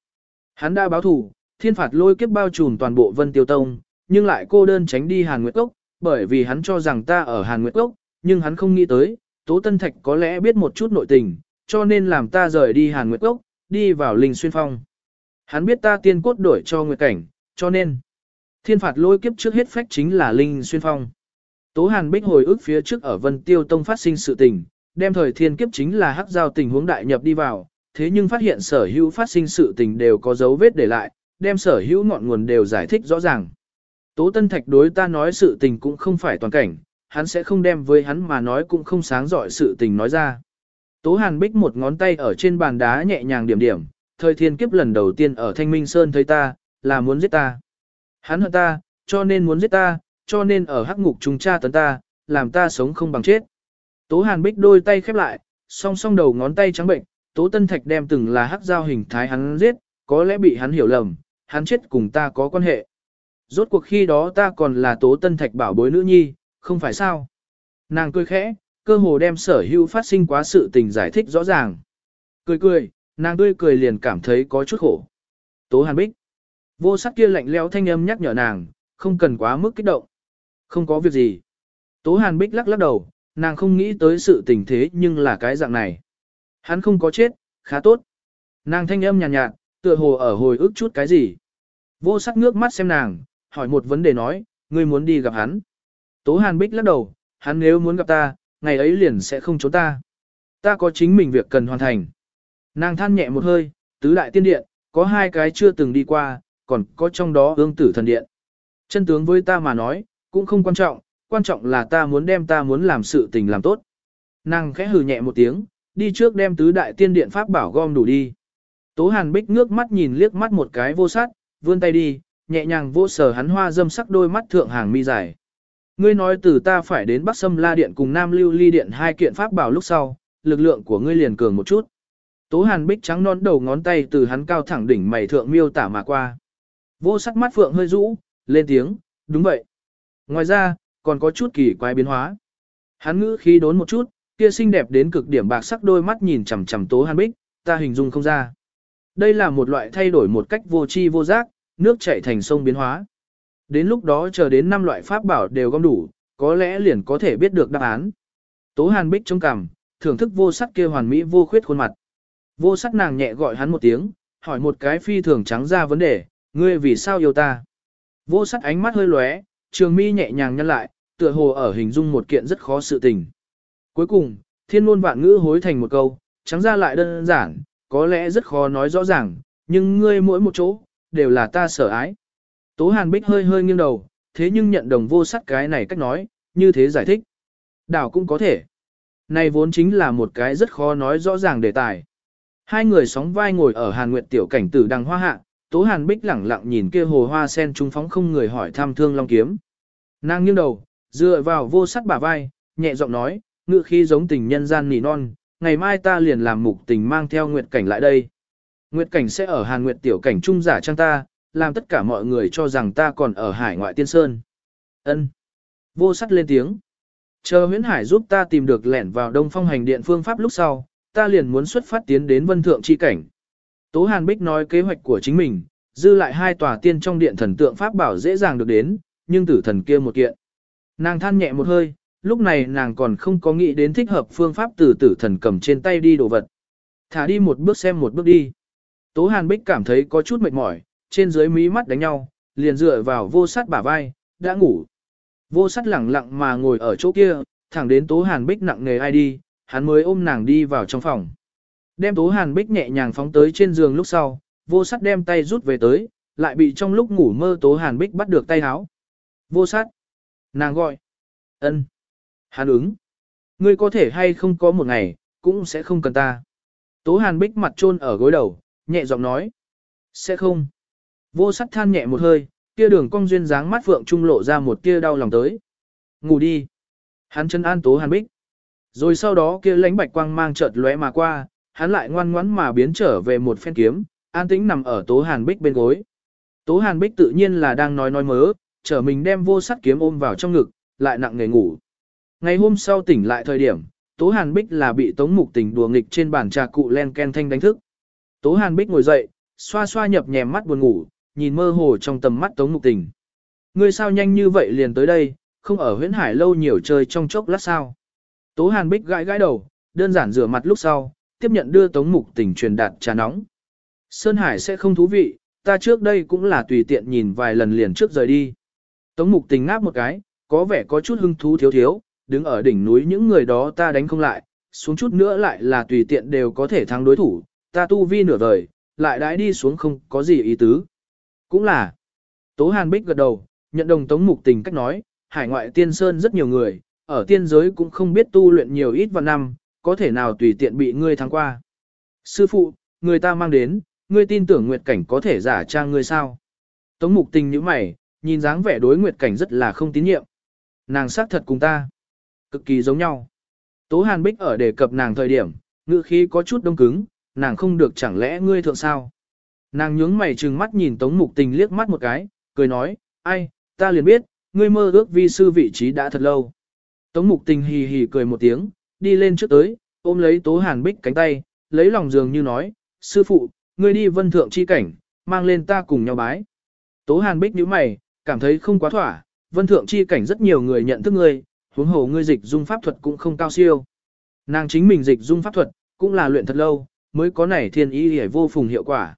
Hắn đã báo thù, thiên phạt lôi kiếp bao trùm toàn bộ vân tiêu tông, nhưng lại cô đơn tránh đi Hàn Nguyệt Cốc, bởi vì hắn cho rằng ta ở Hàn Nguyệt Cốc, nhưng hắn không nghĩ tới, Tố Tân Thạch có lẽ biết một chút nội tình, cho nên làm ta rời đi Hàn Nguyệt Cốc, đi vào Linh Xuyên Phong. Hắn biết ta tiên cốt đổi cho Nguyệt Cảnh, cho nên thiên phạt lôi kiếp trước hết phách chính là Linh Xuyên Phong. Tố Hàn Bích hồi ức phía trước ở Vân Tiêu Tông phát sinh sự tình, đem thời thiên kiếp chính là hắc giao tình huống đại nhập đi vào, thế nhưng phát hiện sở hữu phát sinh sự tình đều có dấu vết để lại, đem sở hữu ngọn nguồn đều giải thích rõ ràng. Tố Tân Thạch đối ta nói sự tình cũng không phải toàn cảnh, hắn sẽ không đem với hắn mà nói cũng không sáng giỏi sự tình nói ra. Tố Hàn Bích một ngón tay ở trên bàn đá nhẹ nhàng điểm điểm, thời thiên kiếp lần đầu tiên ở Thanh Minh Sơn thấy ta, là muốn giết ta. Hắn hận ta, cho nên muốn giết ta, cho nên ở hắc ngục trùng tra tấn ta, làm ta sống không bằng chết. Tố Hàn Bích đôi tay khép lại, song song đầu ngón tay trắng bệnh, Tố Tân Thạch đem từng là hắc giao hình thái hắn giết, có lẽ bị hắn hiểu lầm, hắn chết cùng ta có quan hệ. Rốt cuộc khi đó ta còn là Tố Tân Thạch bảo bối nữ nhi, không phải sao? Nàng cười khẽ, cơ hồ đem sở hữu phát sinh quá sự tình giải thích rõ ràng. Cười cười, nàng tươi cười liền cảm thấy có chút khổ. Tố Hàn Bích. Vô sắc kia lạnh lẽo thanh âm nhắc nhở nàng, không cần quá mức kích động. Không có việc gì. Tố Hàn Bích lắc lắc đầu, nàng không nghĩ tới sự tình thế nhưng là cái dạng này. Hắn không có chết, khá tốt. Nàng thanh âm nhàn nhạt, nhạt, tựa hồ ở hồi ức chút cái gì. Vô sắc nước mắt xem nàng, hỏi một vấn đề nói, ngươi muốn đi gặp hắn. Tố Hàn Bích lắc đầu, hắn nếu muốn gặp ta, ngày ấy liền sẽ không trốn ta. Ta có chính mình việc cần hoàn thành. Nàng than nhẹ một hơi, tứ đại tiên điện, có hai cái chưa từng đi qua, còn có trong đó ương tử thần điện. Chân tướng với ta mà nói, cũng không quan trọng, quan trọng là ta muốn đem ta muốn làm sự tình làm tốt. Nàng khẽ hừ nhẹ một tiếng, đi trước đem tứ đại tiên điện pháp bảo gom đủ đi. Tố Hàn Bích ngước mắt nhìn liếc mắt một cái vô sát, vươn tay đi, nhẹ nhàng vô sở hắn hoa dâm sắc đôi mắt thượng hàng mi dài. Ngươi nói từ ta phải đến Bắc Sâm La Điện cùng Nam Lưu Ly Điện hai kiện pháp bảo lúc sau, lực lượng của ngươi liền cường một chút. Tố Hàn Bích trắng non đầu ngón tay từ hắn cao thẳng đỉnh mày thượng miêu tả mà qua. Vô sắc mắt phượng hơi rũ, lên tiếng, đúng vậy. Ngoài ra, còn có chút kỳ quái biến hóa. Hắn ngữ khí đốn một chút, kia xinh đẹp đến cực điểm bạc sắc đôi mắt nhìn chằm chằm Tố Hàn Bích, ta hình dung không ra. Đây là một loại thay đổi một cách vô tri vô giác, nước chảy thành sông biến hóa. Đến lúc đó chờ đến năm loại pháp bảo đều gom đủ, có lẽ liền có thể biết được đáp án. Tố Hàn Bích chống cằm, thưởng thức vô sắc kia hoàn mỹ vô khuyết khuôn mặt. Vô sắc nàng nhẹ gọi hắn một tiếng, hỏi một cái phi thường trắng ra vấn đề, ngươi vì sao yêu ta? Vô sắc ánh mắt hơi lóe, trường mi nhẹ nhàng nhăn lại, tựa hồ ở hình dung một kiện rất khó sự tình. Cuối cùng, thiên luôn vạn ngữ hối thành một câu, trắng ra lại đơn giản, có lẽ rất khó nói rõ ràng, nhưng ngươi mỗi một chỗ, đều là ta sở ái. Tố Hàn Bích hơi hơi nghiêng đầu, thế nhưng nhận đồng vô sắc cái này cách nói, như thế giải thích. Đảo cũng có thể. Này vốn chính là một cái rất khó nói rõ ràng đề tài. Hai người sóng vai ngồi ở Hàn Nguyệt tiểu cảnh tử đằng hoa hạ, Tố Hàn Bích lẳng lặng nhìn kia hồ hoa sen trung phóng không người hỏi thăm thương long kiếm. Nàng nghiêng đầu, dựa vào vô sắc bả vai, nhẹ giọng nói, ngự khi giống tình nhân gian nỉ non, ngày mai ta liền làm mục tình mang theo Nguyệt cảnh lại đây. Nguyệt cảnh sẽ ở Hàn Nguyệt tiểu cảnh trung giả trang ta, làm tất cả mọi người cho rằng ta còn ở hải ngoại tiên sơn. Ân. Vô sắt lên tiếng. Chờ huyễn hải giúp ta tìm được lẻn vào đông phong hành điện phương pháp lúc sau, ta liền muốn xuất phát tiến đến vân thượng chi cảnh. Tố Hàn Bích nói kế hoạch của chính mình, dư lại hai tòa tiên trong điện thần tượng pháp bảo dễ dàng được đến, nhưng tử thần kia một kiện. Nàng than nhẹ một hơi, lúc này nàng còn không có nghĩ đến thích hợp phương pháp từ tử thần cầm trên tay đi đồ vật. Thả đi một bước xem một bước đi. Tố Hàn Bích cảm thấy có chút mệt mỏi, trên dưới mí mắt đánh nhau, liền dựa vào vô sắt bả vai, đã ngủ. Vô sắt lẳng lặng mà ngồi ở chỗ kia, thẳng đến Tố Hàn Bích nặng nề ai đi, hắn mới ôm nàng đi vào trong phòng. Đem Tố Hàn Bích nhẹ nhàng phóng tới trên giường lúc sau, vô sắt đem tay rút về tới, lại bị trong lúc ngủ mơ Tố Hàn Bích bắt được tay háo. Vô sắt. Nàng gọi. ân, Hàn ứng. Ngươi có thể hay không có một ngày, cũng sẽ không cần ta. Tố Hàn Bích mặt trôn ở gối đầu, nhẹ giọng nói. Sẽ không. Vô sắc than nhẹ một hơi, kia đường cong duyên dáng mắt phượng trung lộ ra một tia đau lòng tới. Ngủ đi. Hắn chân an tố hàn bích. Rồi sau đó kia lánh bạch quang mang chợt lóe mà qua, hắn lại ngoan ngoãn mà biến trở về một phen kiếm, an tĩnh nằm ở tố hàn bích bên gối. Tố hàn bích tự nhiên là đang nói nói mớ, trở mình đem vô sắc kiếm ôm vào trong ngực, lại nặng nề ngủ. Ngày hôm sau tỉnh lại thời điểm, Tố Hàn Bích là bị Tống Mục Tình đùa nghịch trên bàn trà cụ len ken thanh đánh thức. Tố Hàn Bích ngồi dậy, xoa xoa nhập nhèm mắt buồn ngủ, nhìn mơ hồ trong tầm mắt Tống Mục Tình. Ngươi sao nhanh như vậy liền tới đây, không ở huyễn hải lâu nhiều chơi trong chốc lát sao. Tố Hàn Bích gãi gãi đầu, đơn giản rửa mặt lúc sau, tiếp nhận đưa Tống Mục Tình truyền đạt trà nóng. Sơn Hải sẽ không thú vị, ta trước đây cũng là tùy tiện nhìn vài lần liền trước rời đi. Tống Mục Tình ngáp một cái, có vẻ có chút hưng thú thiếu thiếu, đứng ở đỉnh núi những người đó ta đánh không lại, xuống chút nữa lại là tùy tiện đều có thể thắng đối thủ, ta tu vi nửa đời, lại đãi đi xuống không có gì ý tứ. Cũng là, Tố Hàn Bích gật đầu, nhận đồng Tống Mục Tình cách nói, hải ngoại tiên sơn rất nhiều người, ở tiên giới cũng không biết tu luyện nhiều ít vào năm, có thể nào tùy tiện bị ngươi thắng qua. Sư phụ, người ta mang đến, ngươi tin tưởng Nguyệt Cảnh có thể giả trang ngươi sao? Tống mục tình như mày, nhìn dáng vẻ đối Nguyệt Cảnh rất là không tín nhiệm. Nàng xác thật cùng ta. Cực kỳ giống nhau. Tố Hàn Bích ở đề cập nàng thời điểm, ngữ khí có chút đông cứng, nàng không được chẳng lẽ ngươi thượng sao? Nàng nhướng mày trừng mắt nhìn Tống Mục Tình liếc mắt một cái, cười nói, ai, ta liền biết, ngươi mơ ước vi sư vị trí đã thật lâu. Tống Mục Tình hì hì cười một tiếng, đi lên trước tới, ôm lấy Tố Hàn Bích cánh tay, lấy lòng giường như nói, sư phụ, ngươi đi vân thượng chi cảnh, mang lên ta cùng nhau bái. Tố Hàn Bích nhíu mày, cảm thấy không quá thỏa, vân thượng chi cảnh rất nhiều người nhận thức ngươi, huống hồ ngươi dịch dung pháp thuật cũng không cao siêu. Nàng chính mình dịch dung pháp thuật, cũng là luyện thật lâu, mới có nảy thiên ý hề vô phùng hiệu quả.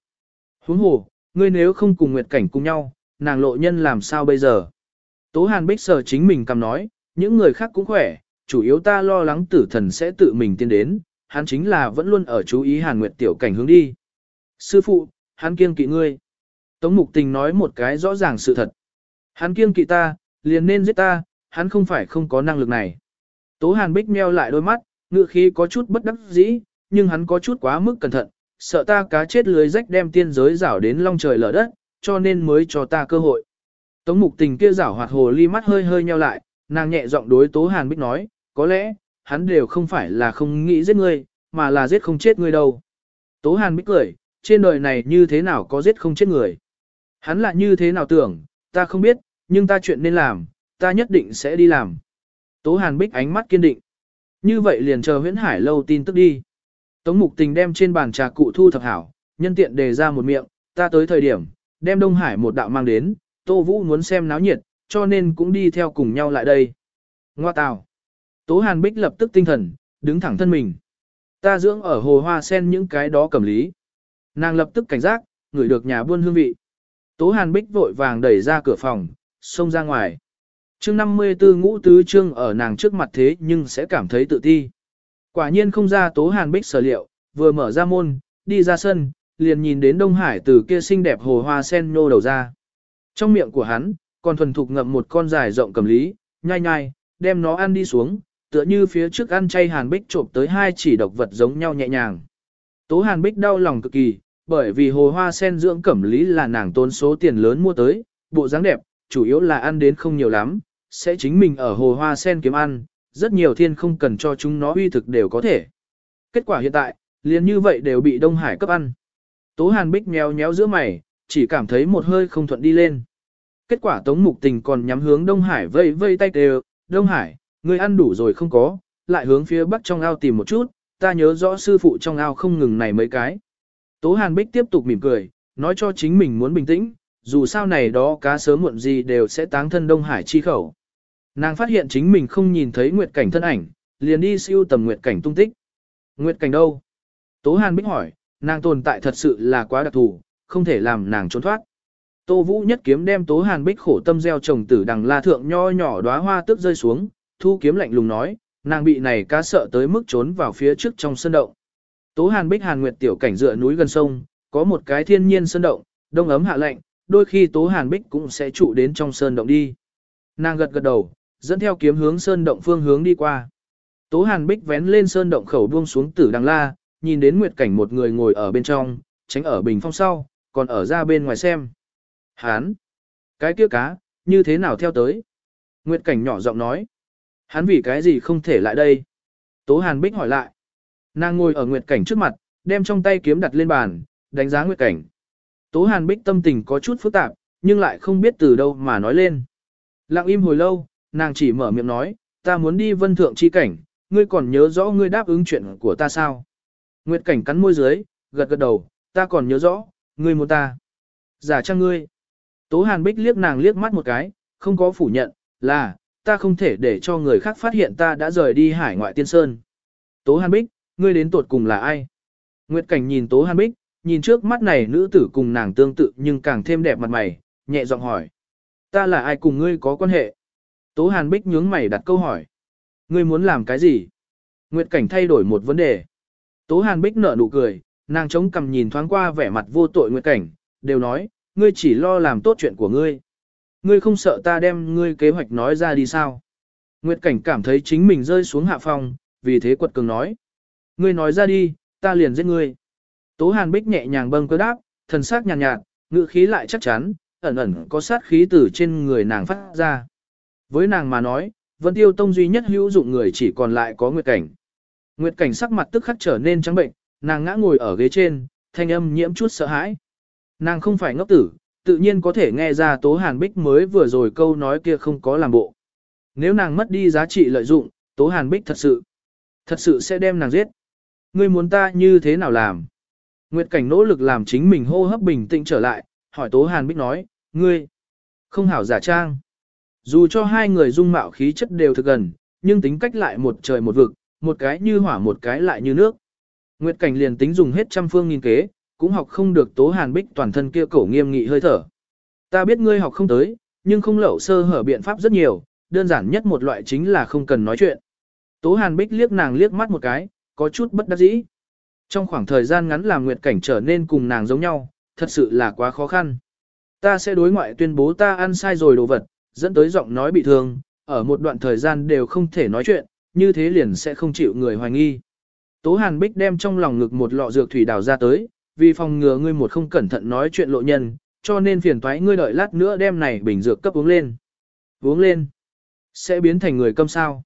Huống hồ, ngươi nếu không cùng Nguyệt Cảnh cùng nhau, nàng lộ nhân làm sao bây giờ? Tố Hàn Bích sờ chính mình cầm nói, những người khác cũng khỏe, chủ yếu ta lo lắng tử thần sẽ tự mình tiến đến, hắn chính là vẫn luôn ở chú ý Hàn Nguyệt tiểu cảnh hướng đi. Sư phụ, hắn kiêng kỵ ngươi. Tống Mục Tình nói một cái rõ ràng sự thật. Hắn kiêng kỵ ta, liền nên giết ta, hắn không phải không có năng lực này. Tố Hàn Bích meo lại đôi mắt, ngựa khí có chút bất đắc dĩ, nhưng hắn có chút quá mức cẩn thận, sợ ta cá chết lưới rách đem tiên giới rảo đến long trời lở đất, cho nên mới cho ta cơ hội. Tống mục tình kia rảo hoạt hồ ly mắt hơi hơi nheo lại, nàng nhẹ giọng đối Tố Hàn Bích nói, có lẽ, hắn đều không phải là không nghĩ giết ngươi, mà là giết không chết ngươi đâu. Tố Hàn Bích cười, trên đời này như thế nào có giết không chết người. Hắn lại như thế nào tưởng, ta không biết, nhưng ta chuyện nên làm, ta nhất định sẽ đi làm. Tố Hàn Bích ánh mắt kiên định. Như vậy liền chờ huyễn hải lâu tin tức đi. Tống mục tình đem trên bàn trà cụ thu thập hảo, nhân tiện đề ra một miệng, ta tới thời điểm, đem Đông Hải một đạo mang đến, Tô Vũ muốn xem náo nhiệt, cho nên cũng đi theo cùng nhau lại đây. Ngoa tào. Tố Hàn Bích lập tức tinh thần, đứng thẳng thân mình. Ta dưỡng ở hồ hoa sen những cái đó cầm lý. Nàng lập tức cảnh giác, ngửi được nhà buôn hương vị. Tố Hàn Bích vội vàng đẩy ra cửa phòng, xông ra ngoài. Chương 54 ngũ tứ trương ở nàng trước mặt thế nhưng sẽ cảm thấy tự ti. Quả nhiên không ra Tố Hàn Bích sở liệu, vừa mở ra môn, đi ra sân, liền nhìn đến Đông Hải từ kia xinh đẹp hồ hoa sen nô đầu ra. Trong miệng của hắn, còn thuần thục ngậm một con dài rộng cầm lý, nhai nhai, đem nó ăn đi xuống, tựa như phía trước ăn chay Hàn Bích trộm tới hai chỉ độc vật giống nhau nhẹ nhàng. Tố Hàn Bích đau lòng cực kỳ, bởi vì hồ hoa sen dưỡng cẩm lý là nàng tốn số tiền lớn mua tới, bộ dáng đẹp, chủ yếu là ăn đến không nhiều lắm, sẽ chính mình ở hồ hoa sen kiếm ăn, rất nhiều thiên không cần cho chúng nó uy thực đều có thể. Kết quả hiện tại, liền như vậy đều bị Đông Hải cấp ăn. Tố Hàn Bích mèo nhéo giữa mày, chỉ cảm thấy một hơi không thuận đi lên. Kết quả Tống Mục Tình còn nhắm hướng Đông Hải vây vây tay đều, Đông Hải, ngươi ăn đủ rồi không có, lại hướng phía bắc trong ao tìm một chút, ta nhớ rõ sư phụ trong ao không ngừng này mấy cái. Tố Hàn Bích tiếp tục mỉm cười, nói cho chính mình muốn bình tĩnh, dù sao này đó cá sớm muộn gì đều sẽ táng thân Đông Hải chi khẩu. Nàng phát hiện chính mình không nhìn thấy Nguyệt Cảnh thân ảnh, liền đi siêu tầm Nguyệt Cảnh tung tích. Nguyệt Cảnh đâu? Tố Hàn Bích hỏi, nàng tồn tại thật sự là quá đặc thù, không thể làm nàng trốn thoát. Tô Vũ nhất kiếm đem Tố Hàn Bích khổ tâm gieo trồng tử đằng la thượng nho nhỏ đóa hoa tức rơi xuống, thu kiếm lạnh lùng nói, nàng bị này cá sợ tới mức trốn vào phía trước trong sân động. Tố Hàn Bích Hàn Nguyệt tiểu cảnh dựa núi gần sông, có một cái thiên nhiên sơn động, đông ấm hạ lạnh, đôi khi Tố Hàn Bích cũng sẽ trụ đến trong sơn động đi. Nàng gật gật đầu, dẫn theo kiếm hướng sơn động phương hướng đi qua. Tố Hàn Bích vén lên sơn động khẩu buông xuống tử đằng la, nhìn đến Nguyệt cảnh một người ngồi ở bên trong, tránh ở bình phong sau, còn ở ra bên ngoài xem. Hán! Cái kia cá, như thế nào theo tới? Nguyệt cảnh nhỏ giọng nói. Hắn vì cái gì không thể lại đây? Tố Hàn Bích hỏi lại. Nàng ngồi ở Nguyệt cảnh trước mặt, đem trong tay kiếm đặt lên bàn, đánh giá Nguyệt cảnh. Tố Hàn Bích tâm tình có chút phức tạp, nhưng lại không biết từ đâu mà nói lên. Lặng im hồi lâu, nàng chỉ mở miệng nói, ta muốn đi vân thượng chi cảnh, ngươi còn nhớ rõ ngươi đáp ứng chuyện của ta sao? Nguyệt cảnh cắn môi dưới, gật gật đầu, ta còn nhớ rõ, ngươi muốn ta. Giả trang ngươi. Tố Hàn Bích liếc nàng liếc mắt một cái, không có phủ nhận, là, ta không thể để cho người khác phát hiện ta đã rời đi hải ngoại tiên sơn. Tố Hàn Bích, ngươi đến tuột cùng là ai? Nguyệt Cảnh nhìn Tố Hàn Bích, nhìn trước mắt này nữ tử cùng nàng tương tự nhưng càng thêm đẹp mặt mày, nhẹ giọng hỏi. Ta là ai cùng ngươi có quan hệ? Tố Hàn Bích nhướng mày đặt câu hỏi. Ngươi muốn làm cái gì? Nguyệt Cảnh thay đổi một vấn đề. Tố Hàn Bích nở nụ cười, nàng chống cằm nhìn thoáng qua vẻ mặt vô tội Nguyệt Cảnh, đều nói, ngươi chỉ lo làm tốt chuyện của ngươi. Ngươi không sợ ta đem ngươi kế hoạch nói ra đi sao? Nguyệt Cảnh cảm thấy chính mình rơi xuống hạ phong, vì thế quật cường nói. Ngươi nói ra đi, ta liền giết ngươi. Tố Hàn Bích nhẹ nhàng bâng cơ đáp, thần sắc nhàn nhạt, nhạt, ngữ khí lại chắc chắn, ẩn ẩn có sát khí từ trên người nàng phát ra. Với nàng mà nói, Vân Tiêu Tông duy nhất hữu dụng người chỉ còn lại có Nguyệt Cảnh. Nguyệt Cảnh sắc mặt tức khắc trở nên trắng bệnh, nàng ngã ngồi ở ghế trên, thanh âm nhiễm chút sợ hãi. Nàng không phải ngốc tử, tự nhiên có thể nghe ra Tố Hàn Bích mới vừa rồi câu nói kia không có làm bộ. Nếu nàng mất đi giá trị lợi dụng, Tố Hàn Bích thật sự, thật sự sẽ đem nàng giết. Ngươi muốn ta như thế nào làm? Nguyệt Cảnh nỗ lực làm chính mình hô hấp bình tĩnh trở lại, hỏi Tố Hàn Bích nói, ngươi, không hảo giả trang. Dù cho hai người dung mạo khí chất đều thực gần, nhưng tính cách lại một trời một vực, một cái như hỏa một cái lại như nước. Nguyệt Cảnh liền tính dùng hết trăm phương nghìn kế, cũng học không được Tố Hàn Bích toàn thân kia cổ nghiêm nghị hơi thở. Ta biết ngươi học không tới, nhưng không lậu sơ hở biện pháp rất nhiều, đơn giản nhất một loại chính là không cần nói chuyện. Tố Hàn Bích liếc nàng liếc mắt một cái, có chút bất đắc dĩ. Trong khoảng thời gian ngắn làm Nguyệt Cảnh trở nên cùng nàng giống nhau, thật sự là quá khó khăn. Ta sẽ đối ngoại tuyên bố ta ăn sai rồi đồ vật, dẫn tới giọng nói bị thương, ở một đoạn thời gian đều không thể nói chuyện, như thế liền sẽ không chịu người hoài nghi. Tố Hàn Bích đem trong lòng ngực một lọ dược thủy đào ra tới, vì phòng ngừa ngươi một không cẩn thận nói chuyện lộ nhân, cho nên phiền toái ngươi đợi lát nữa đem này bình dược cấp uống lên. Uống lên, sẽ biến thành người câm sao.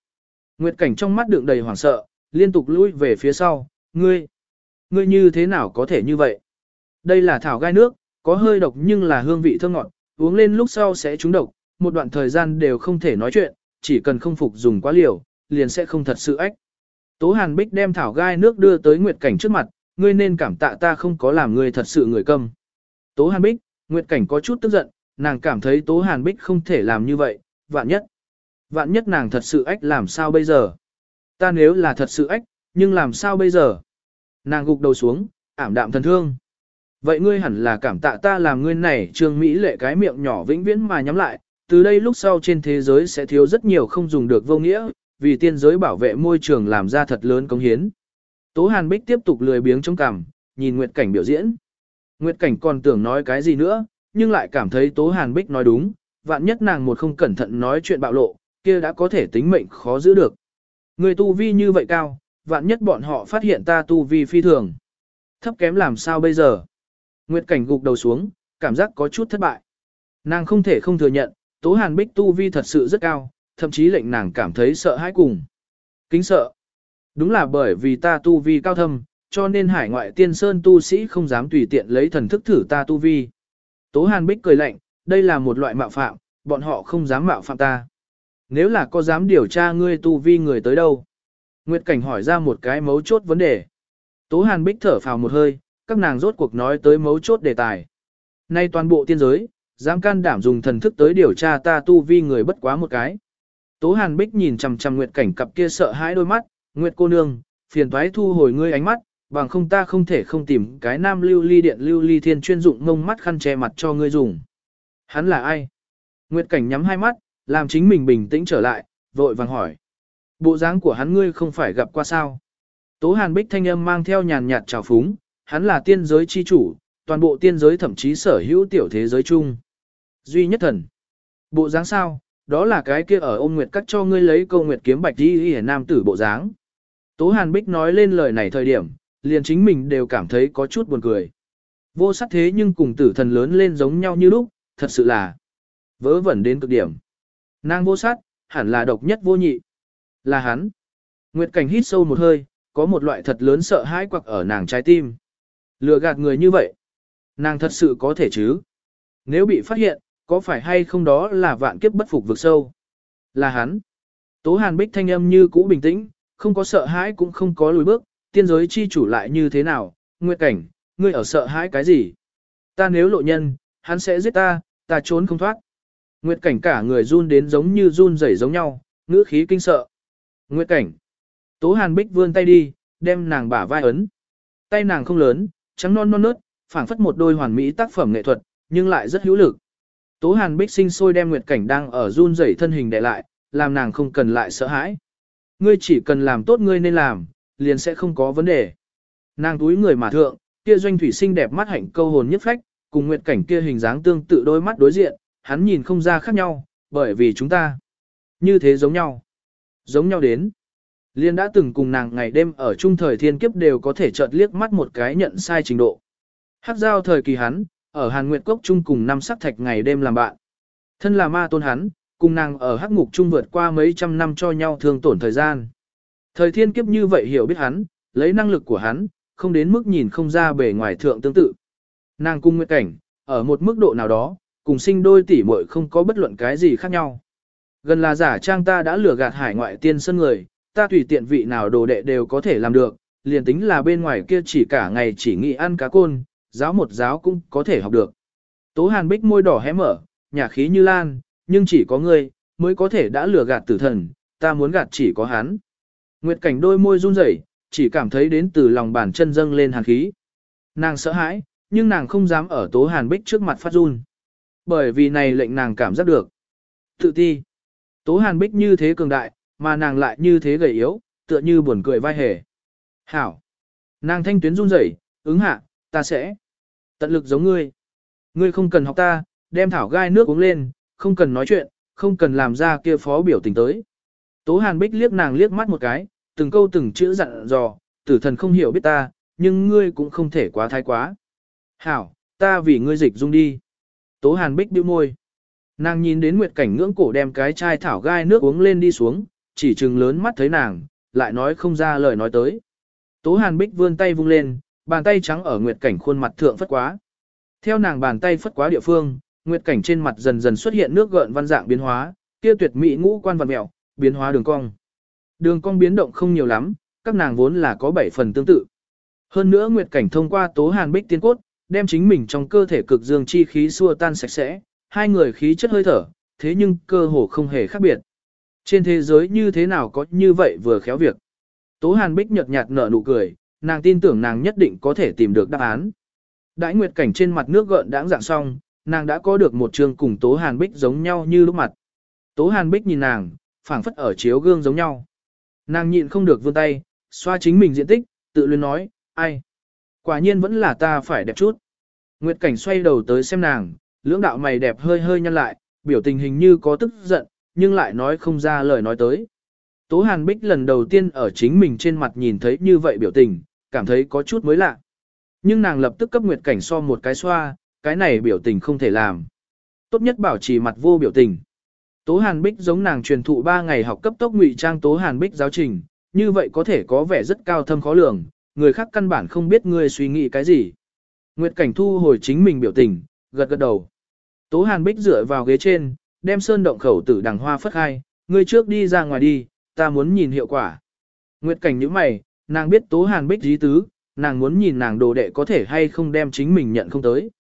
Nguyệt cảnh trong mắt đựng đầy hoảng sợ, liên tục lùi về phía sau, ngươi, ngươi như thế nào có thể như vậy? Đây là thảo gai nước, có hơi độc nhưng là hương vị thơm ngọt, uống lên lúc sau sẽ trúng độc, một đoạn thời gian đều không thể nói chuyện, chỉ cần không phục dùng quá liều, liền sẽ không thật sự ách. Tố Hàn Bích đem thảo gai nước đưa tới Nguyệt Cảnh trước mặt, ngươi nên cảm tạ ta không có làm ngươi thật sự người câm. Tố Hàn Bích, Nguyệt Cảnh có chút tức giận, nàng cảm thấy Tố Hàn Bích không thể làm như vậy, vạn nhất. Vạn nhất nàng thật sự ách làm sao bây giờ? Ta nếu là thật sự ách, nhưng làm sao bây giờ? Nàng gục đầu xuống, ảm đạm thần thương. Vậy ngươi hẳn là cảm tạ ta làm ngươi này trương Mỹ lệ cái miệng nhỏ vĩnh viễn mà nhắm lại, từ đây lúc sau trên thế giới sẽ thiếu rất nhiều không dùng được vô nghĩa, vì tiên giới bảo vệ môi trường làm ra thật lớn công hiến. Tố Hàn Bích tiếp tục lười biếng trong cằm, nhìn Nguyệt Cảnh biểu diễn. Nguyệt Cảnh còn tưởng nói cái gì nữa, nhưng lại cảm thấy Tố Hàn Bích nói đúng, vạn nhất nàng một không cẩn thận nói chuyện bạo lộ, kia đã có thể tính mệnh khó giữ được. Người tu vi như vậy cao, vạn nhất bọn họ phát hiện ta tu vi phi thường. Thấp kém làm sao bây giờ? Nguyệt Cảnh gục đầu xuống, cảm giác có chút thất bại. Nàng không thể không thừa nhận, Tố Hàn Bích tu vi thật sự rất cao, thậm chí lệnh nàng cảm thấy sợ hãi cùng. Kính sợ. Đúng là bởi vì ta tu vi cao thâm, cho nên hải ngoại tiên sơn tu sĩ không dám tùy tiện lấy thần thức thử ta tu vi. Tố Hàn Bích cười lạnh, đây là một loại mạo phạm, bọn họ không dám mạo phạm ta. Nếu là có dám điều tra ngươi tu vi người tới đâu? Nguyệt Cảnh hỏi ra một cái mấu chốt vấn đề. Tố Hàn Bích thở phào một hơi, các nàng rốt cuộc nói tới mấu chốt đề tài. Nay toàn bộ tiên giới, dám can đảm dùng thần thức tới điều tra ta tu vi người bất quá một cái. Tố Hàn Bích nhìn chằm chằm Nguyệt Cảnh cặp kia sợ hãi đôi mắt, Nguyệt cô nương, phiền toái thu hồi ngươi ánh mắt, bằng không ta không thể không tìm cái nam lưu ly điện lưu ly thiên chuyên dụng ngông mắt khăn che mặt cho ngươi dùng. Hắn là ai? Nguyệt Cảnh nhắm hai mắt, làm chính mình bình tĩnh trở lại, vội vàng hỏi. Bộ dáng của hắn ngươi không phải gặp qua sao? Tố Hàn Bích thanh âm mang theo nhàn nhạt trào phúng, hắn là tiên giới chi chủ, toàn bộ tiên giới thậm chí sở hữu tiểu thế giới chung. Duy nhất thần. Bộ dáng sao, đó là cái kia ở ôn nguyệt cắt cho ngươi lấy câu nguyệt kiếm bạch đi hề nam tử bộ dáng. Tố Hàn Bích nói lên lời này thời điểm, liền chính mình đều cảm thấy có chút buồn cười. Vô sắc thế nhưng cùng tử thần lớn lên giống nhau như lúc, thật sự là vớ vẩn đến cực điểm. Nàng vô sát, hẳn là độc nhất vô nhị. Là hắn. Nguyệt cảnh hít sâu một hơi, có một loại thật lớn sợ hãi quặc ở nàng trái tim. Lừa gạt người như vậy. Nàng thật sự có thể chứ. Nếu bị phát hiện, có phải hay không đó là vạn kiếp bất phục vực sâu? Là hắn. Tố Hàn Bích thanh âm như cũ bình tĩnh, không có sợ hãi cũng không có lùi bước, tiên giới chi chủ lại như thế nào, Nguyệt Cảnh, ngươi ở sợ hãi cái gì? Ta nếu lộ nhân, hắn sẽ giết ta, ta trốn không thoát. Nguyệt Cảnh cả người run đến giống như run rẩy giống nhau, ngữ khí kinh sợ. Nguyệt Cảnh. Tố Hàn Bích vươn tay đi, đem nàng bả vai ấn. Tay nàng không lớn, trắng non non nớt, phảng phất một đôi hoàn mỹ tác phẩm nghệ thuật, nhưng lại rất hữu lực. Tố Hàn Bích sinh sôi đem Nguyệt Cảnh đang ở run rẩy thân hình đè lại, làm nàng không cần lại sợ hãi. Ngươi chỉ cần làm tốt ngươi nên làm, liền sẽ không có vấn đề. Nàng túi người mà thượng, kia doanh thủy sinh đẹp mắt hạnh câu hồn nhất phách, cùng Nguyệt Cảnh kia hình dáng tương tự đôi mắt đối diện, hắn nhìn không ra khác nhau, bởi vì chúng ta như thế giống nhau. Giống nhau đến. Liên đã từng cùng nàng ngày đêm ở chung thời thiên kiếp đều có thể chợt liếc mắt một cái nhận sai trình độ. Hắc giao thời kỳ hắn, ở Hàn Nguyệt Cốc chung cùng năm sắc thạch ngày đêm làm bạn. Thân là ma tôn hắn, cùng nàng ở hắc ngục chung vượt qua mấy trăm năm cho nhau thương tổn thời gian. Thời thiên kiếp như vậy hiểu biết hắn, lấy năng lực của hắn, không đến mức nhìn không ra bề ngoài thượng tương tự. Nàng cung nguyệt cảnh, ở một mức độ nào đó, cùng sinh đôi tỷ muội không có bất luận cái gì khác nhau. Gần là giả trang ta đã lừa gạt hải ngoại tiên sân người, ta tùy tiện vị nào đồ đệ đều có thể làm được, liền tính là bên ngoài kia chỉ cả ngày chỉ nghĩ ăn cá côn, giáo một giáo cũng có thể học được. Tố Hàn Bích môi đỏ hé mở, nhà khí như lan, nhưng chỉ có ngươi, mới có thể đã lừa gạt tử thần, ta muốn gạt chỉ có hắn. Nguyệt cảnh đôi môi run rẩy, chỉ cảm thấy đến từ lòng bàn chân dâng lên hàn khí. Nàng sợ hãi, nhưng nàng không dám ở Tố Hàn Bích trước mặt phát run. Bởi vì này lệnh nàng cảm giác được. Tự ti. Tố Hàn Bích như thế cường đại, mà nàng lại như thế gầy yếu, tựa như buồn cười vai hề. Hảo. Nàng thanh tuyến run rẩy, ứng hạ, ta sẽ tận lực giống ngươi. Ngươi không cần học ta, đem thảo gai nước uống lên, không cần nói chuyện, không cần làm ra kia phó biểu tình tới. Tố Hàn Bích liếc nàng liếc mắt một cái, từng câu từng chữ dặn dò, tử thần không hiểu biết ta, nhưng ngươi cũng không thể quá thái quá. Hảo, ta vì ngươi dịch dung đi. Tố Hàn Bích bĩu môi. Nàng nhìn đến Nguyệt Cảnh ngưỡng cổ đem cái chai thảo gai nước uống lên đi xuống, chỉ trừng lớn mắt thấy nàng, lại nói không ra lời nói tới. Tố Hàn Bích vươn tay vung lên, bàn tay trắng ở Nguyệt Cảnh khuôn mặt thượng phất quá. Theo nàng bàn tay phất quá địa phương, Nguyệt Cảnh trên mặt dần dần xuất hiện nước gợn văn dạng biến hóa, kia tuyệt mỹ ngũ quan vật mèo, biến hóa đường cong. Đường cong biến động không nhiều lắm, các nàng vốn là có 7 phần tương tự. Hơn nữa Nguyệt Cảnh thông qua Tố Hàn Bích tiên cốt, đem chính mình trong cơ thể cực dương chi khí xua tan sạch sẽ, hai người khí chất hơi thở, thế nhưng cơ hồ không hề khác biệt. Trên thế giới như thế nào có như vậy vừa khéo việc. Tố Hàn Bích nhợt nhạt nở nụ cười, nàng tin tưởng nàng nhất định có thể tìm được đáp án. Đãi Nguyệt Cảnh trên mặt nước gợn đãng dạng xong, nàng đã có được một trường cùng Tố Hàn Bích giống nhau như lúc mặt. Tố Hàn Bích nhìn nàng, phảng phất ở chiếu gương giống nhau. Nàng nhịn không được vươn tay, xoa chính mình diện tích, tự luyến nói, ai? Quả nhiên vẫn là ta phải đẹp chút. Nguyệt Cảnh xoay đầu tới xem nàng, lưỡng đạo mày đẹp hơi hơi nhăn lại, biểu tình hình như có tức giận, nhưng lại nói không ra lời nói tới. Tố Hàn Bích lần đầu tiên ở chính mình trên mặt nhìn thấy như vậy biểu tình, cảm thấy có chút mới lạ. Nhưng nàng lập tức cấp Nguyệt Cảnh so một cái xoa, cái này biểu tình không thể làm. Tốt nhất bảo trì mặt vô biểu tình. Tố Hàn Bích giống nàng truyền thụ 3 ngày học cấp tốc ngụy trang Tố Hàn Bích giáo trình, như vậy có thể có vẻ rất cao thâm khó lường, người khác căn bản không biết ngươi suy nghĩ cái gì. Nguyệt Cảnh thu hồi chính mình biểu tình, gật gật đầu. Tố Hàn Bích dựa vào ghế trên, đem sơn động khẩu tử đằng hoa phất hai, ngươi trước đi ra ngoài đi, ta muốn nhìn hiệu quả. Nguyệt Cảnh nhíu mày, nàng biết Tố Hàn Bích dí tứ, nàng muốn nhìn nàng đồ đệ có thể hay không đem chính mình nhận không tới.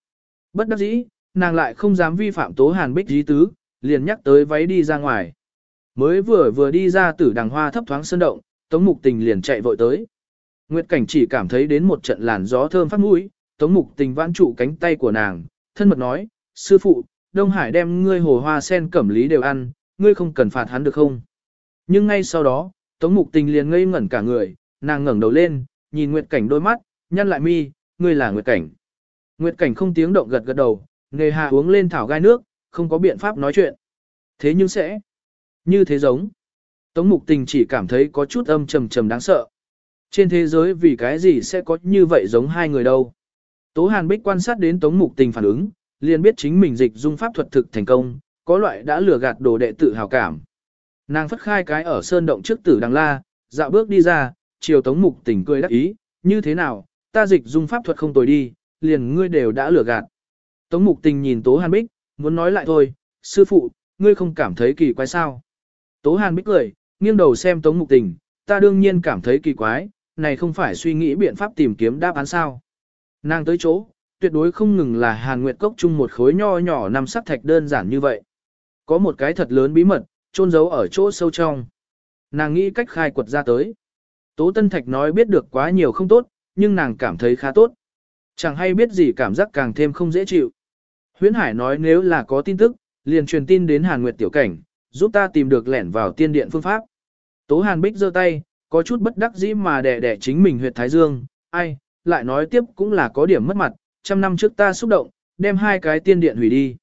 Bất đắc dĩ, nàng lại không dám vi phạm Tố Hàn Bích dí tứ, liền nhắc tới váy đi ra ngoài. Mới vừa vừa đi ra tử đằng hoa thấp thoáng sơn động, Tống Mục Tình liền chạy vội tới. Nguyệt Cảnh chỉ cảm thấy đến một trận làn gió thơm phát mũi, Tống Mục Tình vãn trụ cánh tay của nàng, thân mật nói, sư phụ, Đông Hải đem ngươi hồ hoa sen cẩm lý đều ăn, ngươi không cần phạt hắn được không? Nhưng ngay sau đó, Tống Mục Tình liền ngây ngẩn cả người, nàng ngẩng đầu lên, nhìn Nguyệt Cảnh đôi mắt, nhăn lại mi, ngươi là Nguyệt Cảnh. Nguyệt Cảnh không tiếng động gật gật đầu, nghề hạ uống lên thảo gai nước, không có biện pháp nói chuyện. Thế nhưng sẽ, như thế giống. Tống Mục Tình chỉ cảm thấy có chút âm trầm trầm đáng sợ. Trên thế giới vì cái gì sẽ có như vậy giống hai người đâu. Tố Hàn Bích quan sát đến Tống Mục Tình phản ứng, liền biết chính mình dịch dung pháp thuật thực thành công, có loại đã lừa gạt đồ đệ tự hào cảm. Nàng phất khai cái ở sơn động trước tử đằng la, dạo bước đi ra, chiều Tống Mục Tình cười đắc ý, như thế nào, ta dịch dung pháp thuật không tồi đi, liền ngươi đều đã lừa gạt. Tống Mục Tình nhìn Tố Hàn Bích, muốn nói lại thôi, sư phụ, ngươi không cảm thấy kỳ quái sao. Tố Hàn Bích cười, nghiêng đầu xem Tống Mục Tình, ta đương nhiên cảm thấy kỳ quái, này không phải suy nghĩ biện pháp tìm kiếm đáp án sao. Nàng tới chỗ, tuyệt đối không ngừng là Hàn Nguyệt Cốc chung một khối nho nhỏ nằm sắc thạch đơn giản như vậy. Có một cái thật lớn bí mật, trôn giấu ở chỗ sâu trong. Nàng nghĩ cách khai quật ra tới. Tố Tân Thạch nói biết được quá nhiều không tốt, nhưng nàng cảm thấy khá tốt. Chẳng hay biết gì cảm giác càng thêm không dễ chịu. Huyễn Hải nói nếu là có tin tức, liền truyền tin đến Hàn Nguyệt Tiểu Cảnh, giúp ta tìm được lẻn vào tiên điện phương pháp. Tố Hàn Bích giơ tay, có chút bất đắc dĩ mà đẻ đẻ chính mình huyệt Thái Dương, ai, lại nói tiếp cũng là có điểm mất mặt, trăm năm trước ta xúc động, đem hai cái tiên điện hủy đi.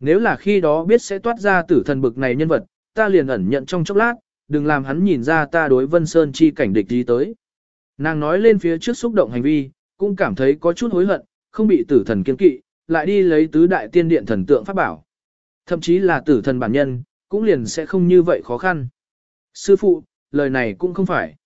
Nếu là khi đó biết sẽ toát ra tử thần bực này nhân vật, ta liền ẩn nhận trong chốc lát, đừng làm hắn nhìn ra ta đối Vân Sơn chi cảnh địch gì tới. Nàng nói lên phía trước xúc động hành vi, cũng cảm thấy có chút hối hận, không bị tử thần kiên kỵ, lại đi lấy tứ đại tiên điện thần tượng pháp bảo. Thậm chí là tử thần bản nhân, cũng liền sẽ không như vậy khó khăn. Sư phụ, lời này cũng không phải.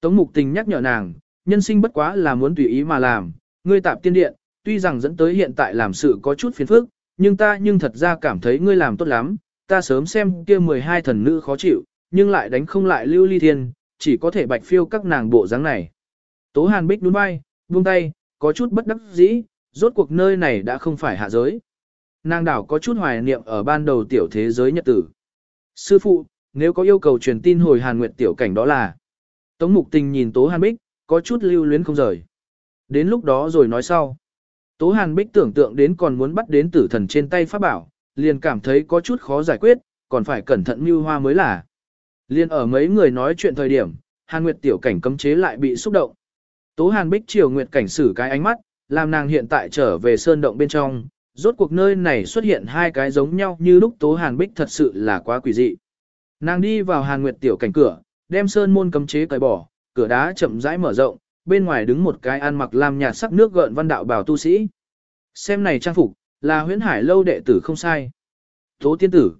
Tống mục tình nhắc nhở nàng, nhân sinh bất quá là muốn tùy ý mà làm, ngươi tạp tiên điện, tuy rằng dẫn tới hiện tại làm sự có chút phiền phức, nhưng ta nhưng thật ra cảm thấy ngươi làm tốt lắm, ta sớm xem kia 12 thần nữ khó chịu, nhưng lại đánh không lại lưu ly thiên, chỉ có thể bạch phiêu các nàng bộ dáng này. Tố hàn bích đúng vai, buông tay, có chút bất đắc dĩ, rốt cuộc nơi này đã không phải hạ giới. Nàng đảo có chút hoài niệm ở ban đầu tiểu thế giới nhật tử. Sư phụ, nếu có yêu cầu truyền tin hồi hàn nguyệt tiểu cảnh đó là. Tống mục tình nhìn tố hàn bích, có chút lưu luyến không rời. Đến lúc đó rồi nói sau. Tố hàn bích tưởng tượng đến còn muốn bắt đến tử thần trên tay pháp bảo, liền cảm thấy có chút khó giải quyết, còn phải cẩn thận mưu hoa mới là. Liên ở mấy người nói chuyện thời điểm, hàn nguyệt tiểu cảnh cấm chế lại bị xúc động. Tố hàn bích chiều nguyệt cảnh xử cái ánh mắt, làm nàng hiện tại trở về sơn động bên trong, rốt cuộc nơi này xuất hiện hai cái giống nhau như lúc tố hàn bích thật sự là quá quỷ dị. Nàng đi vào hàn nguyệt tiểu cảnh cửa, đem sơn môn cấm chế cởi bỏ, cửa đá chậm rãi mở rộng, bên ngoài đứng một cái ăn mặc lam nhạt sắc nước gợn văn đạo bảo tu sĩ. Xem này trang phục, là huyễn hải lâu đệ tử không sai. Tố tiên tử.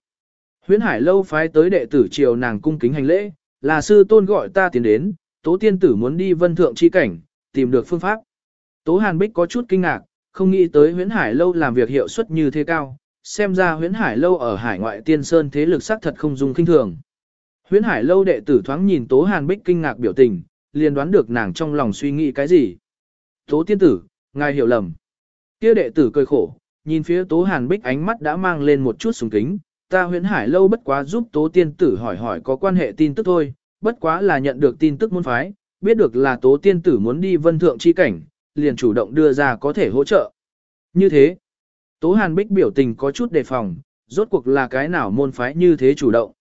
Huyễn hải lâu phái tới đệ tử triều nàng cung kính hành lễ, là sư tôn gọi ta tiến đến, tố tiên tử muốn đi vân thượng chi cảnh, tìm được phương pháp. Tố hàn bích có chút kinh ngạc, không nghĩ tới huyễn hải lâu làm việc hiệu suất như thế cao, xem ra huyễn hải lâu ở hải ngoại tiên sơn thế lực xác thật không dùng kinh thường. Huyễn hải lâu đệ tử thoáng nhìn tố hàn bích kinh ngạc biểu tình, liền đoán được nàng trong lòng suy nghĩ cái gì. Tố tiên tử, ngài hiểu lầm. Kia đệ tử cười khổ, nhìn phía tố hàn bích ánh mắt đã mang lên một chút sùng kính, ta huyễn hải lâu bất quá giúp tố tiên tử hỏi hỏi có quan hệ tin tức thôi, bất quá là nhận được tin tức môn phái, biết được là tố tiên tử muốn đi vân thượng chi cảnh, liền chủ động đưa ra có thể hỗ trợ. Như thế, tố hàn bích biểu tình có chút đề phòng, rốt cuộc là cái nào môn phái như thế chủ động.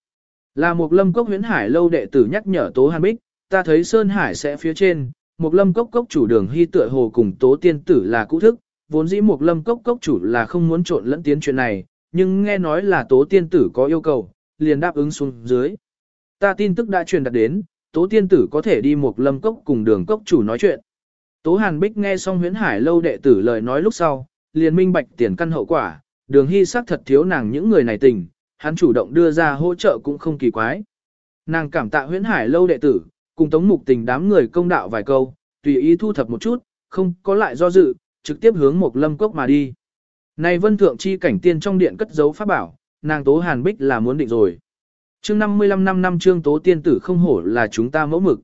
Là một lâm cốc huyễn hải lâu đệ tử nhắc nhở tố hàn bích, ta thấy Sơn Hải sẽ phía trên, một lâm cốc cốc chủ đường hy tựa hồ cùng tố tiên tử là cũ thức, vốn dĩ một lâm cốc cốc chủ là không muốn trộn lẫn tiến chuyện này, nhưng nghe nói là tố tiên tử có yêu cầu, liền đáp ứng xuống dưới. Ta tin tức đã truyền đạt đến, tố tiên tử có thể đi một lâm cốc cùng đường cốc chủ nói chuyện. Tố Hàn Bích nghe xong huyễn hải lâu đệ tử lời nói lúc sau, liền minh bạch tiền căn hậu quả, đường hy sắc thật thiếu nàng những người này tình, hắn chủ động đưa ra hỗ trợ cũng không kỳ quái. Nàng cảm tạ huyễn hải lâu đệ tử, cùng tống mục tình đám người công đạo vài câu, tùy ý thu thập một chút, không có lại do dự, trực tiếp hướng một lâm cốc mà đi. Này vân thượng chi cảnh tiên trong điện cất giấu pháp bảo, nàng tố hàn bích là muốn định rồi. Chương 55 năm năm chương tố tiên tử không hổ là chúng ta mẫu mực.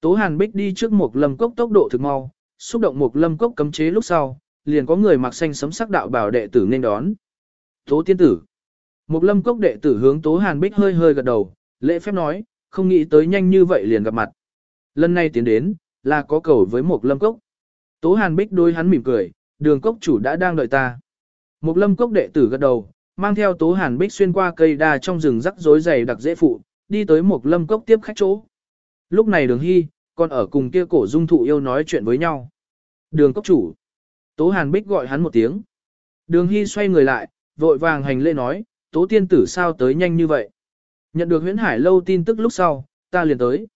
Tố hàn bích đi trước một lâm cốc tốc độ thực mau, xúc động một lâm cốc cấm chế lúc sau, liền có người mặc xanh sấm sắc đạo bảo đệ tử nên đón. Tố tiên tử. Một lâm cốc đệ tử hướng tố hàn bích hơi hơi gật đầu, lễ phép nói, không nghĩ tới nhanh như vậy liền gặp mặt. Lần này tiến đến, là có cầu với một lâm cốc. Tố hàn bích đôi hắn mỉm cười, đường cốc chủ đã đang đợi ta. Một lâm cốc đệ tử gật đầu, mang theo tố hàn bích xuyên qua cây đa trong rừng rắc rối dày đặc dễ phụ, đi tới một lâm cốc tiếp khách chỗ. Lúc này đường hy, còn ở cùng kia cổ dung thụ yêu nói chuyện với nhau. Đường cốc chủ. Tố hàn bích gọi hắn một tiếng. Đường hy xoay người lại, vội vàng hành lễ nói, tố tiên tử sao tới nhanh như vậy. Nhận được huyễn hải lâu tin tức lúc sau, ta liền tới.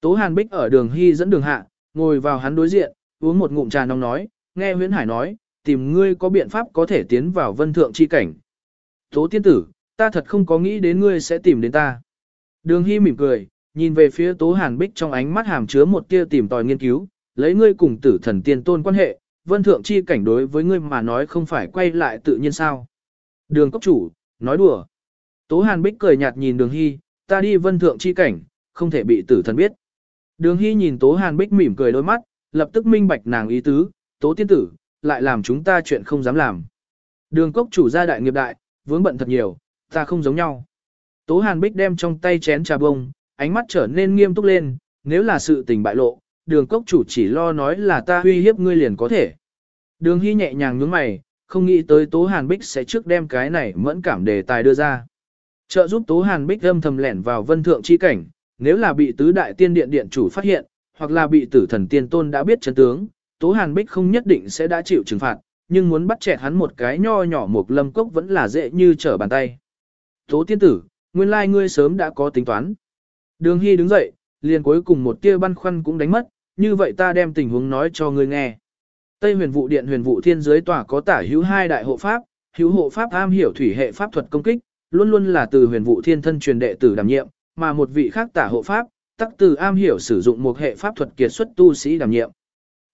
Tố Hàn Bích ở đường Hy dẫn đường hạ, ngồi vào hắn đối diện, uống một ngụm trà nóng nói, nghe huyễn hải nói, tìm ngươi có biện pháp có thể tiến vào vân thượng chi cảnh. Tố tiên tử, ta thật không có nghĩ đến ngươi sẽ tìm đến ta. Đường Hy mỉm cười, nhìn về phía Tố Hàn Bích trong ánh mắt hàm chứa một tia tìm tòi nghiên cứu, lấy ngươi cùng tử thần tiên tôn quan hệ, vân thượng chi cảnh đối với ngươi mà nói không phải quay lại tự nhiên sao. Đường cốc chủ, nói đùa. Tố Hàn Bích cười nhạt nhìn Đường Hy, ta đi vân thượng chi cảnh, không thể bị tử thần biết. Đường Hy nhìn Tố Hàn Bích mỉm cười đôi mắt, lập tức minh bạch nàng ý tứ, Tố tiên tử, lại làm chúng ta chuyện không dám làm. Đường cốc chủ gia đại nghiệp đại, vướng bận thật nhiều, ta không giống nhau. Tố Hàn Bích đem trong tay chén trà bông, ánh mắt trở nên nghiêm túc lên, nếu là sự tình bại lộ, đường cốc chủ chỉ lo nói là ta uy hiếp ngươi liền có thể. Đường Hy nhẹ nhàng nhướng mày, không nghĩ tới Tố Hàn Bích sẽ trước đem cái này mẫn cảm đề tài đưa ra. Trợ giúp Tố Hàn Bích âm thầm lẻn vào vân thượng chi cảnh, nếu là bị tứ đại tiên điện điện chủ phát hiện, hoặc là bị tử thần tiên tôn đã biết chân tướng, Tố Hàn Bích không nhất định sẽ đã chịu trừng phạt, nhưng muốn bắt chẹt hắn một cái nho nhỏ một lâm cốc vẫn là dễ như trở bàn tay. Tố tiên tử, nguyên lai ngươi sớm đã có tính toán. Đường Hy đứng dậy, liền cuối cùng một tia băn khoăn cũng đánh mất, như vậy ta đem tình huống nói cho ngươi nghe. Tây huyền vụ điện huyền vụ thiên giới tòa có tả hữu hai đại hộ pháp, hữu hộ pháp am hiểu thủy hệ pháp thuật công kích, luôn luôn là từ huyền vụ thiên thân truyền đệ tử đảm nhiệm, mà một vị khác tả hộ pháp, tắc từ am hiểu sử dụng một hệ pháp thuật kiệt xuất tu sĩ đảm nhiệm.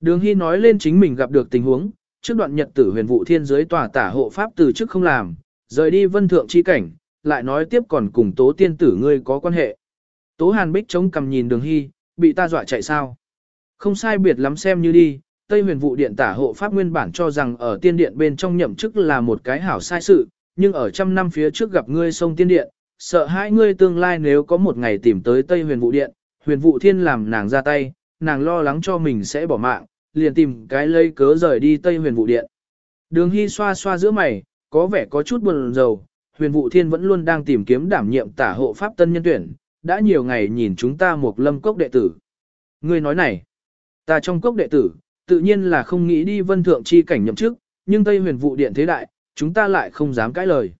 Đường Hy nói lên chính mình gặp được tình huống, trước đoạn nhật tử huyền vụ thiên giới tòa tả hộ pháp từ trước không làm, rời đi vân thượng chi cảnh, lại nói tiếp còn cùng tố tiên tử ngươi có quan hệ. Tố hàn bích chống cầm nhìn đường Hy, bị ta dọa chạy sao. Không sai biệt lắm xem như đi, Tây huyền vụ điện tả hộ pháp nguyên bản cho rằng ở tiên điện bên trong nhậm chức là một cái hảo sai sự, nhưng ở trăm năm phía trước gặp ngươi sông tiên điện, sợ hai ngươi tương lai nếu có một ngày tìm tới Tây huyền vụ điện, huyền vụ thiên làm nàng ra tay, nàng lo lắng cho mình sẽ bỏ mạng, liền tìm cái lây cớ rời đi Tây huyền vụ điện. Đường Hy xoa xoa giữa mày, có vẻ có chút buồn rầu, huyền vụ thiên vẫn luôn đang tìm kiếm đảm nhiệm tả hộ pháp tân nhân tuyển, đã nhiều ngày nhìn chúng ta một lâm cốc đệ tử. Ngươi nói này, ta trong cốc đệ tử, tự nhiên là không nghĩ đi vân thượng chi cảnh nhậm chức, nhưng Tây huyền vụ điện thế đại, chúng ta lại không dám cãi lời.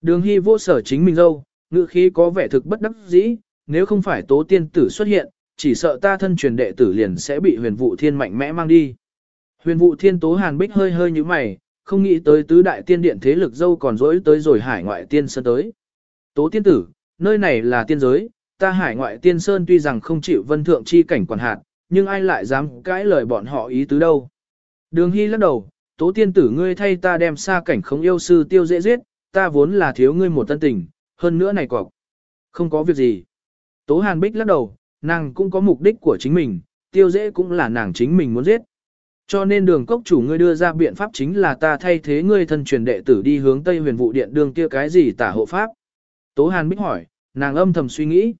Đường Hy vô sở chính mình dâu, ngữ khí có vẻ thực bất đắc dĩ, nếu không phải tố tiên tử xuất hiện, chỉ sợ ta thân truyền đệ tử liền sẽ bị huyền vụ thiên mạnh mẽ mang đi. Huyền vụ thiên tố hàn bích hơi hơi như mày, không nghĩ tới tứ đại tiên điện thế lực dâu còn dỗi tới rồi hải ngoại tiên sơn tới. Tố tiên tử, nơi này là tiên giới, ta hải ngoại tiên sơn tuy rằng không chịu vân thượng chi cảnh quản hạt, nhưng ai lại dám cãi lời bọn họ ý tứ đâu. Đường Hy lắc đầu, tố tiên tử ngươi thay ta đem xa cảnh không yêu sư tiêu dễ giết, ta vốn là thiếu ngươi một tân tình, hơn nữa này cọc. Không có việc gì. Tố Hàn Bích lắc đầu, nàng cũng có mục đích của chính mình, tiêu dễ cũng là nàng chính mình muốn giết. Cho nên đường cốc chủ ngươi đưa ra biện pháp chính là ta thay thế ngươi thân truyền đệ tử đi hướng Tây huyền vụ điện đường kia cái gì tả hộ pháp. Tố Hàn Bích hỏi, nàng âm thầm suy nghĩ.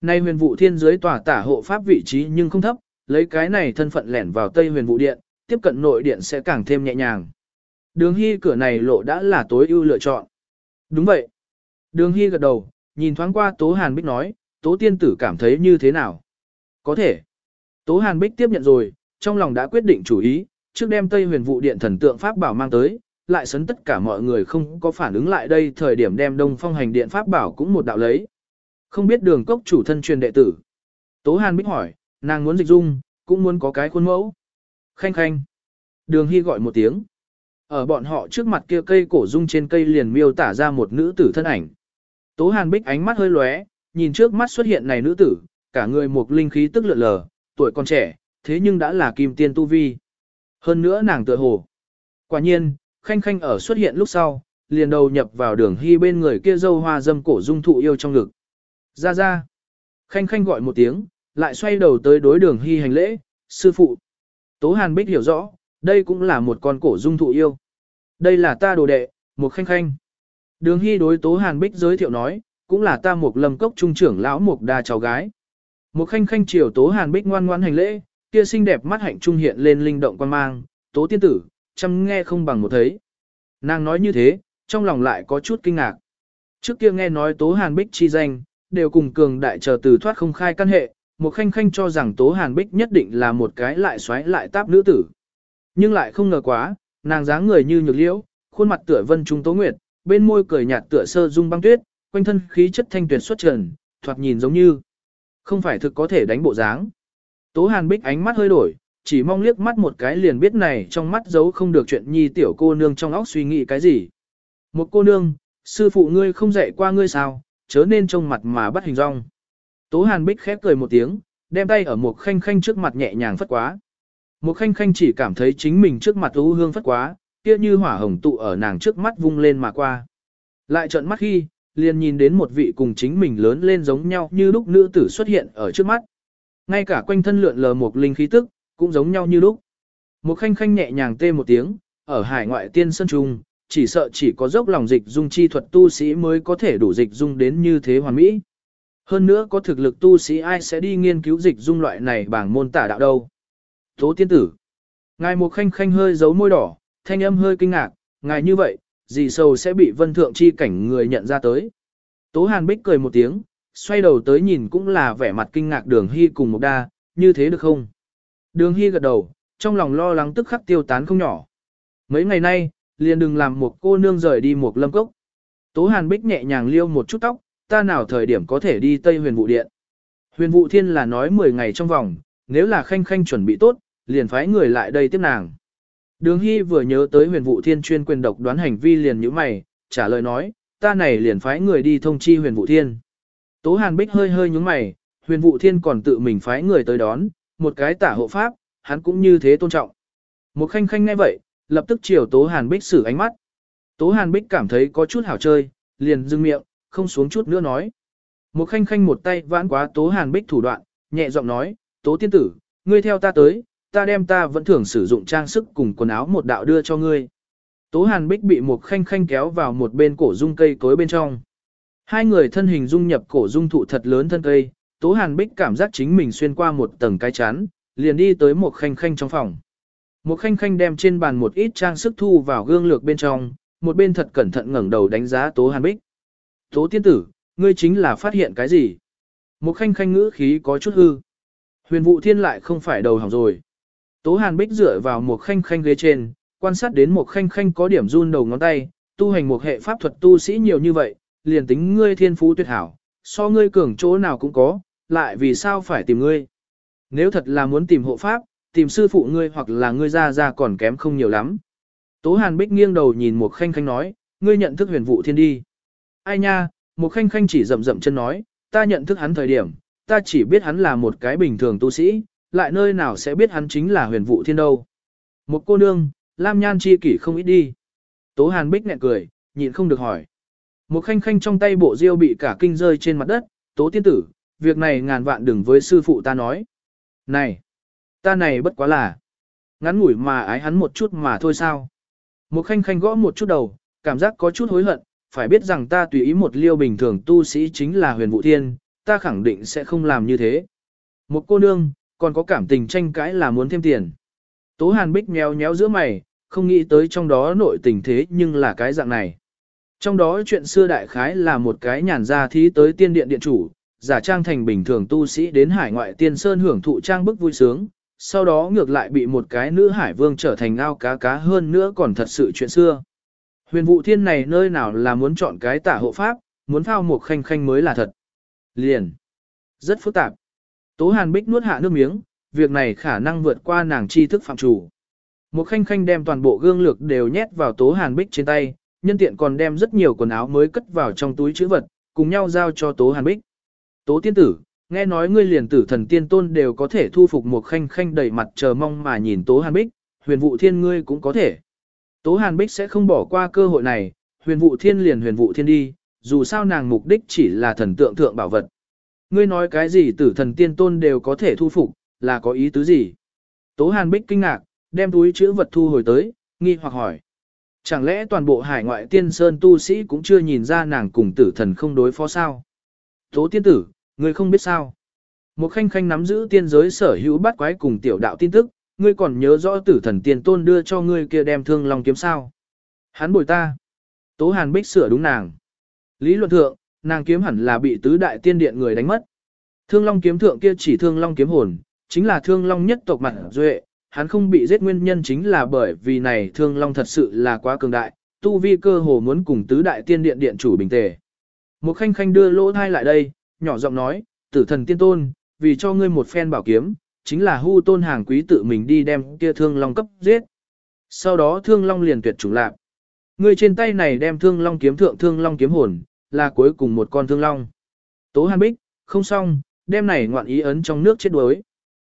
Nay huyền vụ thiên giới tòa tả hộ pháp vị trí nhưng không thấp, lấy cái này thân phận lẻn vào Tây huyền vụ điện, tiếp cận nội điện sẽ càng thêm nhẹ nhàng. Đường Hy cửa này lộ đã là tối ưu lựa chọn. Đúng vậy. Đường Hy gật đầu, nhìn thoáng qua Tố Hàn Bích nói, Tố Tiên Tử cảm thấy như thế nào? Có thể. Tố Hàn Bích tiếp nhận rồi, trong lòng đã quyết định chủ ý, trước đem Tây huyền vụ điện thần tượng Pháp bảo mang tới, lại sấn tất cả mọi người không có phản ứng lại đây thời điểm đem đông phong hành điện Pháp bảo cũng một đạo lấy. Không biết đường cốc chủ thân truyền đệ tử. Tố Hàn Bích hỏi, nàng muốn dịch dung, cũng muốn có cái khuôn mẫu. Khanh khanh. Đường Hy gọi một tiếng. Ở bọn họ trước mặt kia cây cổ dung trên cây liền miêu tả ra một nữ tử thân ảnh. Tố Hàn Bích ánh mắt hơi lóe, nhìn trước mắt xuất hiện này nữ tử, cả người một linh khí tức lượn lờ, tuổi còn trẻ, thế nhưng đã là kim tiên tu vi. Hơn nữa nàng tựa hồ. Quả nhiên, khanh khanh ở xuất hiện lúc sau, liền đầu nhập vào đường hy bên người kia dâu hoa dâm cổ dung thụ yêu trong ngực. Ra ra. Khanh khanh gọi một tiếng, lại xoay đầu tới đối đường hy hành lễ, sư phụ. Tố Hàn Bích hiểu rõ, đây cũng là một con cổ dung thụ yêu. Đây là ta đồ đệ, một khanh khanh. Đường hy đối Tố Hàn Bích giới thiệu nói, cũng là ta một lâm cốc trung trưởng lão một đa cháu gái. Một khanh khanh chiều Tố Hàn Bích ngoan ngoan hành lễ, kia xinh đẹp mắt hạnh trung hiện lên linh động quan mang, Tố tiên tử, chăm nghe không bằng một thấy. Nàng nói như thế, trong lòng lại có chút kinh ngạc. Trước kia nghe nói Tố Hàn Bích chi danh, đều cùng cường đại chờ từ thoát không khai căn hệ, một khanh khanh cho rằng Tố Hàn Bích nhất định là một cái lại xoáy lại táp nữ tử. Nhưng lại không ngờ quá, nàng dáng người như nhược liễu, khuôn mặt tựa vân trung tố nguyệt, bên môi cười nhạt tựa sơ dung băng tuyết, quanh thân khí chất thanh tuyệt xuất trần, thoạt nhìn giống như không phải thực có thể đánh bộ dáng. Tố Hàn Bích ánh mắt hơi đổi, chỉ mong liếc mắt một cái liền biết này trong mắt giấu không được chuyện nhi tiểu cô nương trong óc suy nghĩ cái gì. Một cô nương, sư phụ ngươi không dạy qua ngươi sao, chớ nên trông mặt mà bắt hình rong. Tố Hàn Bích khép cười một tiếng, đem tay ở một khanh khanh trước mặt nhẹ nhàng phất quá. Một khanh khanh chỉ cảm thấy chính mình trước mặt u hương phất quá, kia như hỏa hồng tụ ở nàng trước mắt vung lên mà qua. Lại trợn mắt khi, liền nhìn đến một vị cùng chính mình lớn lên giống nhau như lúc nữ tử xuất hiện ở trước mắt. Ngay cả quanh thân lượn lờ một linh khí tức, cũng giống nhau như lúc. Một khanh khanh nhẹ nhàng tê một tiếng, ở hải ngoại tiên sơn trung, chỉ sợ chỉ có dốc lòng dịch dung chi thuật tu sĩ mới có thể đủ dịch dung đến như thế hoàn mỹ. Hơn nữa có thực lực tu sĩ ai sẽ đi nghiên cứu dịch dung loại này bằng môn tả đạo đâu. Tố tiên tử. Ngài một khanh khanh hơi giấu môi đỏ, thanh âm hơi kinh ngạc, ngài như vậy, gì sầu sẽ bị vân thượng chi cảnh người nhận ra tới. Tố hàn bích cười một tiếng, xoay đầu tới nhìn cũng là vẻ mặt kinh ngạc đường hy cùng một đa, như thế được không? Đường hy gật đầu, trong lòng lo lắng tức khắc tiêu tán không nhỏ. Mấy ngày nay, liền đừng làm một cô nương rời đi một lâm cốc. Tố hàn bích nhẹ nhàng liêu một chút tóc, ta nào thời điểm có thể đi Tây huyền vụ điện. Huyền vụ thiên là nói 10 ngày trong vòng, nếu là khanh khanh chuẩn bị tốt, liền phái người lại đây tiếp nàng. Đường Hy vừa nhớ tới huyền vụ thiên chuyên quyền độc đoán hành vi liền như mày, trả lời nói, ta này liền phái người đi thông chi huyền vụ thiên. Tố Hàn Bích hơi hơi nhúng mày, huyền vụ thiên còn tự mình phái người tới đón, một cái tả hộ pháp, hắn cũng như thế tôn trọng. Một khanh khanh ngay vậy, lập tức chiều Tố Hàn Bích xử ánh mắt. Tố Hàn Bích cảm thấy có chút hảo chơi, liền dừng miệng, không xuống chút nữa nói. Một khanh khanh một tay vãn quá Tố Hàn Bích thủ đoạn, nhẹ giọng nói, Tố tiên tử, ngươi theo ta tới, ta đem ta vẫn thường sử dụng trang sức cùng quần áo một đạo đưa cho ngươi. Tố Hàn Bích bị một khanh khanh kéo vào một bên cổ dung cây cối bên trong. Hai người thân hình dung nhập cổ dung thụ thật lớn thân cây, Tố Hàn Bích cảm giác chính mình xuyên qua một tầng cái chắn, liền đi tới một khanh khanh trong phòng. Một khanh khanh đem trên bàn một ít trang sức thu vào gương lược bên trong, một bên thật cẩn thận ngẩng đầu đánh giá Tố Hàn Bích. Tố tiên tử, ngươi chính là phát hiện cái gì? Một khanh khanh ngữ khí có chút hư. Huyền vụ thiên lại không phải đầu hỏng rồi. Tố Hàn Bích dựa vào một khanh khanh ghế trên, quan sát đến một khanh khanh có điểm run đầu ngón tay, tu hành một hệ pháp thuật tu sĩ nhiều như vậy, liền tính ngươi thiên phú tuyệt hảo, so ngươi cường chỗ nào cũng có, lại vì sao phải tìm ngươi. Nếu thật là muốn tìm hộ pháp, tìm sư phụ ngươi hoặc là ngươi ra ra còn kém không nhiều lắm. Tố Hàn Bích nghiêng đầu nhìn một khanh khanh nói, ngươi nhận thức huyền vụ thiên đi. Ai nha, một khanh khanh chỉ rậm rậm chân nói, ta nhận thức hắn thời điểm, ta chỉ biết hắn là một cái bình thường tu sĩ, lại nơi nào sẽ biết hắn chính là huyền vụ thiên đâu. Một cô nương, Lam Nhan chi kỷ không ít đi. Tố Hàn Bích nhẹ cười, nhịn không được hỏi. Một khanh khanh trong tay bộ diêu bị cả kinh rơi trên mặt đất, Tố tiên tử, việc này ngàn vạn đừng với sư phụ ta nói. Này, ta này bất quá là, ngắn ngủi mà ái hắn một chút mà thôi sao. Một khanh khanh gõ một chút đầu, cảm giác có chút hối hận, phải biết rằng ta tùy ý một liêu bình thường tu sĩ chính là huyền vụ thiên, ta khẳng định sẽ không làm như thế. Một cô nương, còn có cảm tình tranh cãi là muốn thêm tiền. Tố Hàn Bích nhéo nhéo giữa mày, không nghĩ tới trong đó nội tình thế nhưng là cái dạng này. Trong đó chuyện xưa đại khái là một cái nhàn gia thí tới tiên điện điện chủ, giả trang thành bình thường tu sĩ đến hải ngoại tiên sơn hưởng thụ trang bức vui sướng, sau đó ngược lại bị một cái nữ hải vương trở thành ao cá cá hơn nữa còn thật sự chuyện xưa. Huyền vụ thiên này nơi nào là muốn chọn cái tả hộ pháp, muốn phao một khanh khanh mới là thật. Liền. Rất phức tạp. Tố Hàn Bích nuốt hạ nước miếng, việc này khả năng vượt qua nàng tri thức phạm chủ. Một khanh khanh đem toàn bộ gương lược đều nhét vào Tố Hàn Bích trên tay, nhân tiện còn đem rất nhiều quần áo mới cất vào trong túi chữ vật, cùng nhau giao cho Tố Hàn Bích. Tố tiên tử, nghe nói ngươi liền tử thần tiên tôn đều có thể thu phục một khanh khanh đầy mặt chờ mong mà nhìn Tố Hàn Bích, huyền vụ thiên ngươi cũng có thể. Tố Hàn Bích sẽ không bỏ qua cơ hội này, huyền vụ thiên liền huyền vụ thiên đi, dù sao nàng mục đích chỉ là thần tượng thượng bảo vật. Ngươi nói cái gì tử thần tiên tôn đều có thể thu phục, là có ý tứ gì? Tố Hàn Bích kinh ngạc, đem túi chữ vật thu hồi tới, nghi hoặc hỏi. Chẳng lẽ toàn bộ hải ngoại tiên sơn tu sĩ cũng chưa nhìn ra nàng cùng tử thần không đối phó sao? Tố tiên tử, ngươi không biết sao? Một khanh khanh nắm giữ tiên giới sở hữu bắt quái cùng tiểu đạo tin tức, ngươi còn nhớ rõ tử thần tiên tôn đưa cho ngươi kia đem thương long kiếm sao? Hắn bồi ta. Tố Hàn Bích sửa đúng nàng. Lý luận thượng, nàng kiếm hẳn là bị tứ đại tiên điện người đánh mất. Thương long kiếm thượng kia chỉ thương long kiếm hồn, chính là thương long nhất tộc mặt duệ, hắn không bị giết nguyên nhân chính là bởi vì này thương long thật sự là quá cường đại, tu vi cơ hồ muốn cùng tứ đại tiên điện điện chủ bình tề. Một khanh khanh đưa lỗ thai lại đây, nhỏ giọng nói, tử thần tiên tôn, vì cho ngươi một phen bảo kiếm, chính là hưu tôn hàng quý tự mình đi đem kia thương long cấp giết. Sau đó thương long liền tuyệt chủng lạc. Ngươi trên tay này đem thương long kiếm thượng thương long kiếm hồn, là cuối cùng một con thương long. Tố Hàn Bích, không xong, đem này ngoạn ý ấn trong nước chết đuối.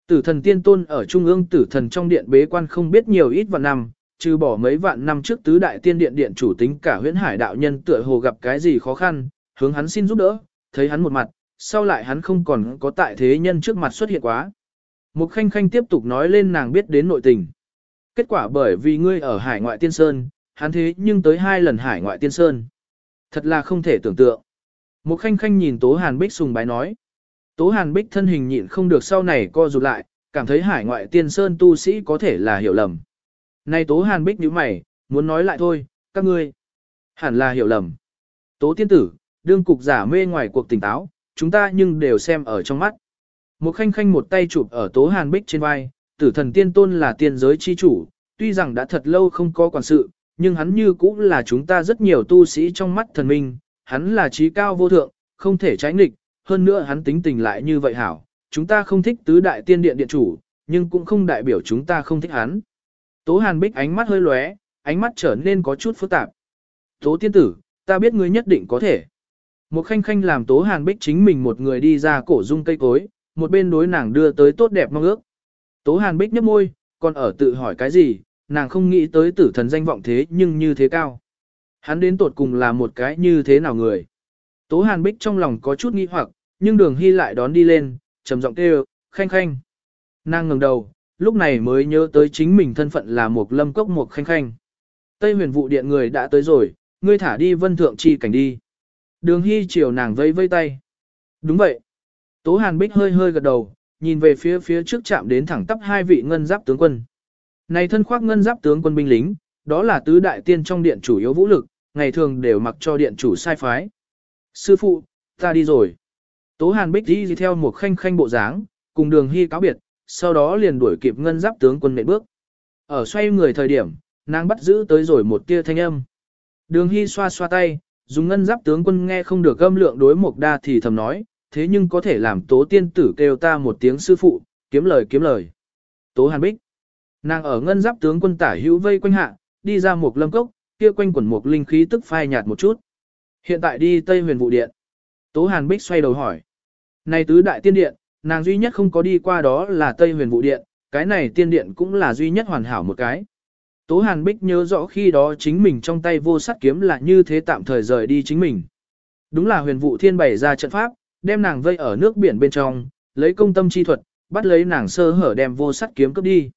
Tử thần tiên tôn ở trung ương tử thần trong điện bế quan không biết nhiều ít vạn năm, trừ bỏ mấy vạn năm trước tứ đại tiên điện điện chủ tính cả huyễn hải đạo nhân tựa hồ gặp cái gì khó khăn, hướng hắn xin giúp đỡ, thấy hắn một mặt, sau lại hắn không còn có tại thế nhân trước mặt xuất hiện quá. Mục khanh khanh tiếp tục nói lên nàng biết đến nội tình. Kết quả bởi vì ngươi ở hải ngoại tiên sơn, hắn thế nhưng tới hai lần hải ngoại tiên sơn. Thật là không thể tưởng tượng. Một khanh khanh nhìn Tố Hàn Bích sùng bái nói. Tố Hàn Bích thân hình nhịn không được sau này co rụt lại, cảm thấy hải ngoại tiên sơn tu sĩ có thể là hiểu lầm. Này Tố Hàn Bích nhíu mày, muốn nói lại thôi, các ngươi. Hẳn là hiểu lầm. Tố tiên tử, đương cục giả mê ngoài cuộc tỉnh táo, chúng ta nhưng đều xem ở trong mắt. Một khanh khanh một tay chụp ở Tố Hàn Bích trên vai, tử thần tiên tôn là tiên giới chi chủ, tuy rằng đã thật lâu không có quản sự, nhưng hắn như cũng là chúng ta rất nhiều tu sĩ trong mắt thần minh, hắn là trí cao vô thượng, không thể trái nghịch, hơn nữa hắn tính tình lại như vậy hảo, chúng ta không thích tứ đại tiên điện điện chủ, nhưng cũng không đại biểu chúng ta không thích hắn. Tố Hàn Bích ánh mắt hơi lóe, ánh mắt trở nên có chút phức tạp. Tố tiên tử, ta biết ngươi nhất định có thể. Một khanh khanh làm Tố Hàn Bích chính mình một người đi ra cổ dung cây cối, một bên đối nàng đưa tới tốt đẹp mong ước. Tố Hàn Bích nhấp môi, còn ở tự hỏi cái gì, nàng không nghĩ tới tử thần danh vọng thế nhưng như thế cao. Hắn đến tột cùng là một cái như thế nào người. Tố Hàn Bích trong lòng có chút nghi hoặc, nhưng đường hy lại đón đi lên, trầm giọng kêu, khanh khanh. Nàng ngẩng đầu, lúc này mới nhớ tới chính mình thân phận là một lâm cốc một khanh khanh. Tây huyền vụ điện người đã tới rồi, ngươi thả đi vân thượng chi cảnh đi. Đường hy chiều nàng vây vây tay. Đúng vậy. Tố Hàn Bích hơi hơi gật đầu, nhìn về phía phía trước chạm đến thẳng tắp hai vị ngân giáp tướng quân. Này thân khoác ngân giáp tướng quân binh lính, đó là tứ đại tiên trong điện chủ yếu vũ lực, ngày thường đều mặc cho điện chủ sai phái. Sư phụ, ta đi rồi. Tố Hàn Bích đi theo một khanh khanh bộ dáng, cùng đường hy cáo biệt, sau đó liền đuổi kịp ngân giáp tướng quân mệnh bước. Ở xoay người thời điểm, nàng bắt giữ tới rồi một tia thanh âm. Đường hy xoa xoa tay, dùng ngân giáp tướng quân nghe không được âm lượng đối mục đa thì thầm nói, thế nhưng có thể làm tố tiên tử kêu ta một tiếng sư phụ, kiếm lời kiếm lời. Tố Hàn Bích. Nàng ở ngân giáp tướng quân tả hữu vây quanh hạ, đi ra một lâm cốc, kia quanh quẩn một linh khí tức phai nhạt một chút. Hiện tại đi Tây Huyền vũ Điện. Tố Hàn Bích xoay đầu hỏi. Này tứ đại tiên điện, nàng duy nhất không có đi qua đó là Tây Huyền vũ Điện, cái này tiên điện cũng là duy nhất hoàn hảo một cái. Tố Hàn Bích nhớ rõ khi đó chính mình trong tay vô sắt kiếm là như thế tạm thời rời đi chính mình. Đúng là huyền vụ thiên bày ra trận pháp, đem nàng vây ở nước biển bên trong, lấy công tâm chi thuật, bắt lấy nàng sơ hở đem vô sắt kiếm cướp đi.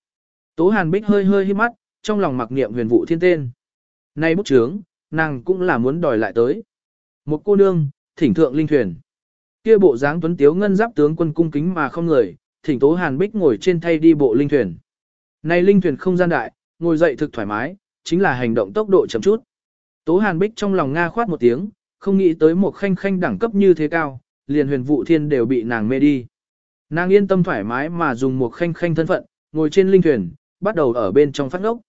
Tố Hàn Bích hơi hơi hít mắt, trong lòng mặc niệm huyền vụ thiên tên. Nay bút trướng, nàng cũng là muốn đòi lại tới. Một cô nương, thỉnh thượng linh thuyền. Kia bộ dáng tuấn tiếu ngân giáp tướng quân cung kính mà không người, thỉnh Tố Hàn Bích ngồi trên thay đi bộ linh thuyền. Này linh thuyền không gian đại, ngồi dậy thực thoải mái, chính là hành động tốc độ chậm chút. Tố Hàn Bích trong lòng nga khoát một tiếng, không nghĩ tới một khanh khanh đẳng cấp như thế cao, liền huyền vụ thiên đều bị nàng mê đi. Nàng yên tâm thoải mái mà dùng một khanh khanh thân phận, ngồi trên linh thuyền, bắt đầu ở bên trong phát ngốc.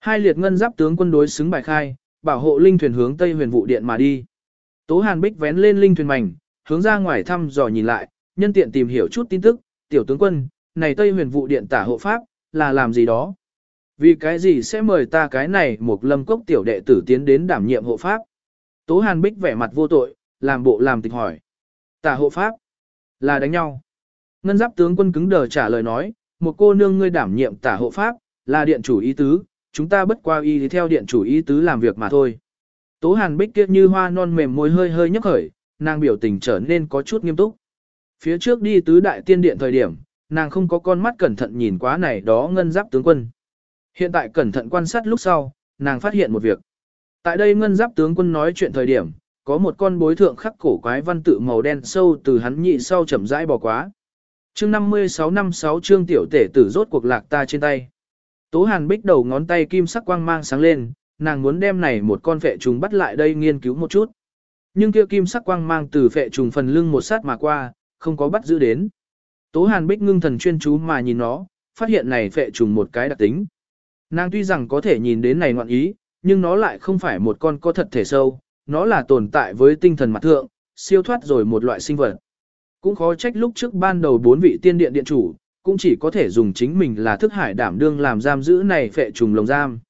Hai liệt ngân giáp tướng quân đối xứng bài khai, bảo hộ linh thuyền hướng tây huyền vụ điện mà đi. Tố Hàn Bích vén lên linh thuyền mảnh, hướng ra ngoài thăm dò nhìn lại, nhân tiện tìm hiểu chút tin tức, tiểu tướng quân, này tây huyền vụ điện tả hộ pháp, là làm gì đó? Vì cái gì sẽ mời ta cái này một lâm cốc tiểu đệ tử tiến đến đảm nhiệm hộ pháp? Tố Hàn Bích vẻ mặt vô tội, làm bộ làm tịch hỏi. Tả hộ pháp, là đánh nhau. Ngân giáp tướng quân cứng đờ trả lời nói, một cô nương ngươi đảm nhiệm tả hộ pháp, là điện chủ ý tứ, chúng ta bất qua y theo điện chủ ý tứ làm việc mà thôi. Tố Hàn Bích kia như hoa non mềm môi hơi hơi nhấp khởi, nàng biểu tình trở nên có chút nghiêm túc. Phía trước đi tứ đại tiên điện thời điểm, nàng không có con mắt cẩn thận nhìn quá này đó ngân giáp tướng quân. Hiện tại cẩn thận quan sát lúc sau, nàng phát hiện một việc. Tại đây ngân giáp tướng quân nói chuyện thời điểm, có một con bối thượng khắc cổ quái văn tự màu đen sâu từ hắn nhị sau chậm rãi bò quá. Chương 56 năm 6 chương tiểu tể tử rốt cuộc lạc ta trên tay. Tố Hàn Bích đầu ngón tay kim sắc quang mang sáng lên, nàng muốn đem này một con phệ trùng bắt lại đây nghiên cứu một chút. Nhưng kia kim sắc quang mang từ phệ trùng phần lưng một sát mà qua, không có bắt giữ đến. Tố Hàn Bích ngưng thần chuyên chú mà nhìn nó, phát hiện này phệ trùng một cái đặc tính. Nàng tuy rằng có thể nhìn đến này ngoạn ý, nhưng nó lại không phải một con có thật thể sâu, nó là tồn tại với tinh thần mặt thượng, siêu thoát rồi một loại sinh vật. Cũng khó trách lúc trước ban đầu bốn vị tiên điện điện chủ, cũng chỉ có thể dùng chính mình là thức hải đảm đương làm giam giữ này phệ trùng lồng giam.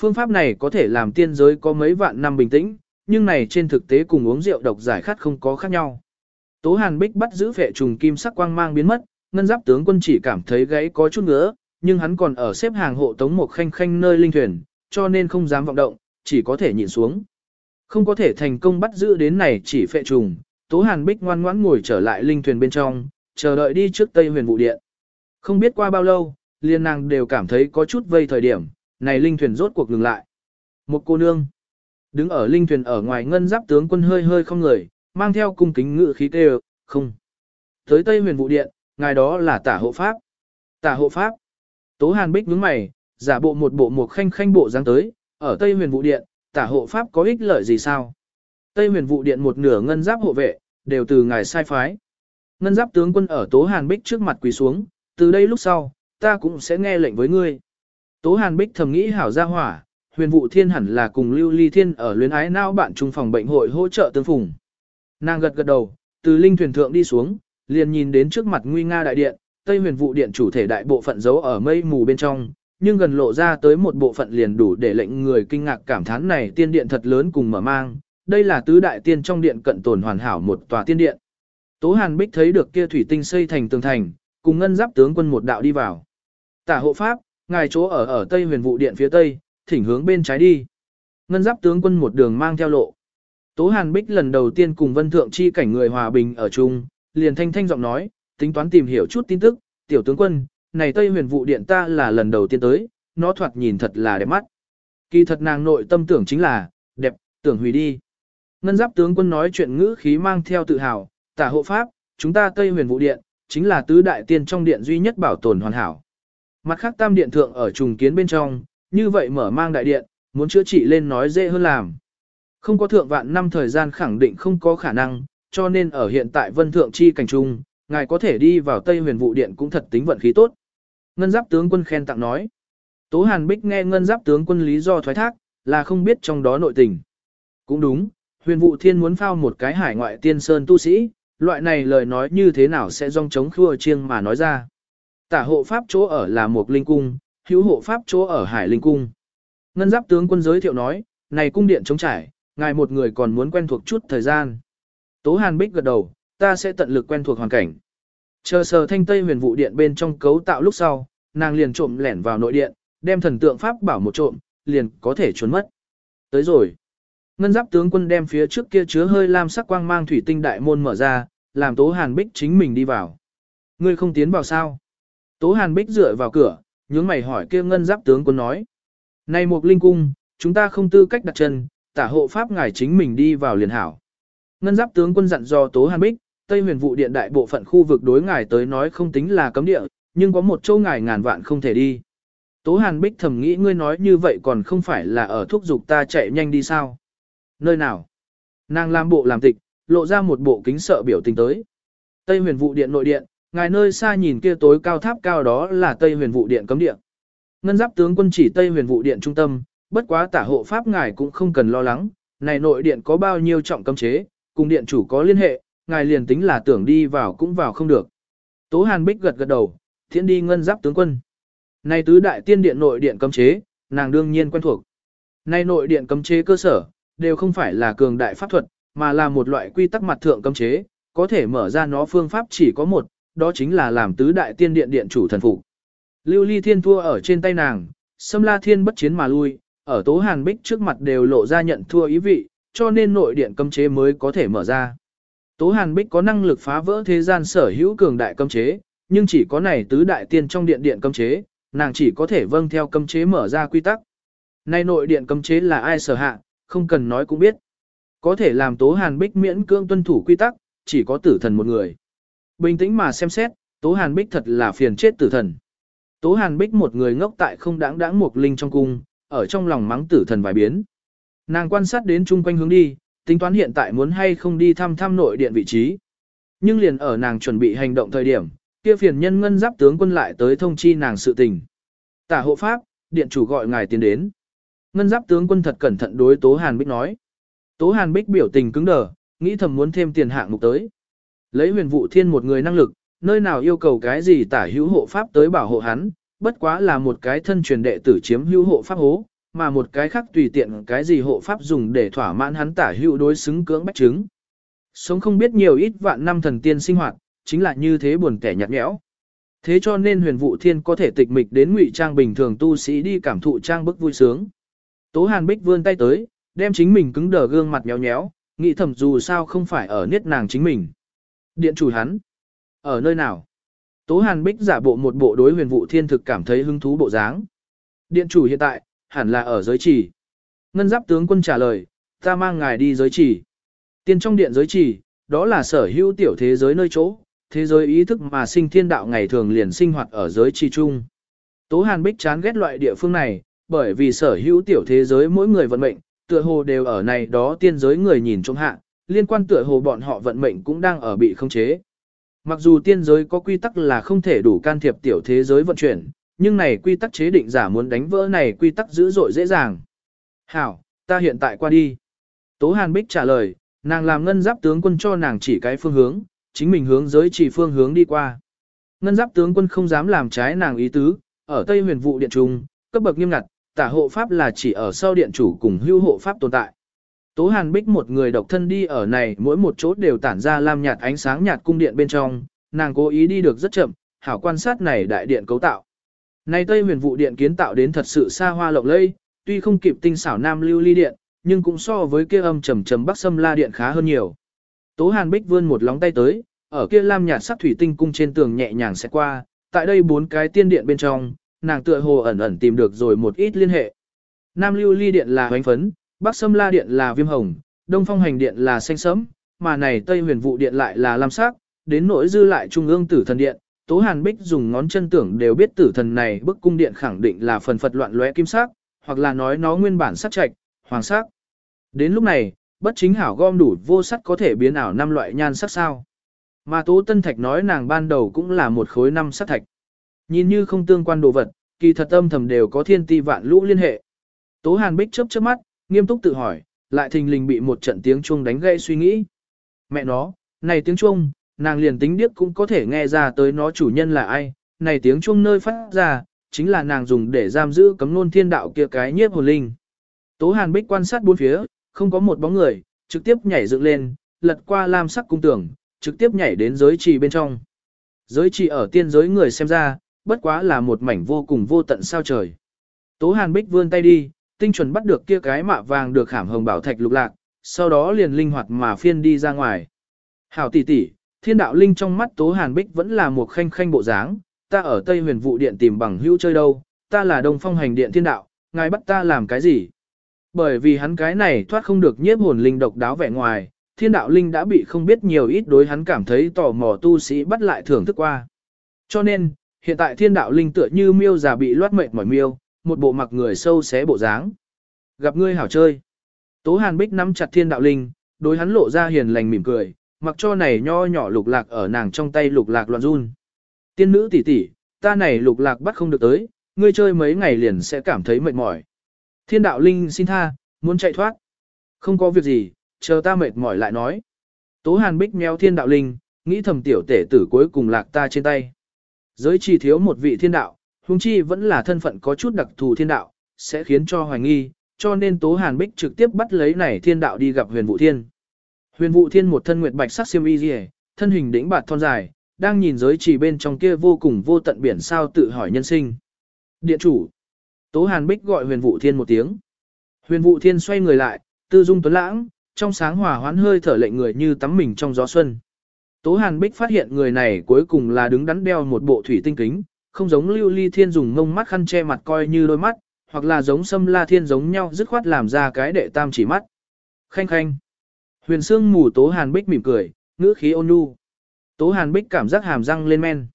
Phương pháp này có thể làm tiên giới có mấy vạn năm bình tĩnh, nhưng này trên thực tế cùng uống rượu độc giải khát không có khác nhau. Tố Hàn Bích bắt giữ phệ trùng kim sắc quang mang biến mất, ngân giáp tướng quân chỉ cảm thấy gáy có chút ngứa nhưng hắn còn ở xếp hàng hộ tống một khanh khanh nơi linh thuyền, cho nên không dám vọng động, chỉ có thể nhìn xuống. Không có thể thành công bắt giữ đến này chỉ phệ trùng, Tố Hàn Bích ngoan ngoãn ngồi trở lại linh thuyền bên trong, chờ đợi đi trước Tây Huyền Vụ Điện. Không biết qua bao lâu, liên nàng đều cảm thấy có chút vây thời điểm, này linh thuyền rốt cuộc ngừng lại. Một cô nương, đứng ở linh thuyền ở ngoài ngân giáp tướng quân hơi hơi không người, mang theo cung kính ngự khí kêu, không. Tới Tây Huyền Vụ Điện, ngài đó là tả hộ pháp. Tả hộ pháp. Tố Hàn Bích nhướng mày, giả bộ một bộ một khanh khanh bộ dáng tới, ở Tây Huyền Vụ Điện, tả hộ pháp có ích lợi gì sao? Tây Huyền Vụ Điện một nửa ngân giáp hộ vệ, đều từ ngài sai phái. Ngân giáp tướng quân ở Tố Hàn Bích trước mặt quỳ xuống, từ đây lúc sau, ta cũng sẽ nghe lệnh với ngươi. Tố Hàn Bích thầm nghĩ hảo gia hỏa, huyền vụ thiên hẳn là cùng lưu ly thiên ở luyến ái nao bạn trung phòng bệnh hội hỗ trợ tương phùng. Nàng gật gật đầu, từ linh thuyền thượng đi xuống, liền nhìn đến trước mặt nguy nga đại điện, Tây Huyền vụ điện chủ thể đại bộ phận giấu ở mây mù bên trong, nhưng gần lộ ra tới một bộ phận liền đủ để lệnh người kinh ngạc cảm thán này tiên điện thật lớn cùng mở mang, đây là tứ đại tiên trong điện cận tồn hoàn hảo một tòa tiên điện. Tố Hàn Bích thấy được kia thủy tinh xây thành tường thành, cùng ngân giáp tướng quân một đạo đi vào. Tả hộ pháp, ngài chỗ ở ở Tây Huyền vụ điện phía tây, thỉnh hướng bên trái đi. Ngân giáp tướng quân một đường mang theo lộ. Tố Hàn Bích lần đầu tiên cùng Vân Thượng chi cảnh người hòa bình ở chung, liền thanh thanh giọng nói, tính toán tìm hiểu chút tin tức, tiểu tướng quân, này Tây Huyền vụ điện ta là lần đầu tiên tới, nó thoạt nhìn thật là đẹp mắt. Kỳ thật nàng nội tâm tưởng chính là, đẹp, tưởng hủy đi. Ngân giáp tướng quân nói chuyện ngữ khí mang theo tự hào, tả hộ pháp, chúng ta Tây huyền vụ điện, chính là tứ đại tiên trong điện duy nhất bảo tồn hoàn hảo. Mặt khác tam điện thượng ở trùng kiến bên trong, như vậy mở mang đại điện, muốn chữa trị lên nói dễ hơn làm. Không có thượng vạn năm thời gian khẳng định không có khả năng, cho nên ở hiện tại vân thượng chi cảnh trung, ngài có thể đi vào Tây huyền vụ điện cũng thật tính vận khí tốt. Ngân giáp tướng quân khen tặng nói. Tố Hàn Bích nghe ngân giáp tướng quân lý do thoái thác, là không biết trong đó nội tình. Cũng đúng, huyền vụ thiên muốn phao một cái hải ngoại tiên sơn tu sĩ, loại này lời nói như thế nào sẽ rong chống khua chiêng mà nói ra. Tả hộ pháp chỗ ở là một linh cung, hữu hộ pháp chỗ ở hải linh cung. Ngân giáp tướng quân giới thiệu nói, này cung điện chống trải, ngài một người còn muốn quen thuộc chút thời gian. Tố Hàn Bích gật đầu, ta sẽ tận lực quen thuộc hoàn cảnh. Chờ sờ thanh tây huyền vụ điện bên trong cấu tạo lúc sau, nàng liền trộm lẻn vào nội điện, đem thần tượng pháp bảo một trộm, liền có thể trốn mất. Tới rồi. Ngân giáp tướng quân đem phía trước kia chứa hơi lam sắc quang mang thủy tinh đại môn mở ra, làm Tố Hàn Bích chính mình đi vào. Ngươi không tiến vào sao? Tố Hàn Bích dựa vào cửa, nhướng mày hỏi kia ngân giáp tướng quân nói. Này một linh cung, chúng ta không tư cách đặt chân, tả hộ pháp ngài chính mình đi vào liền hảo. Ngân giáp tướng quân dặn do Tố Hàn Bích, Tây huyền vụ điện đại bộ phận khu vực đối ngài tới nói không tính là cấm địa, nhưng có một chỗ ngài ngàn vạn không thể đi. Tố Hàn Bích thầm nghĩ ngươi nói như vậy còn không phải là ở thúc giục ta chạy nhanh đi sao. Nơi nào? Nàng làm bộ làm tịch, lộ ra một bộ kính sợ biểu tình tới. Tây huyền vụ điện nội điện, ngài nơi xa nhìn kia tối cao tháp cao đó là Tây huyền vụ điện cấm điện. Ngân giáp tướng quân chỉ Tây huyền vụ điện trung tâm, bất quá tả hộ pháp ngài cũng không cần lo lắng, này nội điện có bao nhiêu trọng cấm chế, cùng điện chủ có liên hệ, ngài liền tính là tưởng đi vào cũng vào không được. Tố Hàn Bích gật gật đầu, thiện đi ngân giáp tướng quân. Này tứ đại tiên điện nội điện cấm chế, nàng đương nhiên quen thuộc. Này nội điện cấm chế cơ sở, đều không phải là cường đại pháp thuật, mà là một loại quy tắc mặt thượng cấm chế, có thể mở ra nó phương pháp chỉ có một, đó chính là làm tứ đại tiên điện điện chủ thần phục. Lưu Ly Thiên thua ở trên tay nàng, Sâm La Thiên bất chiến mà lui, ở Tố Hàn Bích trước mặt đều lộ ra nhận thua ý vị, cho nên nội điện cấm chế mới có thể mở ra. Tố Hàn Bích có năng lực phá vỡ thế gian sở hữu cường đại cấm chế, nhưng chỉ có này tứ đại tiên trong điện điện cấm chế, nàng chỉ có thể vâng theo cấm chế mở ra quy tắc. Nay nội điện cấm chế là ai sở hạ, không cần nói cũng biết. Có thể làm Tố Hàn Bích miễn cưỡng tuân thủ quy tắc, chỉ có tử thần một người. Bình tĩnh mà xem xét, Tố Hàn Bích thật là phiền chết tử thần. Tố Hàn Bích một người ngốc tại không đáng đáng một linh trong cung, ở trong lòng mắng tử thần vài biến. Nàng quan sát đến chung quanh hướng đi, tính toán hiện tại muốn hay không đi thăm thăm nội điện vị trí. Nhưng liền ở nàng chuẩn bị hành động thời điểm, kia phiền nhân ngân giáp tướng quân lại tới thông chi nàng sự tình. Tả hộ pháp, điện chủ gọi ngài tiến đến. Ngân giáp tướng quân thật cẩn thận đối Tố Hàn Bích nói. Tố Hàn Bích biểu tình cứng đờ, nghĩ thầm muốn thêm tiền hạng mục tới. Lấy huyền vụ thiên một người năng lực, nơi nào yêu cầu cái gì tả hữu hộ pháp tới bảo hộ hắn, bất quá là một cái thân truyền đệ tử chiếm hữu hộ pháp hố, mà một cái khác tùy tiện cái gì hộ pháp dùng để thỏa mãn hắn tả hữu đối xứng cưỡng bách chứng. Sống không biết nhiều ít vạn năm thần tiên sinh hoạt, chính là như thế buồn kẻ nhạt nhẽo. Thế cho nên huyền vụ thiên có thể tịch mịch đến ngụy trang bình thường tu sĩ đi cảm thụ trang bức vui sướng. Tố Hàn Bích vươn tay tới, đem chính mình cứng đờ gương mặt nhéo nhéo, nghĩ thầm dù sao không phải ở niết nàng chính mình. Điện chủ hắn. Ở nơi nào? Tố Hàn Bích giả bộ một bộ đối huyền vụ thiên thực cảm thấy hứng thú bộ dáng. Điện chủ hiện tại, hẳn là ở giới trì. Ngân giáp tướng quân trả lời, ta mang ngài đi giới trì. Tiên trong điện giới trì, đó là sở hữu tiểu thế giới nơi chỗ, thế giới ý thức mà sinh thiên đạo ngày thường liền sinh hoạt ở giới trì chung. Tố Hàn Bích chán ghét loại địa phương này, bởi vì sở hữu tiểu thế giới mỗi người vận mệnh, tựa hồ đều ở này đó tiên giới người nhìn trông hạ, liên quan tựa hồ bọn họ vận mệnh cũng đang ở bị không chế. Mặc dù tiên giới có quy tắc là không thể đủ can thiệp tiểu thế giới vận chuyển, nhưng này quy tắc chế định giả muốn đánh vỡ này quy tắc dữ dội dễ dàng. Hảo, ta hiện tại qua đi. Tố Hàn Bích trả lời, Nàng làm ngân giáp tướng quân cho nàng chỉ cái phương hướng, chính mình hướng giới chỉ phương hướng đi qua. Ngân giáp tướng quân không dám làm trái nàng ý tứ, ở Tây huyền vụ điện trung, cấp bậc nghiêm ngặt, tả hộ pháp là chỉ ở sau điện chủ cùng hưu hộ pháp tồn tại. Tố Hàn Bích một người độc thân đi ở này mỗi một chỗ đều tản ra lam nhạt ánh sáng nhạt cung điện bên trong, nàng cố ý đi được rất chậm, hảo quan sát này đại điện cấu tạo. Này Tây huyền vụ điện kiến tạo đến thật sự xa hoa lộng lẫy, tuy không kịp tinh xảo nam lưu ly điện, nhưng cũng so với kia âm trầm trầm bắc sâm la điện khá hơn nhiều. Tố Hàn Bích vươn một lóng tay tới, ở kia lam nhạt sắc thủy tinh cung trên tường nhẹ nhàng sẽ qua, tại đây bốn cái tiên điện bên trong, nàng tựa hồ ẩn ẩn tìm được rồi một ít liên hệ. Nam lưu ly điện là hoánh phấn, bắc sâm la điện là viêm hồng, đông phong hành điện là xanh sẫm, mà này tây huyền vụ điện lại là lam sắc, đến nỗi dư lại trung ương tử thần điện. Tố Hàn Bích dùng ngón chân tưởng đều biết tử thần này bức cung điện khẳng định là phần phật loạn lóe kim sắc, hoặc là nói nó nguyên bản sắc trạch, hoàng sắc. Đến lúc này, bất chính hảo gom đủ vô sắc có thể biến ảo năm loại nhan sắc sao. Mà Tố Tân Thạch nói nàng ban đầu cũng là một khối năm sắc thạch. Nhìn như không tương quan đồ vật, kỳ thật âm thầm đều có thiên ti vạn lũ liên hệ. Tố Hàn Bích chớp chớp mắt, nghiêm túc tự hỏi, lại thình lình bị một trận tiếng chuông đánh gãy suy nghĩ. Mẹ nó, này tiếng chuông, nàng liền tính điếc cũng có thể nghe ra tới nó chủ nhân là ai, này tiếng chuông nơi phát ra, chính là nàng dùng để giam giữ cấm nôn thiên đạo kia cái nhiếp hồn linh. Tố Hàn Bích quan sát bốn phía, không có một bóng người, trực tiếp nhảy dựng lên, lật qua lam sắc cung tường, trực tiếp nhảy đến giới trì bên trong. Giới trì ở tiên giới người xem ra, bất quá là một mảnh vô cùng vô tận sao trời. Tố Hàn Bích vươn tay đi, tinh chuẩn bắt được kia cái mạ vàng được khảm hồng bảo thạch lục lạc, sau đó liền linh hoạt mà phiên đi ra ngoài. Hảo tỷ tỷ, thiên đạo linh trong mắt Tố Hàn Bích vẫn là một khanh khanh bộ dáng, ta ở Tây huyền vụ điện tìm bằng hữu chơi đâu, ta là đông phong hành điện thiên đạo, ngài bắt ta làm cái gì? Bởi vì hắn cái này thoát không được nhiếp hồn linh độc đáo vẻ ngoài, thiên đạo linh đã bị không biết nhiều ít đối hắn cảm thấy tò mò tu sĩ bắt lại thưởng thức qua. Cho nên, hiện tại thiên đạo linh tựa như miêu già bị loát mệt mỏi miêu, một bộ mặc người sâu xé bộ dáng. Gặp ngươi hảo chơi. Tố Hàn Bích nắm chặt thiên đạo linh, đối hắn lộ ra hiền lành mỉm cười, mặc cho này nho nhỏ lục lạc ở nàng trong tay lục lạc loạn run. Tiên nữ tỷ tỷ, ta này lục lạc bắt không được tới, ngươi chơi mấy ngày liền sẽ cảm thấy mệt mỏi. Thiên đạo linh xin tha, muốn chạy thoát. Không có việc gì, chờ ta mệt mỏi lại nói. Tố Hàn Bích méo thiên đạo linh, nghĩ thầm tiểu tể tử cuối cùng lạc ta trên tay. Giới chỉ thiếu một vị thiên đạo, huống chi vẫn là thân phận có chút đặc thù thiên đạo, sẽ khiến cho hoài nghi, cho nên Tố Hàn Bích trực tiếp bắt lấy này thiên đạo đi gặp huyền vũ thiên. Huyền vũ thiên một thân nguyệt bạch sắc xiêm y rìa, thân hình đĩnh bạt thon dài, đang nhìn giới chỉ bên trong kia vô cùng vô tận biển sao tự hỏi nhân sinh. Điện chủ. Tố Hàn Bích gọi huyền vũ thiên một tiếng. Huyền vũ thiên xoay người lại, tư dung tuấn lãng, trong sáng hòa hoãn hơi thở lệnh người như tắm mình trong gió xuân. Tố Hàn Bích phát hiện người này cuối cùng là đứng đắn đeo một bộ thủy tinh kính, không giống lưu ly thiên dùng ngông mắt khăn che mặt coi như đôi mắt, hoặc là giống sâm la thiên giống nhau dứt khoát làm ra cái đệ tam chỉ mắt. Khanh khanh. Huyền Sương mù Tố Hàn Bích mỉm cười, ngữ khí ôn nhu. Tố Hàn Bích cảm giác hàm răng lên men.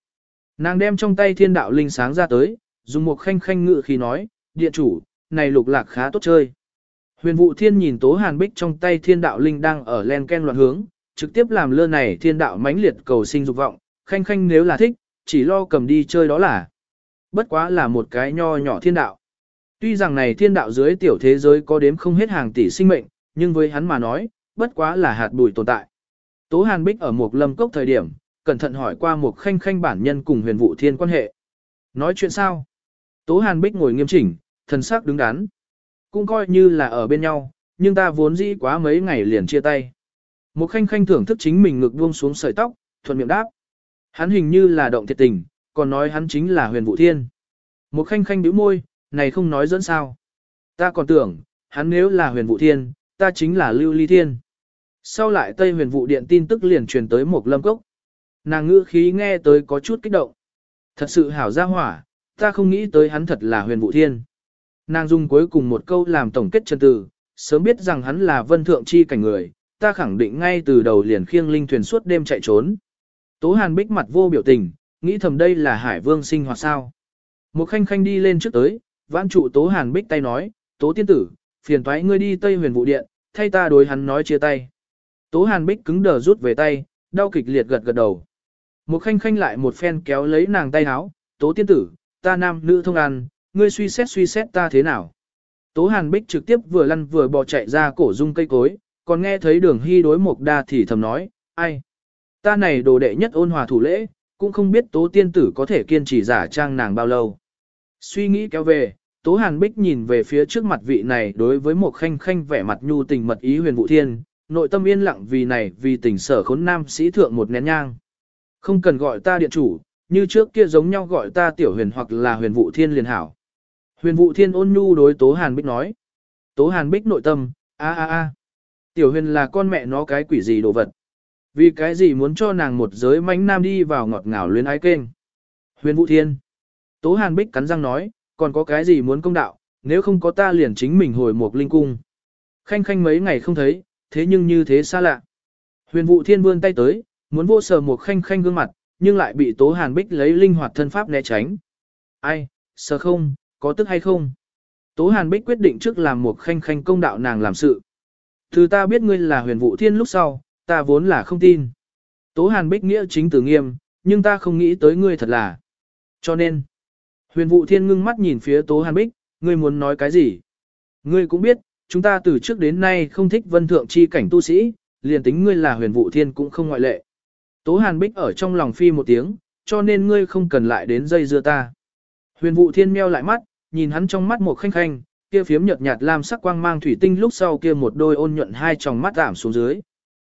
Nàng đem trong tay thiên đạo linh sáng ra tới, dùng một khanh khanh ngữ khí nói, điện chủ, này lục lạc khá tốt chơi. Huyền vụ thiên nhìn Tố Hàn Bích trong tay thiên đạo linh đang ở len ken loạn hướng, trực tiếp làm lơ này thiên đạo mãnh liệt cầu sinh dục vọng, khanh khanh nếu là thích, chỉ lo cầm đi chơi đó là. Bất quá là một cái nho nhỏ thiên đạo. Tuy rằng này thiên đạo dưới tiểu thế giới có đếm không hết hàng tỷ sinh mệnh, nhưng với hắn mà nói, bất quá là hạt bụi tồn tại. Tố Hàn Bích ở một lâm cốc thời điểm, cẩn thận hỏi qua một khanh khanh bản nhân cùng huyền vụ thiên quan hệ. Nói chuyện sao? Tố Hàn Bích ngồi nghiêm chỉnh, thần sắc đứng đắn. Cũng coi như là ở bên nhau, nhưng ta vốn dĩ quá mấy ngày liền chia tay. Một khanh khanh thưởng thức chính mình ngực buông xuống sợi tóc, thuận miệng đáp. Hắn hình như là động thiệt tình, còn nói hắn chính là huyền Vũ thiên. Một khanh khanh bĩu môi, này không nói dẫn sao. Ta còn tưởng, hắn nếu là huyền Vũ thiên, ta chính là lưu ly thiên. Sau lại Tây huyền Vũ điện tin tức liền truyền tới một lâm cốc. Nàng ngữ khí nghe tới có chút kích động. Thật sự hảo ra hỏa, ta không nghĩ tới hắn thật là huyền Vũ thiên. Nàng dùng cuối cùng một câu làm tổng kết chân từ, sớm biết rằng hắn là vân thượng chi cảnh người, ta khẳng định ngay từ đầu liền khiêng linh thuyền suốt đêm chạy trốn. Tố Hàn Bích mặt vô biểu tình, nghĩ thầm đây là Hải Vương sinh hoạt sao. Một khanh khanh đi lên trước tới, vãn trụ Tố Hàn Bích tay nói, Tố tiên tử, phiền thoái ngươi đi Tây huyền vụ điện, thay ta đối hắn nói chia tay. Tố Hàn Bích cứng đờ rút về tay, đau kịch liệt gật gật đầu. Một khanh khanh lại một phen kéo lấy nàng tay háo, Tố tiên tử, ta nam nữ thông ăn, ngươi suy xét suy xét ta thế nào. Tố Hàn Bích trực tiếp vừa lăn vừa bò chạy ra cổ dung cây cối, còn nghe thấy đường hy đối mục đa thì thầm nói, ai? Ta này đồ đệ nhất ôn hòa thủ lễ, cũng không biết tố tiên tử có thể kiên trì giả trang nàng bao lâu. Suy nghĩ kéo về, tố hàn bích nhìn về phía trước mặt vị này đối với một khanh khanh vẻ mặt nhu tình mật ý huyền vụ thiên, nội tâm yên lặng vì này vì tình sở khốn nam sĩ thượng một nén nhang. Không cần gọi ta điện chủ, như trước kia giống nhau gọi ta tiểu huyền hoặc là huyền vụ thiên liền hảo. Huyền vụ thiên ôn nhu đối tố hàn bích nói. Tố hàn bích nội tâm, a a a. Tiểu huyền là con mẹ nó cái quỷ gì đồ vật. Vì cái gì muốn cho nàng một giới mánh nam đi vào ngọt ngào luyến ái kênh. Huyền Vũ thiên. Tố hàn bích cắn răng nói, còn có cái gì muốn công đạo, nếu không có ta liền chính mình hồi một linh cung. Khanh khanh mấy ngày không thấy, thế nhưng như thế xa lạ. Huyền Vũ thiên vươn tay tới, muốn vô sờ một khanh khanh gương mặt, nhưng lại bị tố hàn bích lấy linh hoạt thân pháp né tránh. Ai, sờ không, có tức hay không? Tố hàn bích quyết định trước làm một khanh khanh công đạo nàng làm sự. Từ ta biết ngươi là huyền vụ thiên lúc sau, ta vốn là không tin. Tố hàn bích nghĩa chính tử nghiêm, nhưng ta không nghĩ tới ngươi thật là. Cho nên, huyền vụ thiên ngưng mắt nhìn phía tố hàn bích, ngươi muốn nói cái gì? Ngươi cũng biết, chúng ta từ trước đến nay không thích vân thượng chi cảnh tu sĩ, liền tính ngươi là huyền vụ thiên cũng không ngoại lệ. Tố hàn bích ở trong lòng phi một tiếng, cho nên ngươi không cần lại đến dây dưa ta. Huyền vụ thiên meo lại mắt, nhìn hắn trong mắt một khanh khanh, kia phiếm nhợt nhạt lam sắc quang mang thủy tinh lúc sau kia một đôi ôn nhuận hai tròng mắt giảm xuống dưới.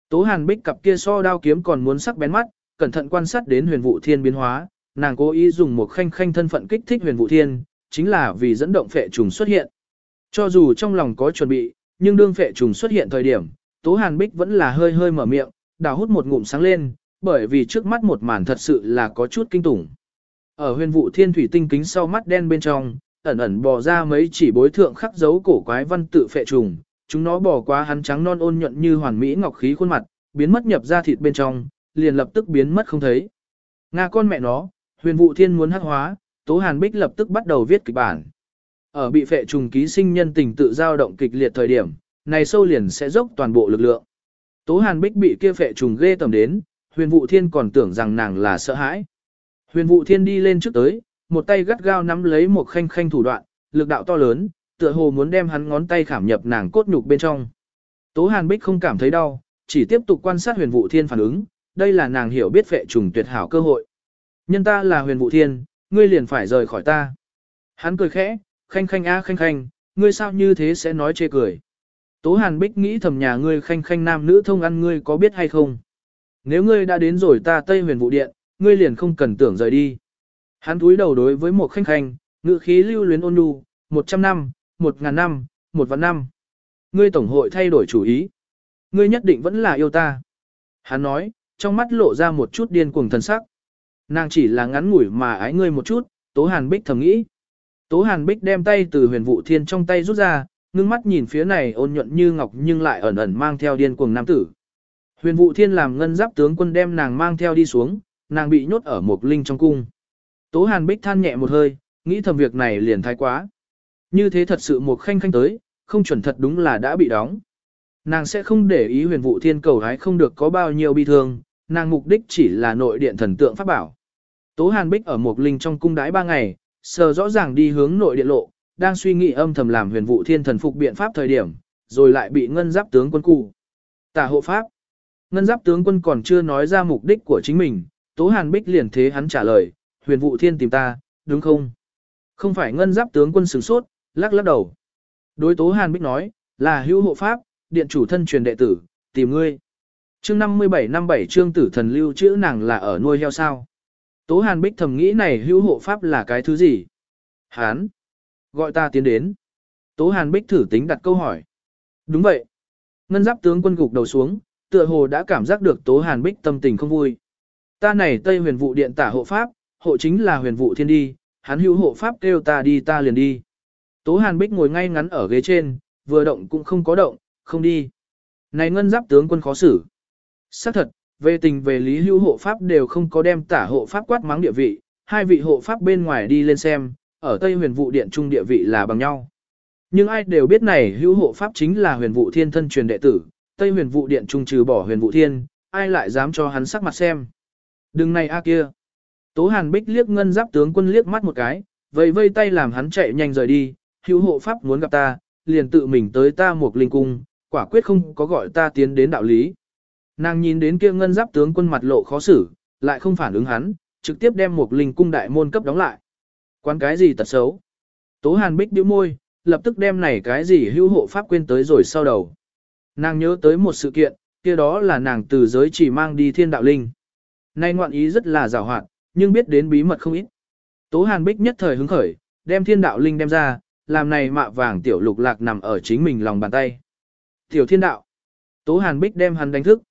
Tố Hàn Bích cặp kia so đao kiếm còn muốn sắc bén mắt, cẩn thận quan sát đến Huyền Vũ Thiên biến hóa, nàng cố ý dùng một khanh khanh thân phận kích thích Huyền Vũ Thiên, chính là vì dẫn động phệ trùng xuất hiện. Cho dù trong lòng có chuẩn bị, nhưng đương phệ trùng xuất hiện thời điểm, Tố Hàn Bích vẫn là hơi hơi mở miệng, đào hút một ngụm sáng lên, bởi vì trước mắt một màn thật sự là có chút kinh tủng. Ở huyền vũ thiên thủy tinh kính sau mắt đen bên trong, ẩn ẩn bò ra mấy chỉ bối thượng khắc dấu cổ quái văn tự phệ trùng, chúng nó bò qua hắn trắng non ôn nhuận như hoàn mỹ ngọc khí khuôn mặt, biến mất nhập ra thịt bên trong, liền lập tức biến mất không thấy. Nga con mẹ nó, huyền vụ thiên muốn hắc hóa, Tố Hàn Bích lập tức bắt đầu viết kịch bản. Ở bị phệ trùng ký sinh nhân tình tự giao động kịch liệt thời điểm, này sâu liền sẽ dốc toàn bộ lực lượng. Tố Hàn Bích bị kia phệ trùng ghê tầm đến, huyền vụ thiên còn tưởng rằng nàng là sợ hãi. Huyền vụ thiên đi lên trước tới, một tay gắt gao nắm lấy một khanh khanh thủ đoạn, lực đạo to lớn, tựa hồ muốn đem hắn ngón tay khảm nhập nàng cốt nhục bên trong. Tố Hàn Bích không cảm thấy đau, chỉ tiếp tục quan sát huyền vụ thiên phản ứng, đây là nàng hiểu biết phệ trùng tuyệt hảo cơ hội. Nhân ta là huyền vụ thiên, ngươi liền phải rời khỏi ta. Hắn cười khẽ, khanh khanh a khanh khanh, ngươi sao như thế sẽ nói chê cười. Tố Hàn Bích nghĩ thầm nhà ngươi khanh khanh nam nữ thông ăn ngươi có biết hay không. Nếu ngươi đã đến rồi ta Tây huyền vụ điện, ngươi liền không cần tưởng rời đi. Hắn túi đầu đối với một khanh khanh, ngự khí lưu luyến ôn nhu, một trăm năm, một ngàn năm, một vạn năm. Ngươi tổng hội thay đổi chủ ý. Ngươi nhất định vẫn là yêu ta. Hắn nói, trong mắt lộ ra một chút điên cuồng thần sắc. Nàng chỉ là ngắn ngủi mà ái ngươi một chút, Tố Hàn Bích thầm nghĩ. Tố Hàn Bích đem tay từ huyền vụ thiên trong tay rút ra, ngưng mắt nhìn phía này ôn nhuận như ngọc nhưng lại ẩn ẩn mang theo điên cuồng nam tử. Huyền vụ thiên làm ngân giáp tướng quân đem nàng mang theo đi xuống, nàng bị nhốt ở một linh trong cung. Tố Hàn Bích than nhẹ một hơi, nghĩ thầm việc này liền thái quá. Như thế thật sự một khanh khanh tới, không chuẩn thật đúng là đã bị đóng. Nàng sẽ không để ý huyền vụ thiên cầu hái không được có bao nhiêu bi thương, nàng mục đích chỉ là nội điện thần tượng pháp bảo. Tố Hàn Bích ở một linh trong cung đái ba ngày, sờ rõ ràng đi hướng nội điện lộ, đang suy nghĩ âm thầm làm huyền vụ thiên thần phục biện pháp thời điểm, rồi lại bị ngân giáp tướng quân cụ. Tả hộ pháp. Ngân giáp tướng quân còn chưa nói ra mục đích của chính mình, Tố Hàn Bích liền thế hắn trả lời, huyền vụ thiên tìm ta, đúng không? Không phải ngân giáp tướng quân sửng sốt, lắc lắc đầu. Đối Tố Hàn Bích nói, là hữu hộ pháp, điện chủ thân truyền đệ tử, tìm ngươi. Chương 57 năm 7 chương tử thần lưu chữ nàng là ở nuôi heo sao. Tố Hàn Bích thầm nghĩ này hữu hộ pháp là cái thứ gì? Hán! Gọi ta tiến đến. Tố Hàn Bích thử tính đặt câu hỏi. Đúng vậy. Ngân giáp tướng quân gục đầu xuống, tựa hồ đã cảm giác được Tố Hàn Bích tâm tình không vui. Ta này Tây huyền vụ điện tả hộ pháp, hộ chính là huyền vụ thiên đi, hắn hữu hộ pháp kêu ta đi ta liền đi. Tố Hàn Bích ngồi ngay ngắn ở ghế trên, vừa động cũng không có động, không đi. Này ngân giáp tướng quân khó xử. Xác thật, về tình về lý hữu hộ pháp đều không có đem tả hộ pháp quát mắng địa vị, hai vị hộ pháp bên ngoài đi lên xem, ở Tây huyền vụ điện trung địa vị là bằng nhau. Nhưng ai đều biết này hữu hộ pháp chính là huyền vụ thiên thân truyền đệ tử, Tây huyền vụ điện trung trừ bỏ huyền vụ thiên, ai lại dám cho hắn sắc mặt xem. Đừng này a kia. Tố Hàn Bích liếc ngân giáp tướng quân liếc mắt một cái, vây vây tay làm hắn chạy nhanh rời đi, hữu hộ pháp muốn gặp ta, liền tự mình tới ta một linh cung, quả quyết không có gọi ta tiến đến đạo lý. Nàng nhìn đến kia ngân giáp tướng quân mặt lộ khó xử, lại không phản ứng hắn, trực tiếp đem một linh cung đại môn cấp đóng lại. Quán cái gì tật xấu? Tố Hàn Bích bĩu môi, lập tức đem này cái gì hữu hộ pháp quên tới rồi sau đầu. Nàng nhớ tới một sự kiện, kia đó là nàng từ giới chỉ mang đi thiên đạo linh. Nay ngoạn ý rất là rào hoạt, nhưng biết đến bí mật không ít. Tố Hàn Bích nhất thời hứng khởi, đem thiên đạo linh đem ra, làm này mạ vàng tiểu lục lạc nằm ở chính mình lòng bàn tay. Tiểu thiên đạo. Tố Hàn Bích đem hắn đánh thức.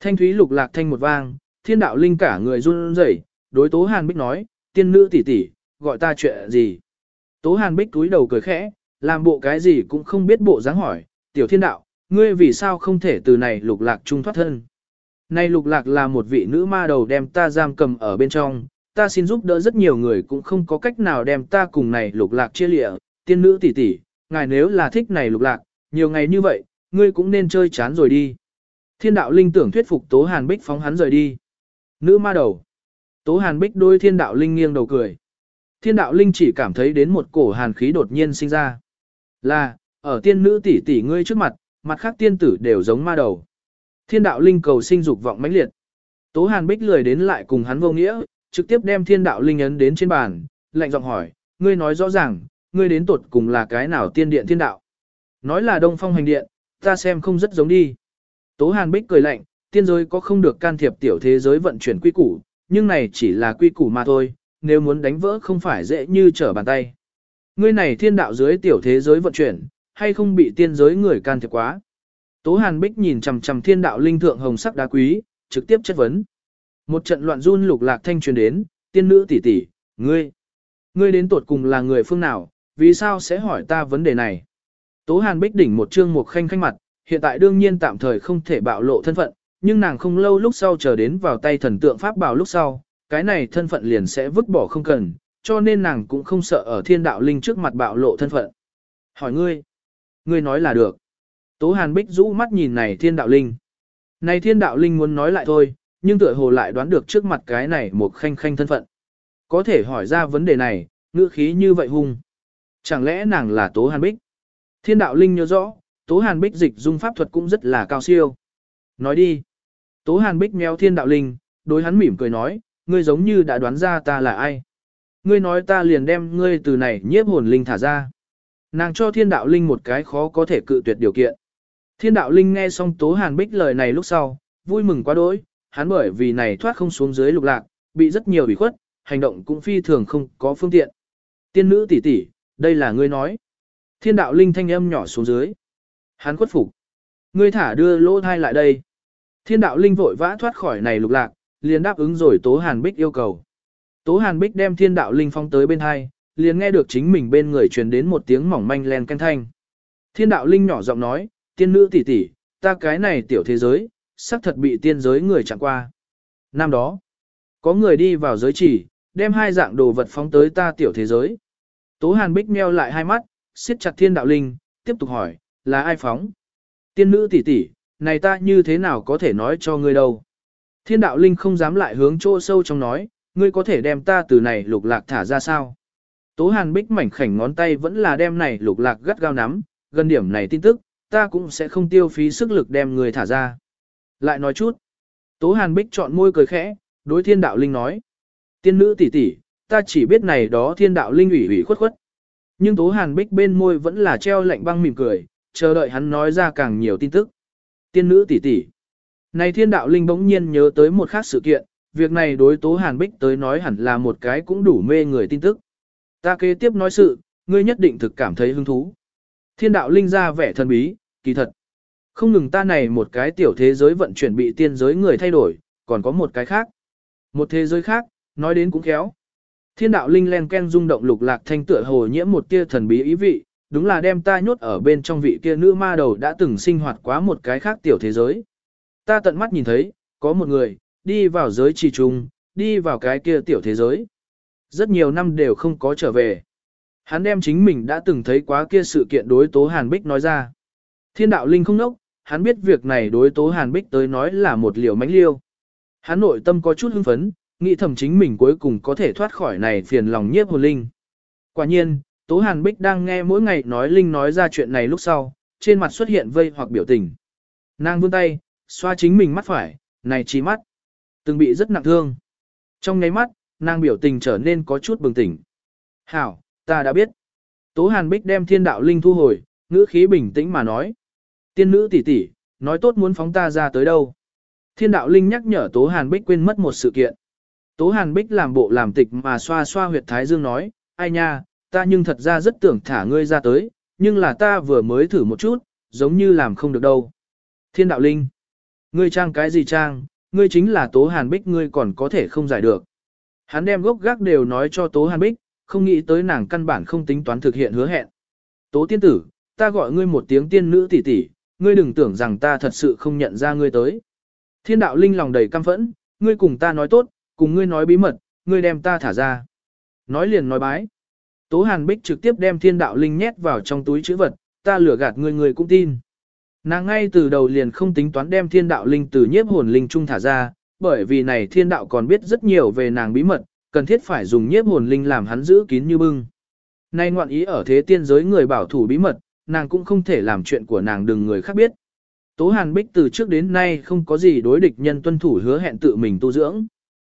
Thanh thúy lục lạc thanh một vang, thiên đạo linh cả người run rẩy, đối Tố Hàn Bích nói, tiên nữ tỷ tỷ, gọi ta chuyện gì. Tố Hàn Bích túi đầu cười khẽ, làm bộ cái gì cũng không biết bộ dáng hỏi, tiểu thiên đạo, ngươi vì sao không thể từ này lục lạc trung thoát thân nay lục lạc là một vị nữ ma đầu đem ta giam cầm ở bên trong, ta xin giúp đỡ rất nhiều người cũng không có cách nào đem ta cùng này lục lạc chia lịa, tiên nữ tỷ tỷ, ngài nếu là thích này lục lạc, nhiều ngày như vậy, ngươi cũng nên chơi chán rồi đi. Thiên đạo linh tưởng thuyết phục Tố Hàn Bích phóng hắn rời đi. Nữ ma đầu. Tố Hàn Bích đôi thiên đạo linh nghiêng đầu cười. Thiên đạo linh chỉ cảm thấy đến một cổ hàn khí đột nhiên sinh ra. Là, ở tiên nữ tỷ tỷ ngươi trước mặt, mặt khác tiên tử đều giống ma đầu. Thiên đạo linh cầu sinh dục vọng mãnh liệt. Tố Hàn Bích lười đến lại cùng hắn vô nghĩa, trực tiếp đem thiên đạo linh ấn đến trên bàn, lạnh giọng hỏi, ngươi nói rõ ràng, ngươi đến tột cùng là cái nào tiên điện thiên đạo. Nói là đông phong hành điện, ta xem không rất giống đi. Tố Hàn Bích cười lạnh, tiên giới có không được can thiệp tiểu thế giới vận chuyển quy củ, nhưng này chỉ là quy củ mà thôi, nếu muốn đánh vỡ không phải dễ như trở bàn tay. Ngươi này thiên đạo dưới tiểu thế giới vận chuyển, hay không bị tiên giới người can thiệp quá. Tố Hàn Bích nhìn chằm chằm thiên đạo linh thượng hồng sắc đá quý, trực tiếp chất vấn. Một trận loạn run lục lạc thanh truyền đến, tiên nữ tỷ tỷ, ngươi, ngươi đến tuột cùng là người phương nào, vì sao sẽ hỏi ta vấn đề này? Tố Hàn Bích đỉnh một trương một khanh khanh mặt, hiện tại đương nhiên tạm thời không thể bạo lộ thân phận, nhưng nàng không lâu lúc sau chờ đến vào tay thần tượng pháp bảo lúc sau, cái này thân phận liền sẽ vứt bỏ không cần, cho nên nàng cũng không sợ ở thiên đạo linh trước mặt bạo lộ thân phận. Hỏi ngươi, ngươi nói là được. Tố Hàn Bích rũ mắt nhìn này thiên đạo linh. Này thiên đạo linh muốn nói lại thôi, nhưng tựa hồ lại đoán được trước mặt cái này một khanh khanh thân phận. Có thể hỏi ra vấn đề này, ngữ khí như vậy hung. Chẳng lẽ nàng là Tố Hàn Bích? Thiên đạo linh nhớ rõ, Tố Hàn Bích dịch dung pháp thuật cũng rất là cao siêu. Nói đi. Tố Hàn Bích méo thiên đạo linh, đối hắn mỉm cười nói, ngươi giống như đã đoán ra ta là ai. Ngươi nói ta liền đem ngươi từ này nhiếp hồn linh thả ra. Nàng cho thiên đạo linh một cái khó có thể cự tuyệt điều kiện. Thiên đạo linh nghe xong Tố Hàn Bích lời này lúc sau, vui mừng quá đỗi, hắn bởi vì này thoát không xuống dưới lục lạc, bị rất nhiều ủy khuất, hành động cũng phi thường không có phương tiện. Tiên nữ tỷ tỷ, đây là ngươi nói. Thiên đạo linh thanh âm nhỏ xuống dưới. Hắn khuất phục. Ngươi thả đưa lỗ thai lại đây. Thiên đạo linh vội vã thoát khỏi này lục lạc, liền đáp ứng rồi Tố Hàn Bích yêu cầu. Tố Hàn Bích đem thiên đạo linh phong tới bên hai, liền nghe được chính mình bên người truyền đến một tiếng mỏng manh len canh thanh. Thiên đạo linh nhỏ giọng nói, tiên nữ tỷ tỷ, ta cái này tiểu thế giới, xác thật bị tiên giới người chặn qua. Năm đó, có người đi vào giới chỉ, đem hai dạng đồ vật phóng tới ta tiểu thế giới. Tố Hàn Bích meo lại hai mắt, siết chặt thiên đạo linh, tiếp tục hỏi, là ai phóng? Tiên nữ tỷ tỷ, này ta như thế nào có thể nói cho ngươi đâu? Thiên đạo linh không dám lại hướng chỗ sâu trong nói, ngươi có thể đem ta từ này lục lạc thả ra sao? Tố Hàn Bích mảnh khảnh ngón tay vẫn là đem này lục lạc gắt gao nắm, gần điểm này tin tức, ta cũng sẽ không tiêu phí sức lực đem người thả ra. Lại nói chút. Tố Hàn Bích chọn môi cười khẽ, đối thiên đạo linh nói. Tiên nữ tỷ tỷ, ta chỉ biết này đó thiên đạo linh ủy ủy khuất khuất. Nhưng Tố Hàn Bích bên môi vẫn là treo lạnh băng mỉm cười, chờ đợi hắn nói ra càng nhiều tin tức. Tiên nữ tỷ tỷ. Này thiên đạo linh bỗng nhiên nhớ tới một khác sự kiện, việc này đối Tố Hàn Bích tới nói hẳn là một cái cũng đủ mê người tin tức. Ta kế tiếp nói sự, ngươi nhất định thực cảm thấy hứng thú. Thiên đạo linh ra vẻ thần bí, kỳ thật. Không ngừng ta này một cái tiểu thế giới vận chuyển bị tiên giới người thay đổi, còn có một cái khác. Một thế giới khác, nói đến cũng khéo. Thiên đạo linh len ken rung động lục lạc thanh tựa hồ nhiễm một tia thần bí ý vị, đúng là đem ta nhốt ở bên trong vị kia nữ ma đầu đã từng sinh hoạt quá một cái khác tiểu thế giới. Ta tận mắt nhìn thấy, có một người, đi vào giới trì trung, đi vào cái kia tiểu thế giới. Rất nhiều năm đều không có trở về. Hắn đem chính mình đã từng thấy quá kia sự kiện đối tố Hàn Bích nói ra. Thiên đạo linh không nốc, hắn biết việc này đối tố Hàn Bích tới nói là một liều mánh liêu. Hắn nội tâm có chút hưng phấn, nghĩ thầm chính mình cuối cùng có thể thoát khỏi này phiền lòng nhiếp hồn linh. Quả nhiên, Tố Hàn Bích đang nghe mỗi ngày nói Linh nói ra chuyện này lúc sau, trên mặt xuất hiện vây hoặc biểu tình. Nàng vươn tay, xoa chính mình mắt phải, này trí mắt. Từng bị rất nặng thương. Trong nháy mắt, nàng biểu tình trở nên có chút bừng tỉnh. Hảo, ta đã biết. Tố Hàn Bích đem thiên đạo linh thu hồi, ngữ khí bình tĩnh mà nói. Tiên nữ tỷ tỷ, nói tốt muốn phóng ta ra tới đâu. Thiên đạo linh nhắc nhở Tố Hàn Bích quên mất một sự kiện. Tố Hàn Bích làm bộ làm tịch mà xoa xoa huyệt thái dương nói, ai nha, ta nhưng thật ra rất tưởng thả ngươi ra tới, nhưng là ta vừa mới thử một chút, giống như làm không được đâu. Thiên đạo linh, ngươi trang cái gì trang, ngươi chính là Tố Hàn Bích ngươi còn có thể không giải được. Hắn đem gốc gác đều nói cho Tố Hàn Bích, không nghĩ tới nàng căn bản không tính toán thực hiện hứa hẹn. Tố tiên tử, ta gọi ngươi một tiếng tiên nữ tỷ tỷ, ngươi đừng tưởng rằng ta thật sự không nhận ra ngươi tới. Thiên đạo linh lòng đầy căm phẫn, ngươi cùng ta nói tốt, cùng ngươi nói bí mật, ngươi đem ta thả ra. Nói liền nói bái. Tố Hàn Bích trực tiếp đem thiên đạo linh nhét vào trong túi chữ vật, ta lừa gạt ngươi người cũng tin. Nàng ngay từ đầu liền không tính toán đem thiên đạo linh từ nhiếp hồn linh trung thả ra, bởi vì này thiên đạo còn biết rất nhiều về nàng bí mật, cần thiết phải dùng nhiếp hồn linh làm hắn giữ kín như bưng. Nay ngoạn ý ở thế tiên giới người bảo thủ bí mật, nàng cũng không thể làm chuyện của nàng đừng người khác biết. Tố Hàn Bích từ trước đến nay không có gì đối địch nhân tuân thủ hứa hẹn tự mình tu dưỡng.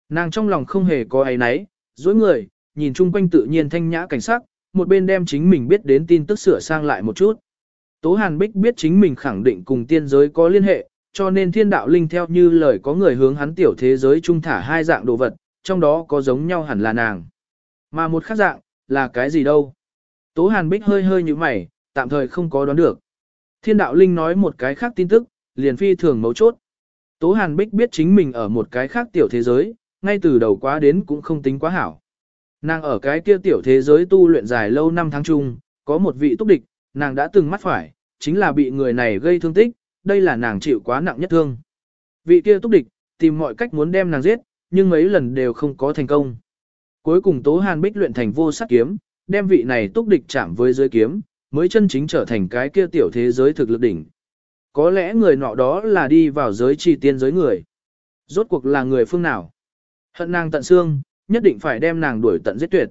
Nàng trong lòng không hề có ấy nấy, dối người, nhìn chung quanh tự nhiên thanh nhã cảnh sắc, một bên đem chính mình biết đến tin tức sửa sang lại một chút. Tố Hàn Bích biết chính mình khẳng định cùng tiên giới có liên hệ, cho nên thiên đạo linh theo như lời có người hướng hắn tiểu thế giới trung thả hai dạng đồ vật, trong đó có giống nhau hẳn là nàng. Mà một khác dạng, là cái gì đâu? Tố Hàn Bích hơi hơi như mày, tạm thời không có đoán được. Thiên đạo linh nói một cái khác tin tức, liền phi thường mấu chốt. Tố Hàn Bích biết chính mình ở một cái khác tiểu thế giới, ngay từ đầu quá đến cũng không tính quá hảo. Nàng ở cái kia tiểu thế giới tu luyện dài lâu năm tháng chung, có một vị túc địch, nàng đã từng mắt phải, chính là bị người này gây thương tích, đây là nàng chịu quá nặng nhất thương. Vị kia túc địch, tìm mọi cách muốn đem nàng giết, nhưng mấy lần đều không có thành công. Cuối cùng Tố Hàn Bích luyện thành vô sắc kiếm, đem vị này túc địch chạm với dưới kiếm, mới chân chính trở thành cái kia tiểu thế giới thực lực đỉnh. Có lẽ người nọ đó là đi vào giới trì tiên giới người. Rốt cuộc là người phương nào? Hận nàng tận xương, nhất định phải đem nàng đuổi tận giết tuyệt.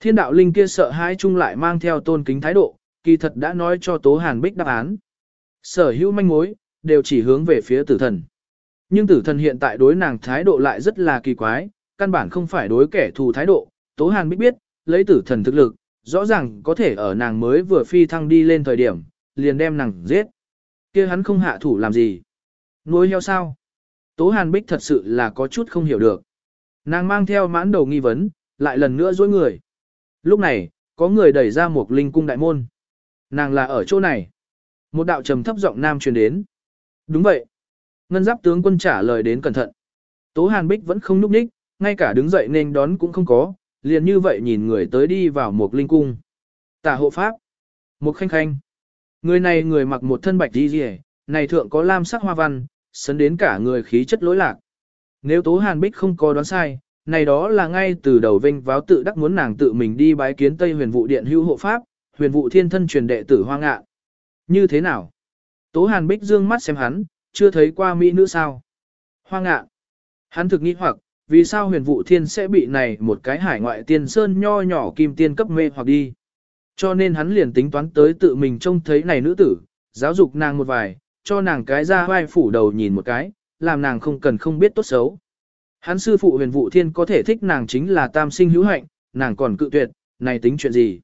Thiên đạo linh kia sợ hãi chung lại mang theo tôn kính thái độ, kỳ thật đã nói cho Tố Hàn Bích đáp án. Sở hữu manh mối, đều chỉ hướng về phía tử thần. Nhưng tử thần hiện tại đối nàng thái độ lại rất là kỳ quái, căn bản không phải đối kẻ thù thái độ. Tố Hàn Bích biết, lấy tử thần thực lực, rõ ràng có thể ở nàng mới vừa phi thăng đi lên thời điểm, liền đem nàng giết. kia hắn không hạ thủ làm gì? Nuôi heo sao? Tố Hàn Bích thật sự là có chút không hiểu được. Nàng mang theo mãn đầu nghi vấn, lại lần nữa dối người. Lúc này, có người đẩy ra một linh cung đại môn. Nàng là ở chỗ này. Một đạo trầm thấp giọng nam truyền đến. Đúng vậy. Ngân giáp tướng quân trả lời đến cẩn thận. Tố Hàn Bích vẫn không núp ních, ngay cả đứng dậy nên đón cũng không có, liền như vậy nhìn người tới đi vào một linh cung. Tả hộ pháp. Một khanh khanh. Người này người mặc một thân bạch đi rìa, này thượng có lam sắc hoa văn, sấn đến cả người khí chất lối lạc. Nếu Tố Hàn Bích không có đoán sai, này đó là ngay từ đầu vinh váo tự đắc muốn nàng tự mình đi bái kiến Tây huyền vụ điện Hưu hộ pháp, huyền vụ thiên thân truyền đệ tử hoa ngạ. Như thế nào? Tố Hàn Bích dương mắt xem hắn, chưa thấy qua mỹ nữ sao? Hoa ngạ. Hắn thực nghi hoặc, vì sao huyền vụ thiên sẽ bị này một cái hải ngoại tiên sơn nho nhỏ kim tiên cấp mê hoặc đi? Cho nên hắn liền tính toán tới tự mình trông thấy này nữ tử, giáo dục nàng một vài, cho nàng cái ra vai phủ đầu nhìn một cái, làm nàng không cần không biết tốt xấu. Hắn sư phụ huyền vụ thiên có thể thích nàng chính là tam sinh hữu hạnh, nàng còn cự tuyệt, này tính chuyện gì.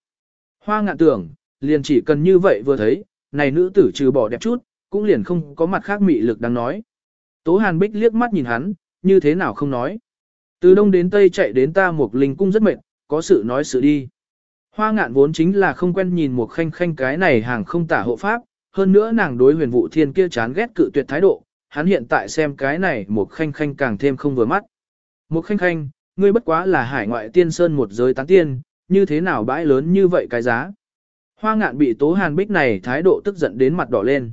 Hoa ngạn tưởng, liền chỉ cần như vậy vừa thấy, này nữ tử trừ bỏ đẹp chút, cũng liền không có mặt khác mị lực đáng nói. Tố Hàn Bích liếc mắt nhìn hắn, như thế nào không nói. Từ đông đến tây chạy đến ta một linh cung rất mệt, có sự nói sự đi. Hoa ngạn vốn chính là không quen nhìn một khanh khanh cái này hàng không tả hộ pháp, hơn nữa nàng đối huyền vụ thiên kia chán ghét cự tuyệt thái độ, hắn hiện tại xem cái này một khanh khanh càng thêm không vừa mắt. Một khanh khanh, ngươi bất quá là hải ngoại tiên sơn một giới tán tiên, như thế nào bãi lớn như vậy cái giá. Hoa ngạn bị tố hàn bích này thái độ tức giận đến mặt đỏ lên.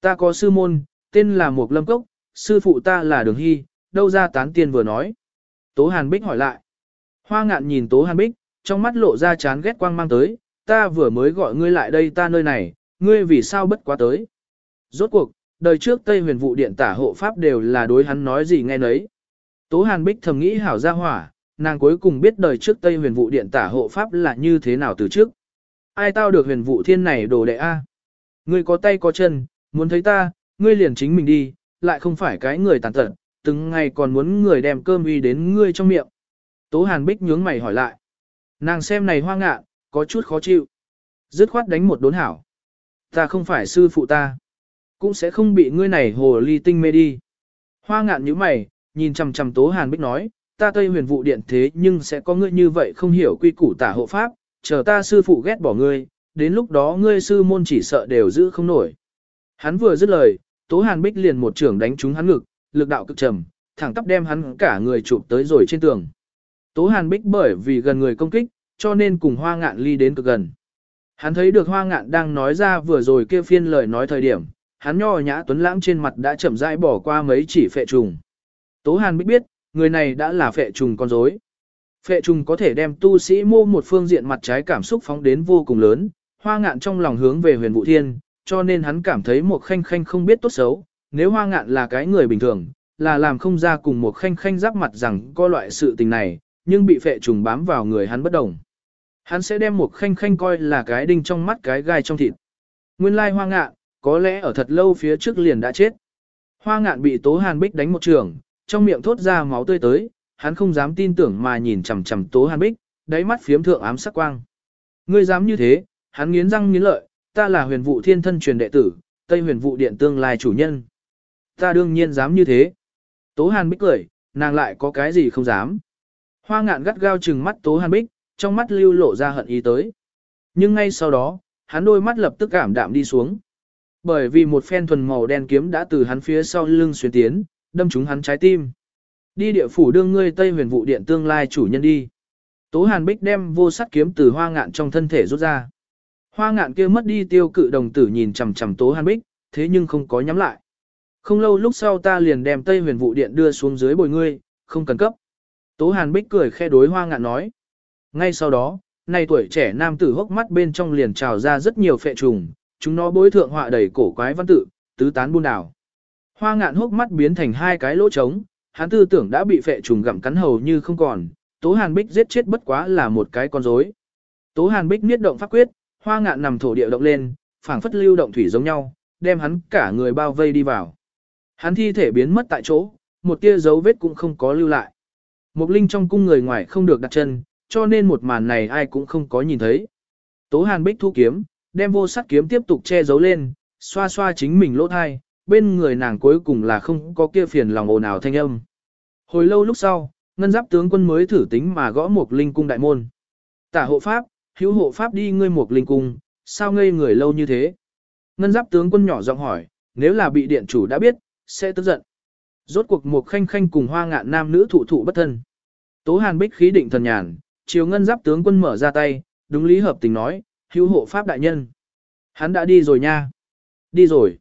Ta có sư môn, tên là Mục Lâm Cốc, sư phụ ta là Đường Hy, đâu ra tán tiên vừa nói. Tố hàn bích hỏi lại. Hoa ngạn nhìn tố hàn bích, trong mắt lộ ra chán ghét quang mang tới, ta vừa mới gọi ngươi lại đây ta nơi này, ngươi vì sao bất quá tới. Rốt cuộc, đời trước Tây huyền vụ điện tả hộ pháp đều là đối hắn nói gì nghe nấy. Tố Hàn Bích thầm nghĩ hảo ra hỏa, nàng cuối cùng biết đời trước Tây huyền vụ điện tả hộ pháp là như thế nào từ trước. Ai tao được huyền vụ thiên này đồ đệ A. Ngươi có tay có chân, muốn thấy ta, ngươi liền chính mình đi, lại không phải cái người tàn tật, từng ngày còn muốn người đem cơm uy đến ngươi trong miệng. Tố Hàn Bích nhướng mày hỏi lại. Nàng xem này hoang ngạ, có chút khó chịu. Dứt khoát đánh một đốn hảo. Ta không phải sư phụ ta. Cũng sẽ không bị ngươi này hồ ly tinh mê đi. Hoa ngạn như mày, nhìn chằm chằm Tố Hàn Bích nói, ta Tây huyền vụ điện thế nhưng sẽ có ngươi như vậy không hiểu quy củ tả hộ pháp, chờ ta sư phụ ghét bỏ ngươi, đến lúc đó ngươi sư môn chỉ sợ đều giữ không nổi. Hắn vừa dứt lời, Tố Hàn Bích liền một trưởng đánh trúng hắn ngực, lực đạo cực trầm, thẳng tắp đem hắn cả người chụp tới rồi trên tường. Tố Hàn Bích bởi vì gần người công kích, cho nên cùng Hoa Ngạn ly đến cực gần. Hắn thấy được Hoa Ngạn đang nói ra vừa rồi kia phiên lời nói thời điểm, hắn nho nhã tuấn lãng trên mặt đã chậm rãi bỏ qua mấy chỉ phệ trùng. Tố Hàn Bích biết, người này đã là phệ trùng con rối. Phệ trùng có thể đem tu sĩ mô một phương diện mặt trái cảm xúc phóng đến vô cùng lớn, hoa ngạn trong lòng hướng về huyền Vũ thiên, cho nên hắn cảm thấy một khanh khanh không biết tốt xấu, nếu hoa ngạn là cái người bình thường, là làm không ra cùng một khanh khanh giáp mặt rằng có loại sự tình này, nhưng bị phệ trùng bám vào người hắn bất đồng. Hắn sẽ đem một khanh khanh coi là cái đinh trong mắt cái gai trong thịt. Nguyên lai hoa ngạn, có lẽ ở thật lâu phía trước liền đã chết. Hoa ngạn bị tố hàn bích đánh một trường, trong miệng thốt ra máu tươi tới, hắn không dám tin tưởng mà nhìn chằm chằm tố hàn bích, đáy mắt phiếm thượng ám sắc quang. Ngươi dám như thế, hắn nghiến răng nghiến lợi, ta là huyền vụ thiên thân truyền đệ tử, Tây huyền vụ điện tương lai chủ nhân. Ta đương nhiên dám như thế. Tố Hàn Bích cười, nàng lại có cái gì không dám. Hoa ngạn gắt gao trừng mắt Tố Hàn Bích, trong mắt lưu lộ ra hận ý tới. Nhưng ngay sau đó, hắn đôi mắt lập tức cảm đạm đi xuống. Bởi vì một phen thuần màu đen kiếm đã từ hắn phía sau lưng xuyên tiến, đâm trúng hắn trái tim. Đi địa phủ đương ngươi Tây huyền vụ điện tương lai chủ nhân đi. Tố Hàn Bích đem vô sắt kiếm từ hoa ngạn trong thân thể rút ra. Hoa ngạn kia mất đi tiêu cự đồng tử nhìn chằm chằm Tố Hàn Bích, thế nhưng không có nhắm lại. Không lâu lúc sau ta liền đem Tây huyền vụ điện đưa xuống dưới bồi ngươi, không cần cấp. Tố Hàn Bích cười khe đối hoa ngạn nói. Ngay sau đó, nay tuổi trẻ nam tử hốc mắt bên trong liền trào ra rất nhiều phệ trùng, chúng nó bối thượng họa đầy cổ quái văn tự, tứ tán buôn đảo. Hoa ngạn hốc mắt biến thành hai cái lỗ trống, hắn tư tưởng đã bị phệ trùng gặm cắn hầu như không còn, Tố Hàn Bích giết chết bất quá là một cái con rối. Tố Hàn Bích niết động pháp quyết, hoa ngạn nằm thổ địa động lên, phảng phất lưu động thủy giống nhau, đem hắn cả người bao vây đi vào. Hắn thi thể biến mất tại chỗ, một tia dấu vết cũng không có lưu lại. mục linh trong cung người ngoài không được đặt chân, cho nên một màn này ai cũng không có nhìn thấy. Tố Hàn Bích thu kiếm, đem vô sắt kiếm tiếp tục che giấu lên, xoa xoa chính mình lỗ thai, bên người nàng cuối cùng là không có kia phiền lòng ồn ào thanh âm. Hồi lâu lúc sau, ngân giáp tướng quân mới thử tính mà gõ mục linh cung đại môn. Tả hộ pháp, hữu hộ pháp đi ngươi mục linh cung, sao ngây người lâu như thế? Ngân giáp tướng quân nhỏ giọng hỏi, nếu là bị điện chủ đã biết, sẽ tức giận. Rốt cuộc một khanh khanh cùng hoa ngạn nam nữ thụ thụ bất thân. Tố hàn bích khí định thần nhàn, chiều ngân giáp tướng quân mở ra tay, đúng lý hợp tình nói, hữu hộ pháp đại nhân. Hắn đã đi rồi nha. Đi rồi.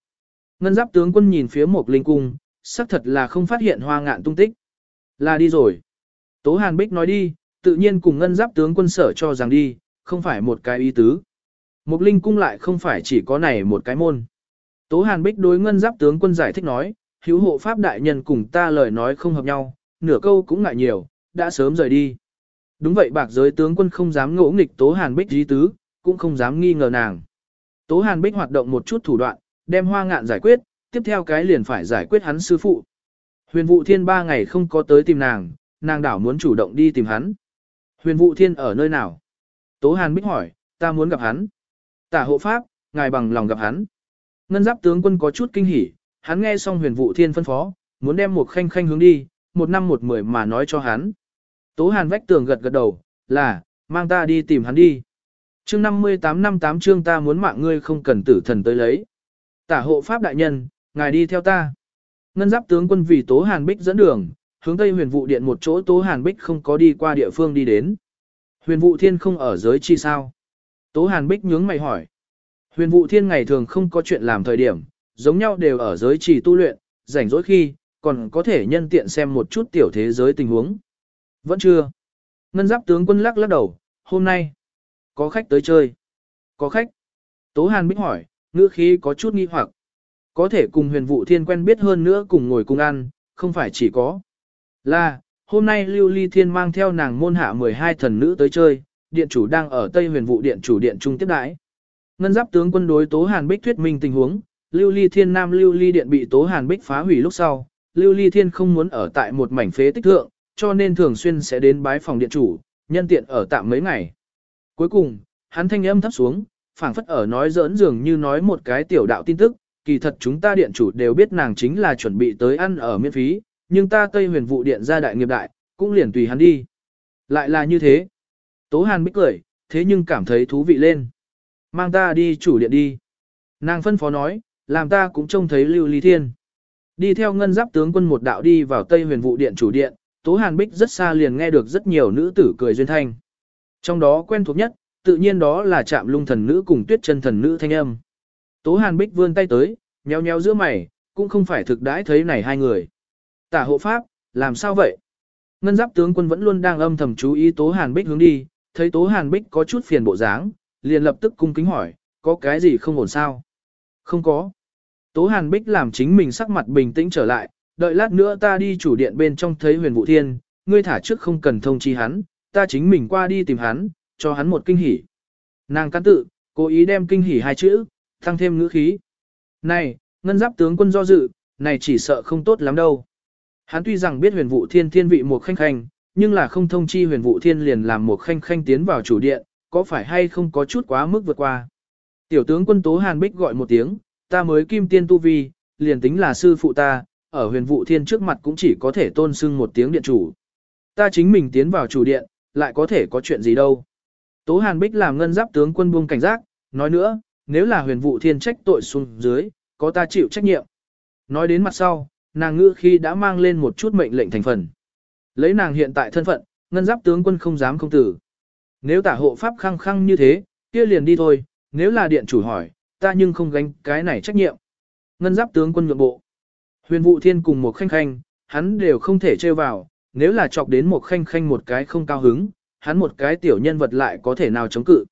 Ngân giáp tướng quân nhìn phía một linh cung, xác thật là không phát hiện hoa ngạn tung tích. Là đi rồi. Tố hàn bích nói đi, tự nhiên cùng ngân giáp tướng quân sở cho rằng đi, không phải một cái ý tứ. Mục linh cung lại không phải chỉ có này một cái môn. Tố Hàn Bích đối ngân giáp tướng quân giải thích nói, hữu hộ pháp đại nhân cùng ta lời nói không hợp nhau, nửa câu cũng ngại nhiều, đã sớm rời đi. Đúng vậy bạc giới tướng quân không dám ngỗ nghịch Tố Hàn Bích dí tứ, cũng không dám nghi ngờ nàng. Tố Hàn Bích hoạt động một chút thủ đoạn, đem hoa ngạn giải quyết, tiếp theo cái liền phải giải quyết hắn sư phụ. Huyền Vũ thiên ba ngày không có tới tìm nàng, nàng đảo muốn chủ động đi tìm hắn. Huyền Vũ thiên ở nơi nào? Tố Hàn Bích hỏi, ta muốn gặp hắn. Tả hộ pháp, ngài bằng lòng gặp hắn. Ngân giáp tướng quân có chút kinh hỉ, hắn nghe xong huyền vụ thiên phân phó, muốn đem một khanh khanh hướng đi, một năm một mười mà nói cho hắn. Tố Hàn vách tường gật gật đầu, là, mang ta đi tìm hắn đi. Chương 58 năm 8 chương ta muốn mạng ngươi không cần tử thần tới lấy. Tả hộ pháp đại nhân, ngài đi theo ta. Ngân giáp tướng quân vì Tố Hàn Bích dẫn đường, hướng Tây huyền vụ điện một chỗ Tố Hàn Bích không có đi qua địa phương đi đến. Huyền vụ thiên không ở giới chi sao? Tố Hàn Bích nhướng mày hỏi. Huyền vụ thiên ngày thường không có chuyện làm thời điểm, giống nhau đều ở giới trì tu luyện, rảnh rỗi khi, còn có thể nhân tiện xem một chút tiểu thế giới tình huống. Vẫn chưa. Ngân giáp tướng quân lắc lắc đầu, hôm nay, có khách tới chơi. Có khách. Tố Hàn Bích hỏi, ngữ khí có chút nghi hoặc. Có thể cùng huyền vụ thiên quen biết hơn nữa cùng ngồi cùng ăn, không phải chỉ có. Là, hôm nay Lưu Ly Thiên mang theo nàng môn hạ 12 thần nữ tới chơi, điện chủ đang ở Tây huyền vụ điện chủ điện trung tiếp đãi. Ngân giáp tướng quân đối Tố Hàn Bích thuyết minh tình huống, Lưu Ly Thiên Nam Lưu Ly Điện bị Tố Hàn Bích phá hủy lúc sau, Lưu Ly Thiên không muốn ở tại một mảnh phế tích thượng, cho nên thường xuyên sẽ đến bái phòng điện chủ, nhân tiện ở tạm mấy ngày. Cuối cùng, hắn thanh âm thấp xuống, phảng phất ở nói giỡn dường như nói một cái tiểu đạo tin tức, kỳ thật chúng ta điện chủ đều biết nàng chính là chuẩn bị tới ăn ở miễn phí, nhưng ta Tây Huyền vụ điện ra đại nghiệp đại, cũng liền tùy hắn đi. Lại là như thế. Tố Hàn bích cười, thế nhưng cảm thấy thú vị lên. Mang ta đi chủ điện đi. Nàng phân phó nói, làm ta cũng trông thấy Lưu Ly Thiên. Đi theo ngân giáp tướng quân một đạo đi vào Tây Huyền vụ điện chủ điện, Tố Hàn Bích rất xa liền nghe được rất nhiều nữ tử cười duyên thanh. Trong đó quen thuộc nhất, tự nhiên đó là chạm lung thần nữ cùng tuyết chân thần nữ thanh âm. Tố Hàn Bích vươn tay tới, nheo nheo giữa mày, cũng không phải thực đãi thấy này hai người. Tả hộ pháp, làm sao vậy? Ngân giáp tướng quân vẫn luôn đang âm thầm chú ý Tố Hàn Bích hướng đi, thấy Tố Hàn Bích có chút phiền bộ dáng, liền lập tức cung kính hỏi, có cái gì không ổn sao? Không có. Tố Hàn Bích làm chính mình sắc mặt bình tĩnh trở lại, đợi lát nữa ta đi chủ điện bên trong thấy huyền vụ thiên, ngươi thả trước không cần thông chi hắn, ta chính mình qua đi tìm hắn, cho hắn một kinh hỉ. Nàng cắn tự, cố ý đem kinh hỉ hai chữ, tăng thêm ngữ khí. Này, ngân giáp tướng quân do dự, này chỉ sợ không tốt lắm đâu. Hắn tuy rằng biết huyền vụ thiên thiên vị một khanh khanh, nhưng là không thông chi huyền vụ thiên liền làm một khanh khanh tiến vào chủ điện, có phải hay không có chút quá mức vượt qua. Tiểu tướng quân Tố Hàn Bích gọi một tiếng, ta mới kim tiên tu vi, liền tính là sư phụ ta, ở huyền vụ thiên trước mặt cũng chỉ có thể tôn sưng một tiếng điện chủ. Ta chính mình tiến vào chủ điện, lại có thể có chuyện gì đâu. Tố Hàn Bích làm ngân giáp tướng quân buông cảnh giác, nói nữa, nếu là huyền vụ thiên trách tội xuống dưới, có ta chịu trách nhiệm. Nói đến mặt sau, nàng ngữ khi đã mang lên một chút mệnh lệnh thành phần. Lấy nàng hiện tại thân phận, ngân giáp tướng quân không dám không tử. Nếu tả hộ pháp khăng khăng như thế, kia liền đi thôi, nếu là điện chủ hỏi, ta nhưng không gánh cái này trách nhiệm. Ngân giáp tướng quân nhượng bộ. Huyền vụ thiên cùng một khanh khanh, hắn đều không thể chơi vào, nếu là chọc đến một khanh khanh một cái không cao hứng, hắn một cái tiểu nhân vật lại có thể nào chống cự.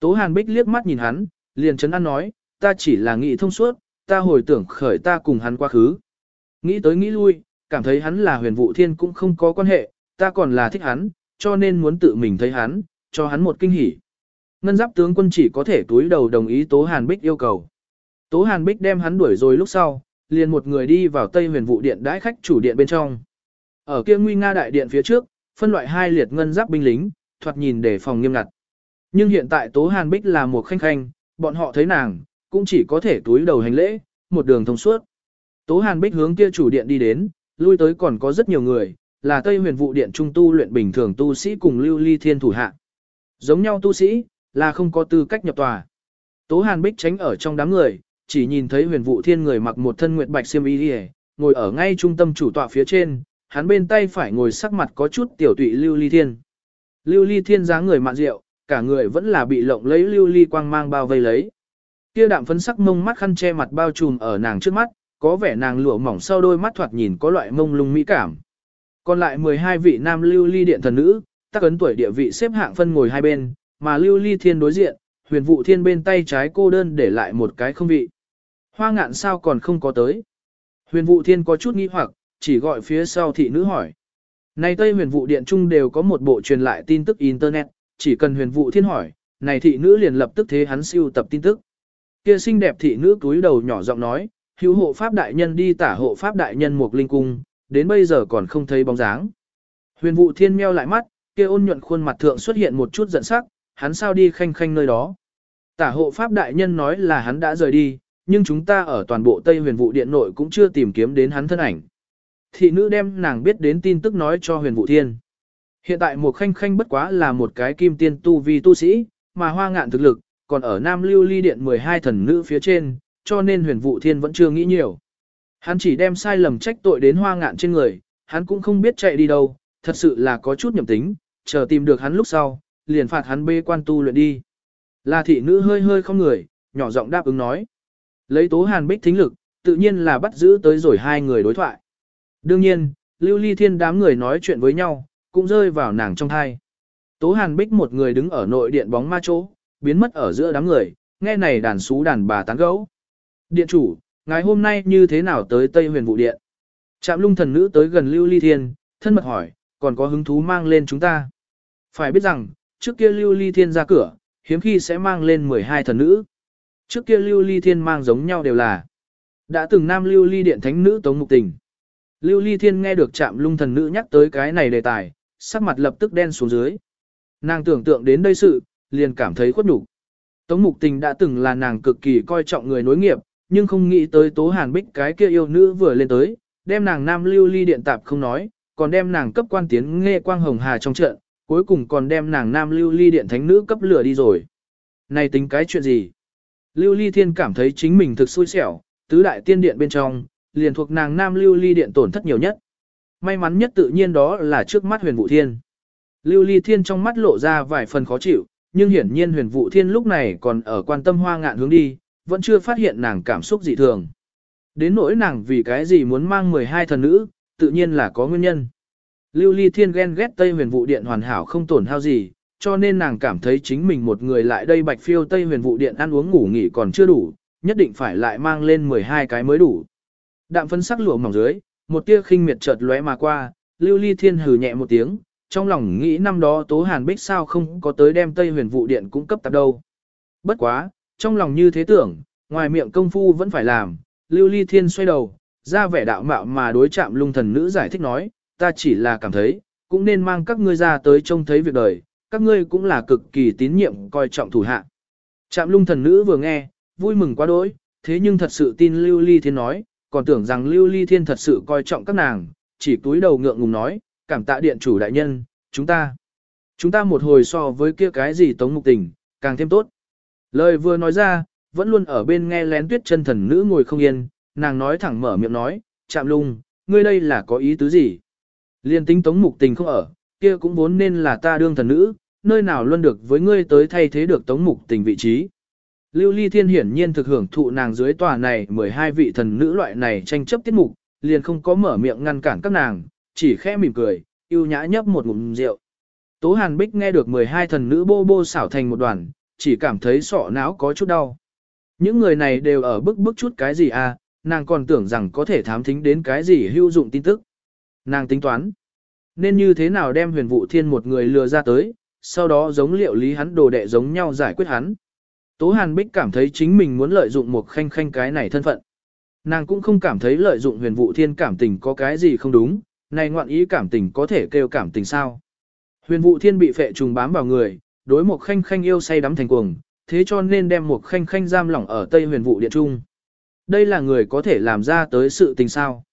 Tố Hàn Bích liếc mắt nhìn hắn, liền chấn an nói, ta chỉ là nghĩ thông suốt, ta hồi tưởng khởi ta cùng hắn quá khứ. Nghĩ tới nghĩ lui, cảm thấy hắn là huyền vụ thiên cũng không có quan hệ, ta còn là thích hắn, cho nên muốn tự mình thấy hắn, cho hắn một kinh hỉ. Ngân giáp tướng quân chỉ có thể túi đầu đồng ý Tố Hàn Bích yêu cầu. Tố Hàn Bích đem hắn đuổi rồi lúc sau, liền một người đi vào Tây Huyền Vụ Điện đãi khách chủ điện bên trong. Ở kia nguy nga đại điện phía trước, phân loại hai liệt ngân giáp binh lính, thoạt nhìn để phòng nghiêm ngặt. Nhưng hiện tại Tố Hàn Bích là một khanh khanh, bọn họ thấy nàng, cũng chỉ có thể túi đầu hành lễ, một đường thông suốt. Tố Hàn Bích hướng kia chủ điện đi đến, lui tới còn có rất nhiều người, là Tây Huyền Vụ Điện trung tu luyện bình thường tu sĩ cùng Lưu Ly Thiên thủ hạ. Giống nhau tu sĩ, là không có tư cách nhập tòa. Tố Hàn Bích tránh ở trong đám người, chỉ nhìn thấy huyền vụ thiên người mặc một thân nguyệt bạch xiêm y ngồi ở ngay trung tâm chủ tọa phía trên, hắn bên tay phải ngồi sắc mặt có chút tiểu tụy lưu ly thiên. Lưu ly thiên dáng người mạn rượu, cả người vẫn là bị lộng lấy lưu ly quang mang bao vây lấy. Kia đạm phấn sắc mông mắt khăn che mặt bao trùm ở nàng trước mắt, có vẻ nàng lụa mỏng sau đôi mắt thoạt nhìn có loại mông lung mỹ cảm. Còn lại 12 vị nam lưu ly điện thần nữ, tác ấn tuổi địa vị xếp hạng phân ngồi hai bên, mà lưu ly thiên đối diện, huyền vụ thiên bên tay trái cô đơn để lại một cái không vị. Hoa ngạn sao còn không có tới. Huyền vụ thiên có chút nghi hoặc, chỉ gọi phía sau thị nữ hỏi. Này Tây huyền vụ điện trung đều có một bộ truyền lại tin tức Internet, chỉ cần huyền vụ thiên hỏi, này thị nữ liền lập tức thế hắn siêu tập tin tức. Kia xinh đẹp thị nữ túi đầu nhỏ giọng nói, hữu hộ pháp đại nhân đi tả hộ pháp đại nhân một linh cung, đến bây giờ còn không thấy bóng dáng. Huyền vụ thiên meo lại mắt, kia ôn nhuận khuôn mặt thượng xuất hiện một chút giận sắc, hắn sao đi khanh khanh nơi đó. Tả hộ pháp đại nhân nói là hắn đã rời đi, nhưng chúng ta ở toàn bộ Tây huyền vụ điện nội cũng chưa tìm kiếm đến hắn thân ảnh. Thị nữ đem nàng biết đến tin tức nói cho huyền vụ thiên. Hiện tại một khanh khanh bất quá là một cái kim tiên tu vi tu sĩ, mà hoa ngạn thực lực, còn ở Nam Lưu Ly Điện 12 thần nữ phía trên, cho nên huyền vụ thiên vẫn chưa nghĩ nhiều. Hắn chỉ đem sai lầm trách tội đến hoa ngạn trên người, hắn cũng không biết chạy đi đâu, thật sự là có chút nhầm tính, chờ tìm được hắn lúc sau, liền phạt hắn bê quan tu luyện đi. Là thị nữ hơi hơi không người, nhỏ giọng đáp ứng nói. Lấy tố hàn bích thính lực, tự nhiên là bắt giữ tới rồi hai người đối thoại. Đương nhiên, lưu ly thiên đám người nói chuyện với nhau, cũng rơi vào nàng trong thai. Tố hàn bích một người đứng ở nội điện bóng ma chỗ, biến mất ở giữa đám người, nghe này đàn xú đàn bà tán gấu. Điện chủ, ngày hôm nay như thế nào tới Tây huyền vụ điện? Trạm lung thần nữ tới gần lưu ly thiên, thân mật hỏi, còn có hứng thú mang lên chúng ta. Phải biết rằng, trước kia lưu ly thiên ra cửa, hiếm khi sẽ mang lên 12 thần nữ. Trước kia lưu ly thiên mang giống nhau đều là. Đã từng nam lưu ly điện thánh nữ tống mục tình. Lưu ly thiên nghe được chạm lung thần nữ nhắc tới cái này đề tài, sắc mặt lập tức đen xuống dưới. Nàng tưởng tượng đến đây sự, liền cảm thấy khuất nhục. Tống mục tình đã từng là nàng cực kỳ coi trọng người nối nghiệp, nhưng không nghĩ tới tố hàn bích cái kia yêu nữ vừa lên tới, đem nàng nam lưu ly điện tạp không nói, còn đem nàng cấp quan tiến nghe quang hồng hà trong trận, cuối cùng còn đem nàng nam lưu ly điện thánh nữ cấp lửa đi rồi. Này tính cái chuyện gì? Lưu ly thiên cảm thấy chính mình thực xui xẻo, tứ đại tiên điện bên trong, liền thuộc nàng nam lưu ly điện tổn thất nhiều nhất. May mắn nhất tự nhiên đó là trước mắt huyền vụ thiên. Lưu ly thiên trong mắt lộ ra vài phần khó chịu, nhưng hiển nhiên huyền vụ thiên lúc này còn ở quan tâm hoa ngạn hướng đi, vẫn chưa phát hiện nàng cảm xúc dị thường. Đến nỗi nàng vì cái gì muốn mang 12 thần nữ, tự nhiên là có nguyên nhân. Lưu ly thiên ghen ghét Tây huyền vụ điện hoàn hảo không tổn hao gì, cho nên nàng cảm thấy chính mình một người lại đây bạch phiêu Tây huyền vụ điện ăn uống ngủ nghỉ còn chưa đủ, nhất định phải lại mang lên 12 cái mới đủ. Đạm phân sắc lụa mỏng dưới, một tia khinh miệt chợt lóe mà qua, lưu ly thiên hừ nhẹ một tiếng, trong lòng nghĩ năm đó tố hàn bích sao không có tới đem Tây huyền vụ điện cung cấp tập đâu. Bất quá, trong lòng như thế tưởng, ngoài miệng công phu vẫn phải làm, lưu ly thiên xoay đầu, ra vẻ đạo mạo mà đối chạm lung thần nữ giải thích nói, ta chỉ là cảm thấy, cũng nên mang các ngươi ra tới trông thấy việc đời, các ngươi cũng là cực kỳ tín nhiệm coi trọng thủ hạ. Trạm lung thần nữ vừa nghe, vui mừng quá đỗi, thế nhưng thật sự tin Lưu Ly Thiên nói, còn tưởng rằng Lưu Ly Thiên thật sự coi trọng các nàng, chỉ túi đầu ngượng ngùng nói, cảm tạ điện chủ đại nhân, chúng ta. Chúng ta một hồi so với kia cái gì tống mục tình, càng thêm tốt. Lời vừa nói ra, vẫn luôn ở bên nghe lén tuyết chân thần nữ ngồi không yên, nàng nói thẳng mở miệng nói, chạm lung, ngươi đây là có ý tứ gì? Liên tính tống mục tình không ở, kia cũng vốn nên là ta đương thần nữ, nơi nào luôn được với ngươi tới thay thế được tống mục tình vị trí. Lưu Ly Thiên hiển nhiên thực hưởng thụ nàng dưới tòa này 12 vị thần nữ loại này tranh chấp tiết mục, liền không có mở miệng ngăn cản các nàng, chỉ khẽ mỉm cười, yêu nhã nhấp một ngụm rượu. Tố Hàn Bích nghe được 12 thần nữ bô bô xảo thành một đoàn, chỉ cảm thấy sọ não có chút đau. Những người này đều ở bức bức chút cái gì à, nàng còn tưởng rằng có thể thám thính đến cái gì hữu dụng tin tức. Nàng tính toán, nên như thế nào đem huyền vụ thiên một người lừa ra tới, sau đó giống liệu lý hắn đồ đệ giống nhau giải quyết hắn. Tố Hàn Bích cảm thấy chính mình muốn lợi dụng một khanh khanh cái này thân phận. Nàng cũng không cảm thấy lợi dụng huyền vụ thiên cảm tình có cái gì không đúng, này ngoạn ý cảm tình có thể kêu cảm tình sao. Huyền vụ thiên bị phệ trùng bám vào người, đối một khanh khanh yêu say đắm thành cuồng, thế cho nên đem một khanh khanh giam lỏng ở Tây huyền vụ điện trung. Đây là người có thể làm ra tới sự tình sao.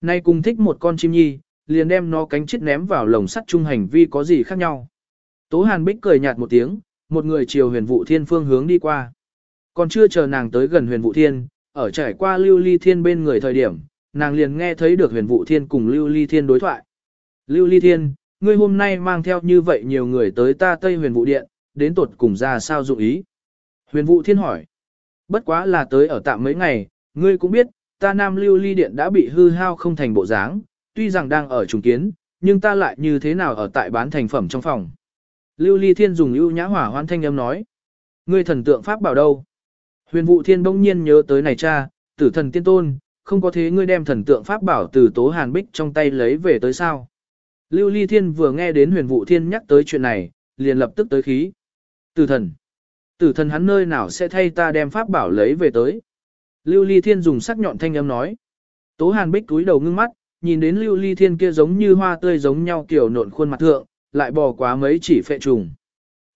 Nay cùng thích một con chim nhi, liền đem nó cánh chết ném vào lồng sắt trung hành vi có gì khác nhau. Tố Hàn Bích cười nhạt một tiếng, một người chiều huyền vụ thiên phương hướng đi qua. Còn chưa chờ nàng tới gần huyền vụ thiên, ở trải qua lưu ly thiên bên người thời điểm, nàng liền nghe thấy được huyền vụ thiên cùng lưu ly thiên đối thoại. Lưu ly thiên, ngươi hôm nay mang theo như vậy nhiều người tới ta tây huyền vụ điện, đến tột cùng ra sao dụng ý. Huyền vụ thiên hỏi, bất quá là tới ở tạm mấy ngày, ngươi cũng biết, ta nam lưu ly điện đã bị hư hao không thành bộ dáng, tuy rằng đang ở trùng kiến, nhưng ta lại như thế nào ở tại bán thành phẩm trong phòng. Lưu Ly Thiên dùng ưu nhã hỏa hoan thanh âm nói. Ngươi thần tượng Pháp bảo đâu? Huyền vụ thiên bỗng nhiên nhớ tới này cha, tử thần tiên tôn, không có thế ngươi đem thần tượng Pháp bảo từ tố hàn bích trong tay lấy về tới sao? Lưu Ly Thiên vừa nghe đến huyền vụ thiên nhắc tới chuyện này, liền lập tức tới khí. Tử thần. Tử thần hắn nơi nào sẽ thay ta đem Pháp bảo lấy về tới? Lưu Ly Thiên dùng sắc nhọn thanh âm nói. Tố hàn bích túi đầu ngưng mắt, nhìn đến Lưu Ly Thiên kia giống như hoa tươi giống nhau kiểu nộn khuôn mặt thượng, lại bò quá mấy chỉ phệ trùng.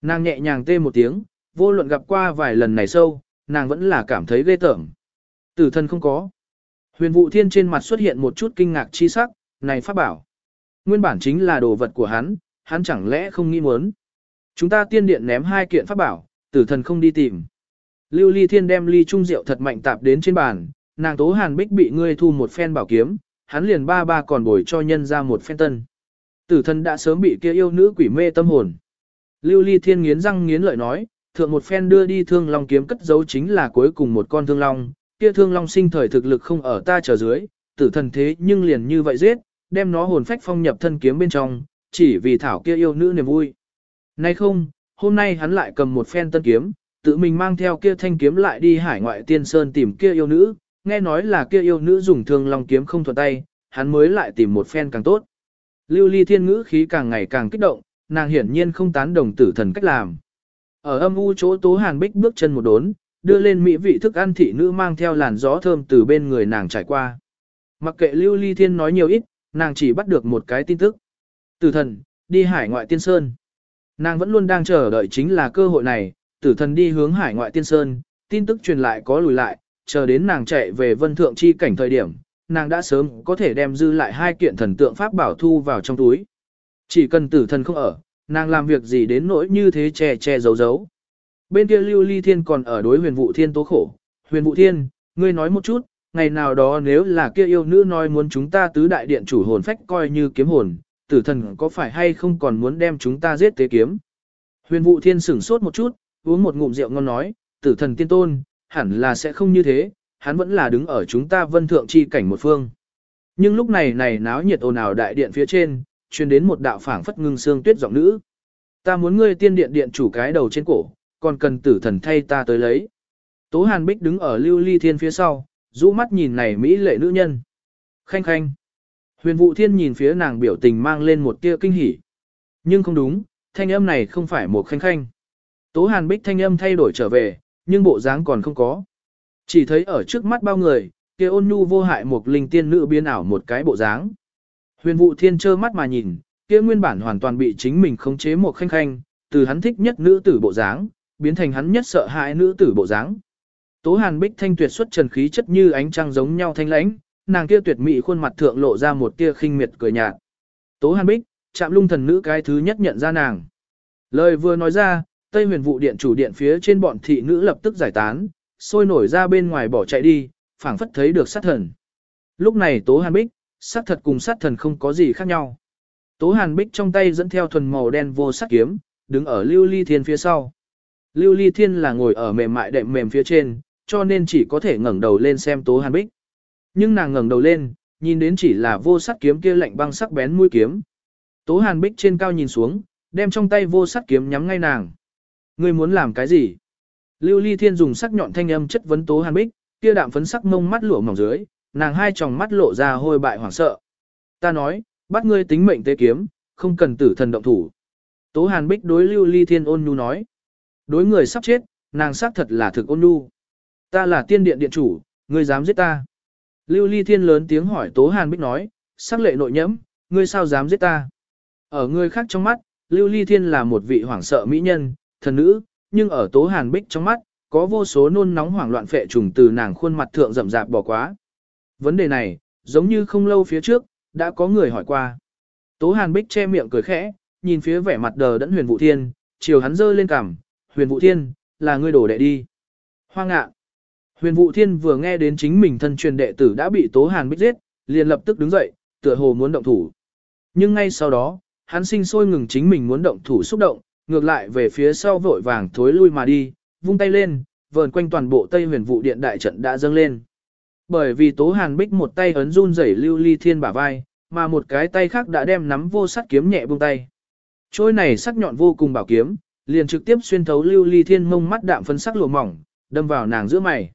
Nàng nhẹ nhàng tê một tiếng, vô luận gặp qua vài lần này sâu, nàng vẫn là cảm thấy ghê tởm. Tử thân không có. Huyền Vũ thiên trên mặt xuất hiện một chút kinh ngạc chi sắc, này pháp bảo. Nguyên bản chính là đồ vật của hắn, hắn chẳng lẽ không nghĩ muốn. Chúng ta tiên điện ném hai kiện pháp bảo, tử thần không đi tìm. Lưu ly thiên đem ly trung rượu thật mạnh tạp đến trên bàn, nàng tố hàn bích bị ngươi thu một phen bảo kiếm, hắn liền ba ba còn bồi cho nhân ra một phen tân. Tử thần đã sớm bị kia yêu nữ quỷ mê tâm hồn. Lưu Ly Thiên nghiến răng nghiến lợi nói, thượng một phen đưa đi thương long kiếm cất giấu chính là cuối cùng một con thương long, kia thương long sinh thời thực lực không ở ta trở dưới, tử thần thế nhưng liền như vậy giết, đem nó hồn phách phong nhập thân kiếm bên trong, chỉ vì thảo kia yêu nữ niềm vui. Nay không, hôm nay hắn lại cầm một phen tân kiếm, tự mình mang theo kia thanh kiếm lại đi hải ngoại tiên sơn tìm kia yêu nữ, nghe nói là kia yêu nữ dùng thương long kiếm không thuận tay, hắn mới lại tìm một phen càng tốt. Lưu ly thiên ngữ khí càng ngày càng kích động, nàng hiển nhiên không tán đồng tử thần cách làm. Ở âm u chỗ tố hàn bích bước chân một đốn, đưa lên mỹ vị thức ăn thị nữ mang theo làn gió thơm từ bên người nàng trải qua. Mặc kệ Lưu Ly Thiên nói nhiều ít, nàng chỉ bắt được một cái tin tức. Tử thần, đi hải ngoại tiên sơn. Nàng vẫn luôn đang chờ đợi chính là cơ hội này, tử thần đi hướng hải ngoại tiên sơn, tin tức truyền lại có lùi lại, chờ đến nàng chạy về vân thượng chi cảnh thời điểm, nàng đã sớm có thể đem dư lại hai kiện thần tượng pháp bảo thu vào trong túi. Chỉ cần tử thần không ở, nàng làm việc gì đến nỗi như thế che che giấu giấu. Bên kia lưu ly thiên còn ở đối huyền vụ thiên tố khổ. Huyền vụ thiên, ngươi nói một chút, ngày nào đó nếu là kia yêu nữ nói muốn chúng ta tứ đại điện chủ hồn phách coi như kiếm hồn, tử thần có phải hay không còn muốn đem chúng ta giết tế kiếm. Huyền vụ thiên sửng sốt một chút, uống một ngụm rượu ngon nói, tử thần tiên tôn, hẳn là sẽ không như thế, hắn vẫn là đứng ở chúng ta vân thượng chi cảnh một phương. Nhưng lúc này này náo nhiệt ồn ào đại điện phía trên, truyền đến một đạo phảng phất ngưng xương tuyết giọng nữ. Ta muốn ngươi tiên điện điện chủ cái đầu trên cổ, còn cần tử thần thay ta tới lấy. Tố Hàn Bích đứng ở lưu ly thiên phía sau, rũ mắt nhìn này mỹ lệ nữ nhân. Khanh khanh. Huyền vụ thiên nhìn phía nàng biểu tình mang lên một tia kinh hỉ. Nhưng không đúng, thanh âm này không phải một khanh khanh. Tố Hàn Bích thanh âm thay đổi trở về, nhưng bộ dáng còn không có. Chỉ thấy ở trước mắt bao người, kia ôn nhu vô hại một linh tiên nữ biến ảo một cái bộ dáng. Huyền Vũ thiên trơ mắt mà nhìn, kia nguyên bản hoàn toàn bị chính mình khống chế một khanh khanh, từ hắn thích nhất nữ tử bộ dáng, biến thành hắn nhất sợ hãi nữ tử bộ dáng. Tố Hàn Bích thanh tuyệt xuất trần khí chất như ánh trăng giống nhau thanh lãnh, nàng kia tuyệt mỹ khuôn mặt thượng lộ ra một tia khinh miệt cười nhạt. Tố Hàn Bích, chạm lung thần nữ cái thứ nhất nhận ra nàng. Lời vừa nói ra, Tây Huyền vụ điện chủ điện phía trên bọn thị nữ lập tức giải tán, sôi nổi ra bên ngoài bỏ chạy đi, phảng phất thấy được sát thần. Lúc này Tố Hàn Bích, sát thật cùng sát thần không có gì khác nhau. Tố Hàn Bích trong tay dẫn theo thuần màu đen vô sắc kiếm, đứng ở Lưu Ly Thiên phía sau. Lưu Ly Thiên là ngồi ở mềm mại đệm mềm phía trên, cho nên chỉ có thể ngẩng đầu lên xem Tố Hàn Bích. Nhưng nàng ngẩng đầu lên, nhìn đến chỉ là vô sắc kiếm kia lạnh băng sắc bén mũi kiếm. Tố Hàn Bích trên cao nhìn xuống, đem trong tay vô sắc kiếm nhắm ngay nàng. Ngươi muốn làm cái gì? Lưu Ly Thiên dùng sắc nhọn thanh âm chất vấn Tố Hàn Bích, kia đạm phấn sắc mông mắt lụa mỏng dưới, nàng hai tròng mắt lộ ra hôi bại hoảng sợ. Ta nói, bắt ngươi tính mệnh tế kiếm, không cần tử thần động thủ. Tố Hàn Bích đối Lưu Ly Thiên ôn nhu nói. Đối người sắp chết, nàng xác thật là thực ôn nhu. Ta là tiên điện điện chủ, ngươi dám giết ta. Lưu Ly Thiên lớn tiếng hỏi Tố Hàn Bích nói, sắc lệ nội nhẫm, ngươi sao dám giết ta. Ở người khác trong mắt, Lưu Ly Thiên là một vị hoảng sợ mỹ nhân, thần nữ, nhưng ở Tố Hàn Bích trong mắt, có vô số nôn nóng hoảng loạn phệ trùng từ nàng khuôn mặt thượng rậm rạp bỏ quá. Vấn đề này, giống như không lâu phía trước, đã có người hỏi qua. Tố Hàn Bích che miệng cười khẽ, nhìn phía vẻ mặt đờ đẫn huyền vụ thiên, chiều hắn giơ lên cằm, huyền vụ thiên, là ngươi đổ đệ đi. Hoang ngạ. Huyền vụ thiên vừa nghe đến chính mình thân truyền đệ tử đã bị Tố Hàn Bích giết, liền lập tức đứng dậy, tựa hồ muốn động thủ. Nhưng ngay sau đó, hắn sinh sôi ngừng chính mình muốn động thủ xúc động, ngược lại về phía sau vội vàng thối lui mà đi, vung tay lên, vờn quanh toàn bộ Tây Huyền vụ điện đại trận đã dâng lên. Bởi vì Tố Hàn Bích một tay ấn run rẩy Lưu Ly Thiên bả vai, mà một cái tay khác đã đem nắm vô sắt kiếm nhẹ buông tay. Trôi này sắc nhọn vô cùng bảo kiếm, liền trực tiếp xuyên thấu Lưu Ly Thiên mông mắt đạm phân sắc lụa mỏng, đâm vào nàng giữa mày.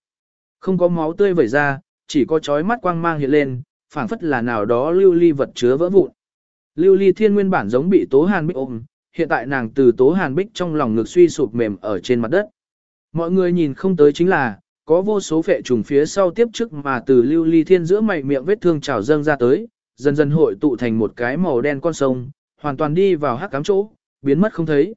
Không có máu tươi vẩy ra, chỉ có chói mắt quang mang hiện lên, phảng phất là nào đó Lưu Ly vật chứa vỡ vụn. Lưu Ly Thiên nguyên bản giống bị Tố Hàn Bích ôm, hiện tại nàng từ Tố Hàn Bích trong lòng ngực suy sụp mềm ở trên mặt đất. Mọi người nhìn không tới chính là, có vô số phệ trùng phía sau tiếp trước mà từ lưu ly thiên giữa mày miệng vết thương trào dâng ra tới, dần dần hội tụ thành một cái màu đen con sông, hoàn toàn đi vào hắc cám chỗ, biến mất không thấy.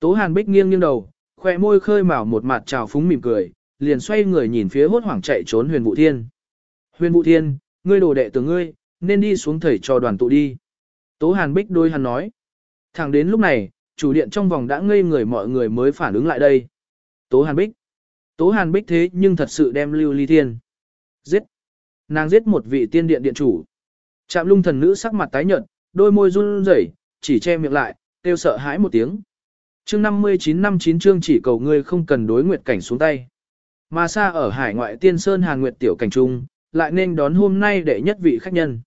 Tố Hàn Bích nghiêng nghiêng đầu, khoe môi khơi mào một mặt trào phúng mỉm cười, liền xoay người nhìn phía hốt hoảng chạy trốn Huyền Vũ Thiên. Huyền Vũ Thiên, ngươi đồ đệ từ ngươi, nên đi xuống thầy cho đoàn tụ đi. Tố Hàn Bích đôi hắn nói. Thẳng đến lúc này, chủ điện trong vòng đã ngây người mọi người mới phản ứng lại đây. Tố Hàn Bích. Tố Hàn Bích thế nhưng thật sự đem Lưu Ly Thiên. Giết. Nàng giết một vị tiên điện điện chủ. Trạm lung thần nữ sắc mặt tái nhợt, đôi môi run rẩy, chỉ che miệng lại, kêu sợ hãi một tiếng. Chương 59 năm 9 chương chỉ cầu ngươi không cần đối nguyệt cảnh xuống tay. Mà xa ở hải ngoại tiên sơn Hàn Nguyệt tiểu cảnh trung, lại nên đón hôm nay đệ nhất vị khách nhân.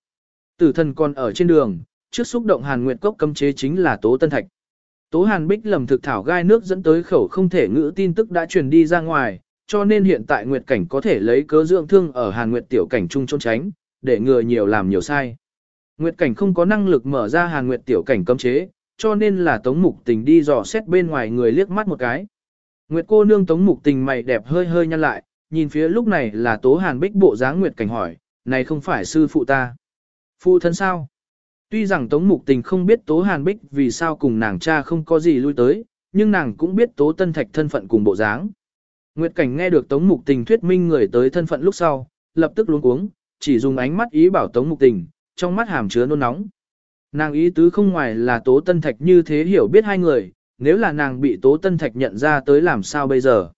Tử thần còn ở trên đường, trước xúc động Hàn Nguyệt cốc cấm chế chính là Tố Tân Thạch. Tố Hàn Bích lầm thực thảo gai nước dẫn tới khẩu không thể ngữ tin tức đã truyền đi ra ngoài, cho nên hiện tại Nguyệt Cảnh có thể lấy cớ dưỡng thương ở Hàn Nguyệt tiểu cảnh trung trốn tránh, để ngừa nhiều làm nhiều sai. Nguyệt Cảnh không có năng lực mở ra Hàn Nguyệt tiểu cảnh cấm chế, cho nên là Tống Mục Tình đi dò xét bên ngoài người liếc mắt một cái. Nguyệt cô nương tống mục tình mày đẹp hơi hơi nhăn lại, nhìn phía lúc này là tố hàn bích bộ dáng Nguyệt cảnh hỏi, này không phải sư phụ ta. Phụ thân sao? Tuy rằng tống mục tình không biết tố hàn bích vì sao cùng nàng cha không có gì lui tới, nhưng nàng cũng biết tố tân thạch thân phận cùng bộ dáng. Nguyệt cảnh nghe được tống mục tình thuyết minh người tới thân phận lúc sau, lập tức luống cuống, chỉ dùng ánh mắt ý bảo tống mục tình, trong mắt hàm chứa nôn nóng. Nàng ý tứ không ngoài là Tố Tân Thạch như thế hiểu biết hai người, nếu là nàng bị Tố Tân Thạch nhận ra tới làm sao bây giờ.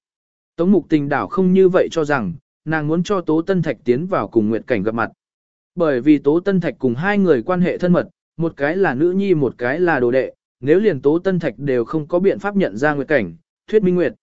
Tống mục tình đảo không như vậy cho rằng, nàng muốn cho Tố Tân Thạch tiến vào cùng Nguyệt Cảnh gặp mặt. Bởi vì Tố Tân Thạch cùng hai người quan hệ thân mật, một cái là nữ nhi một cái là đồ đệ, nếu liền Tố Tân Thạch đều không có biện pháp nhận ra Nguyệt Cảnh, thuyết minh Nguyệt.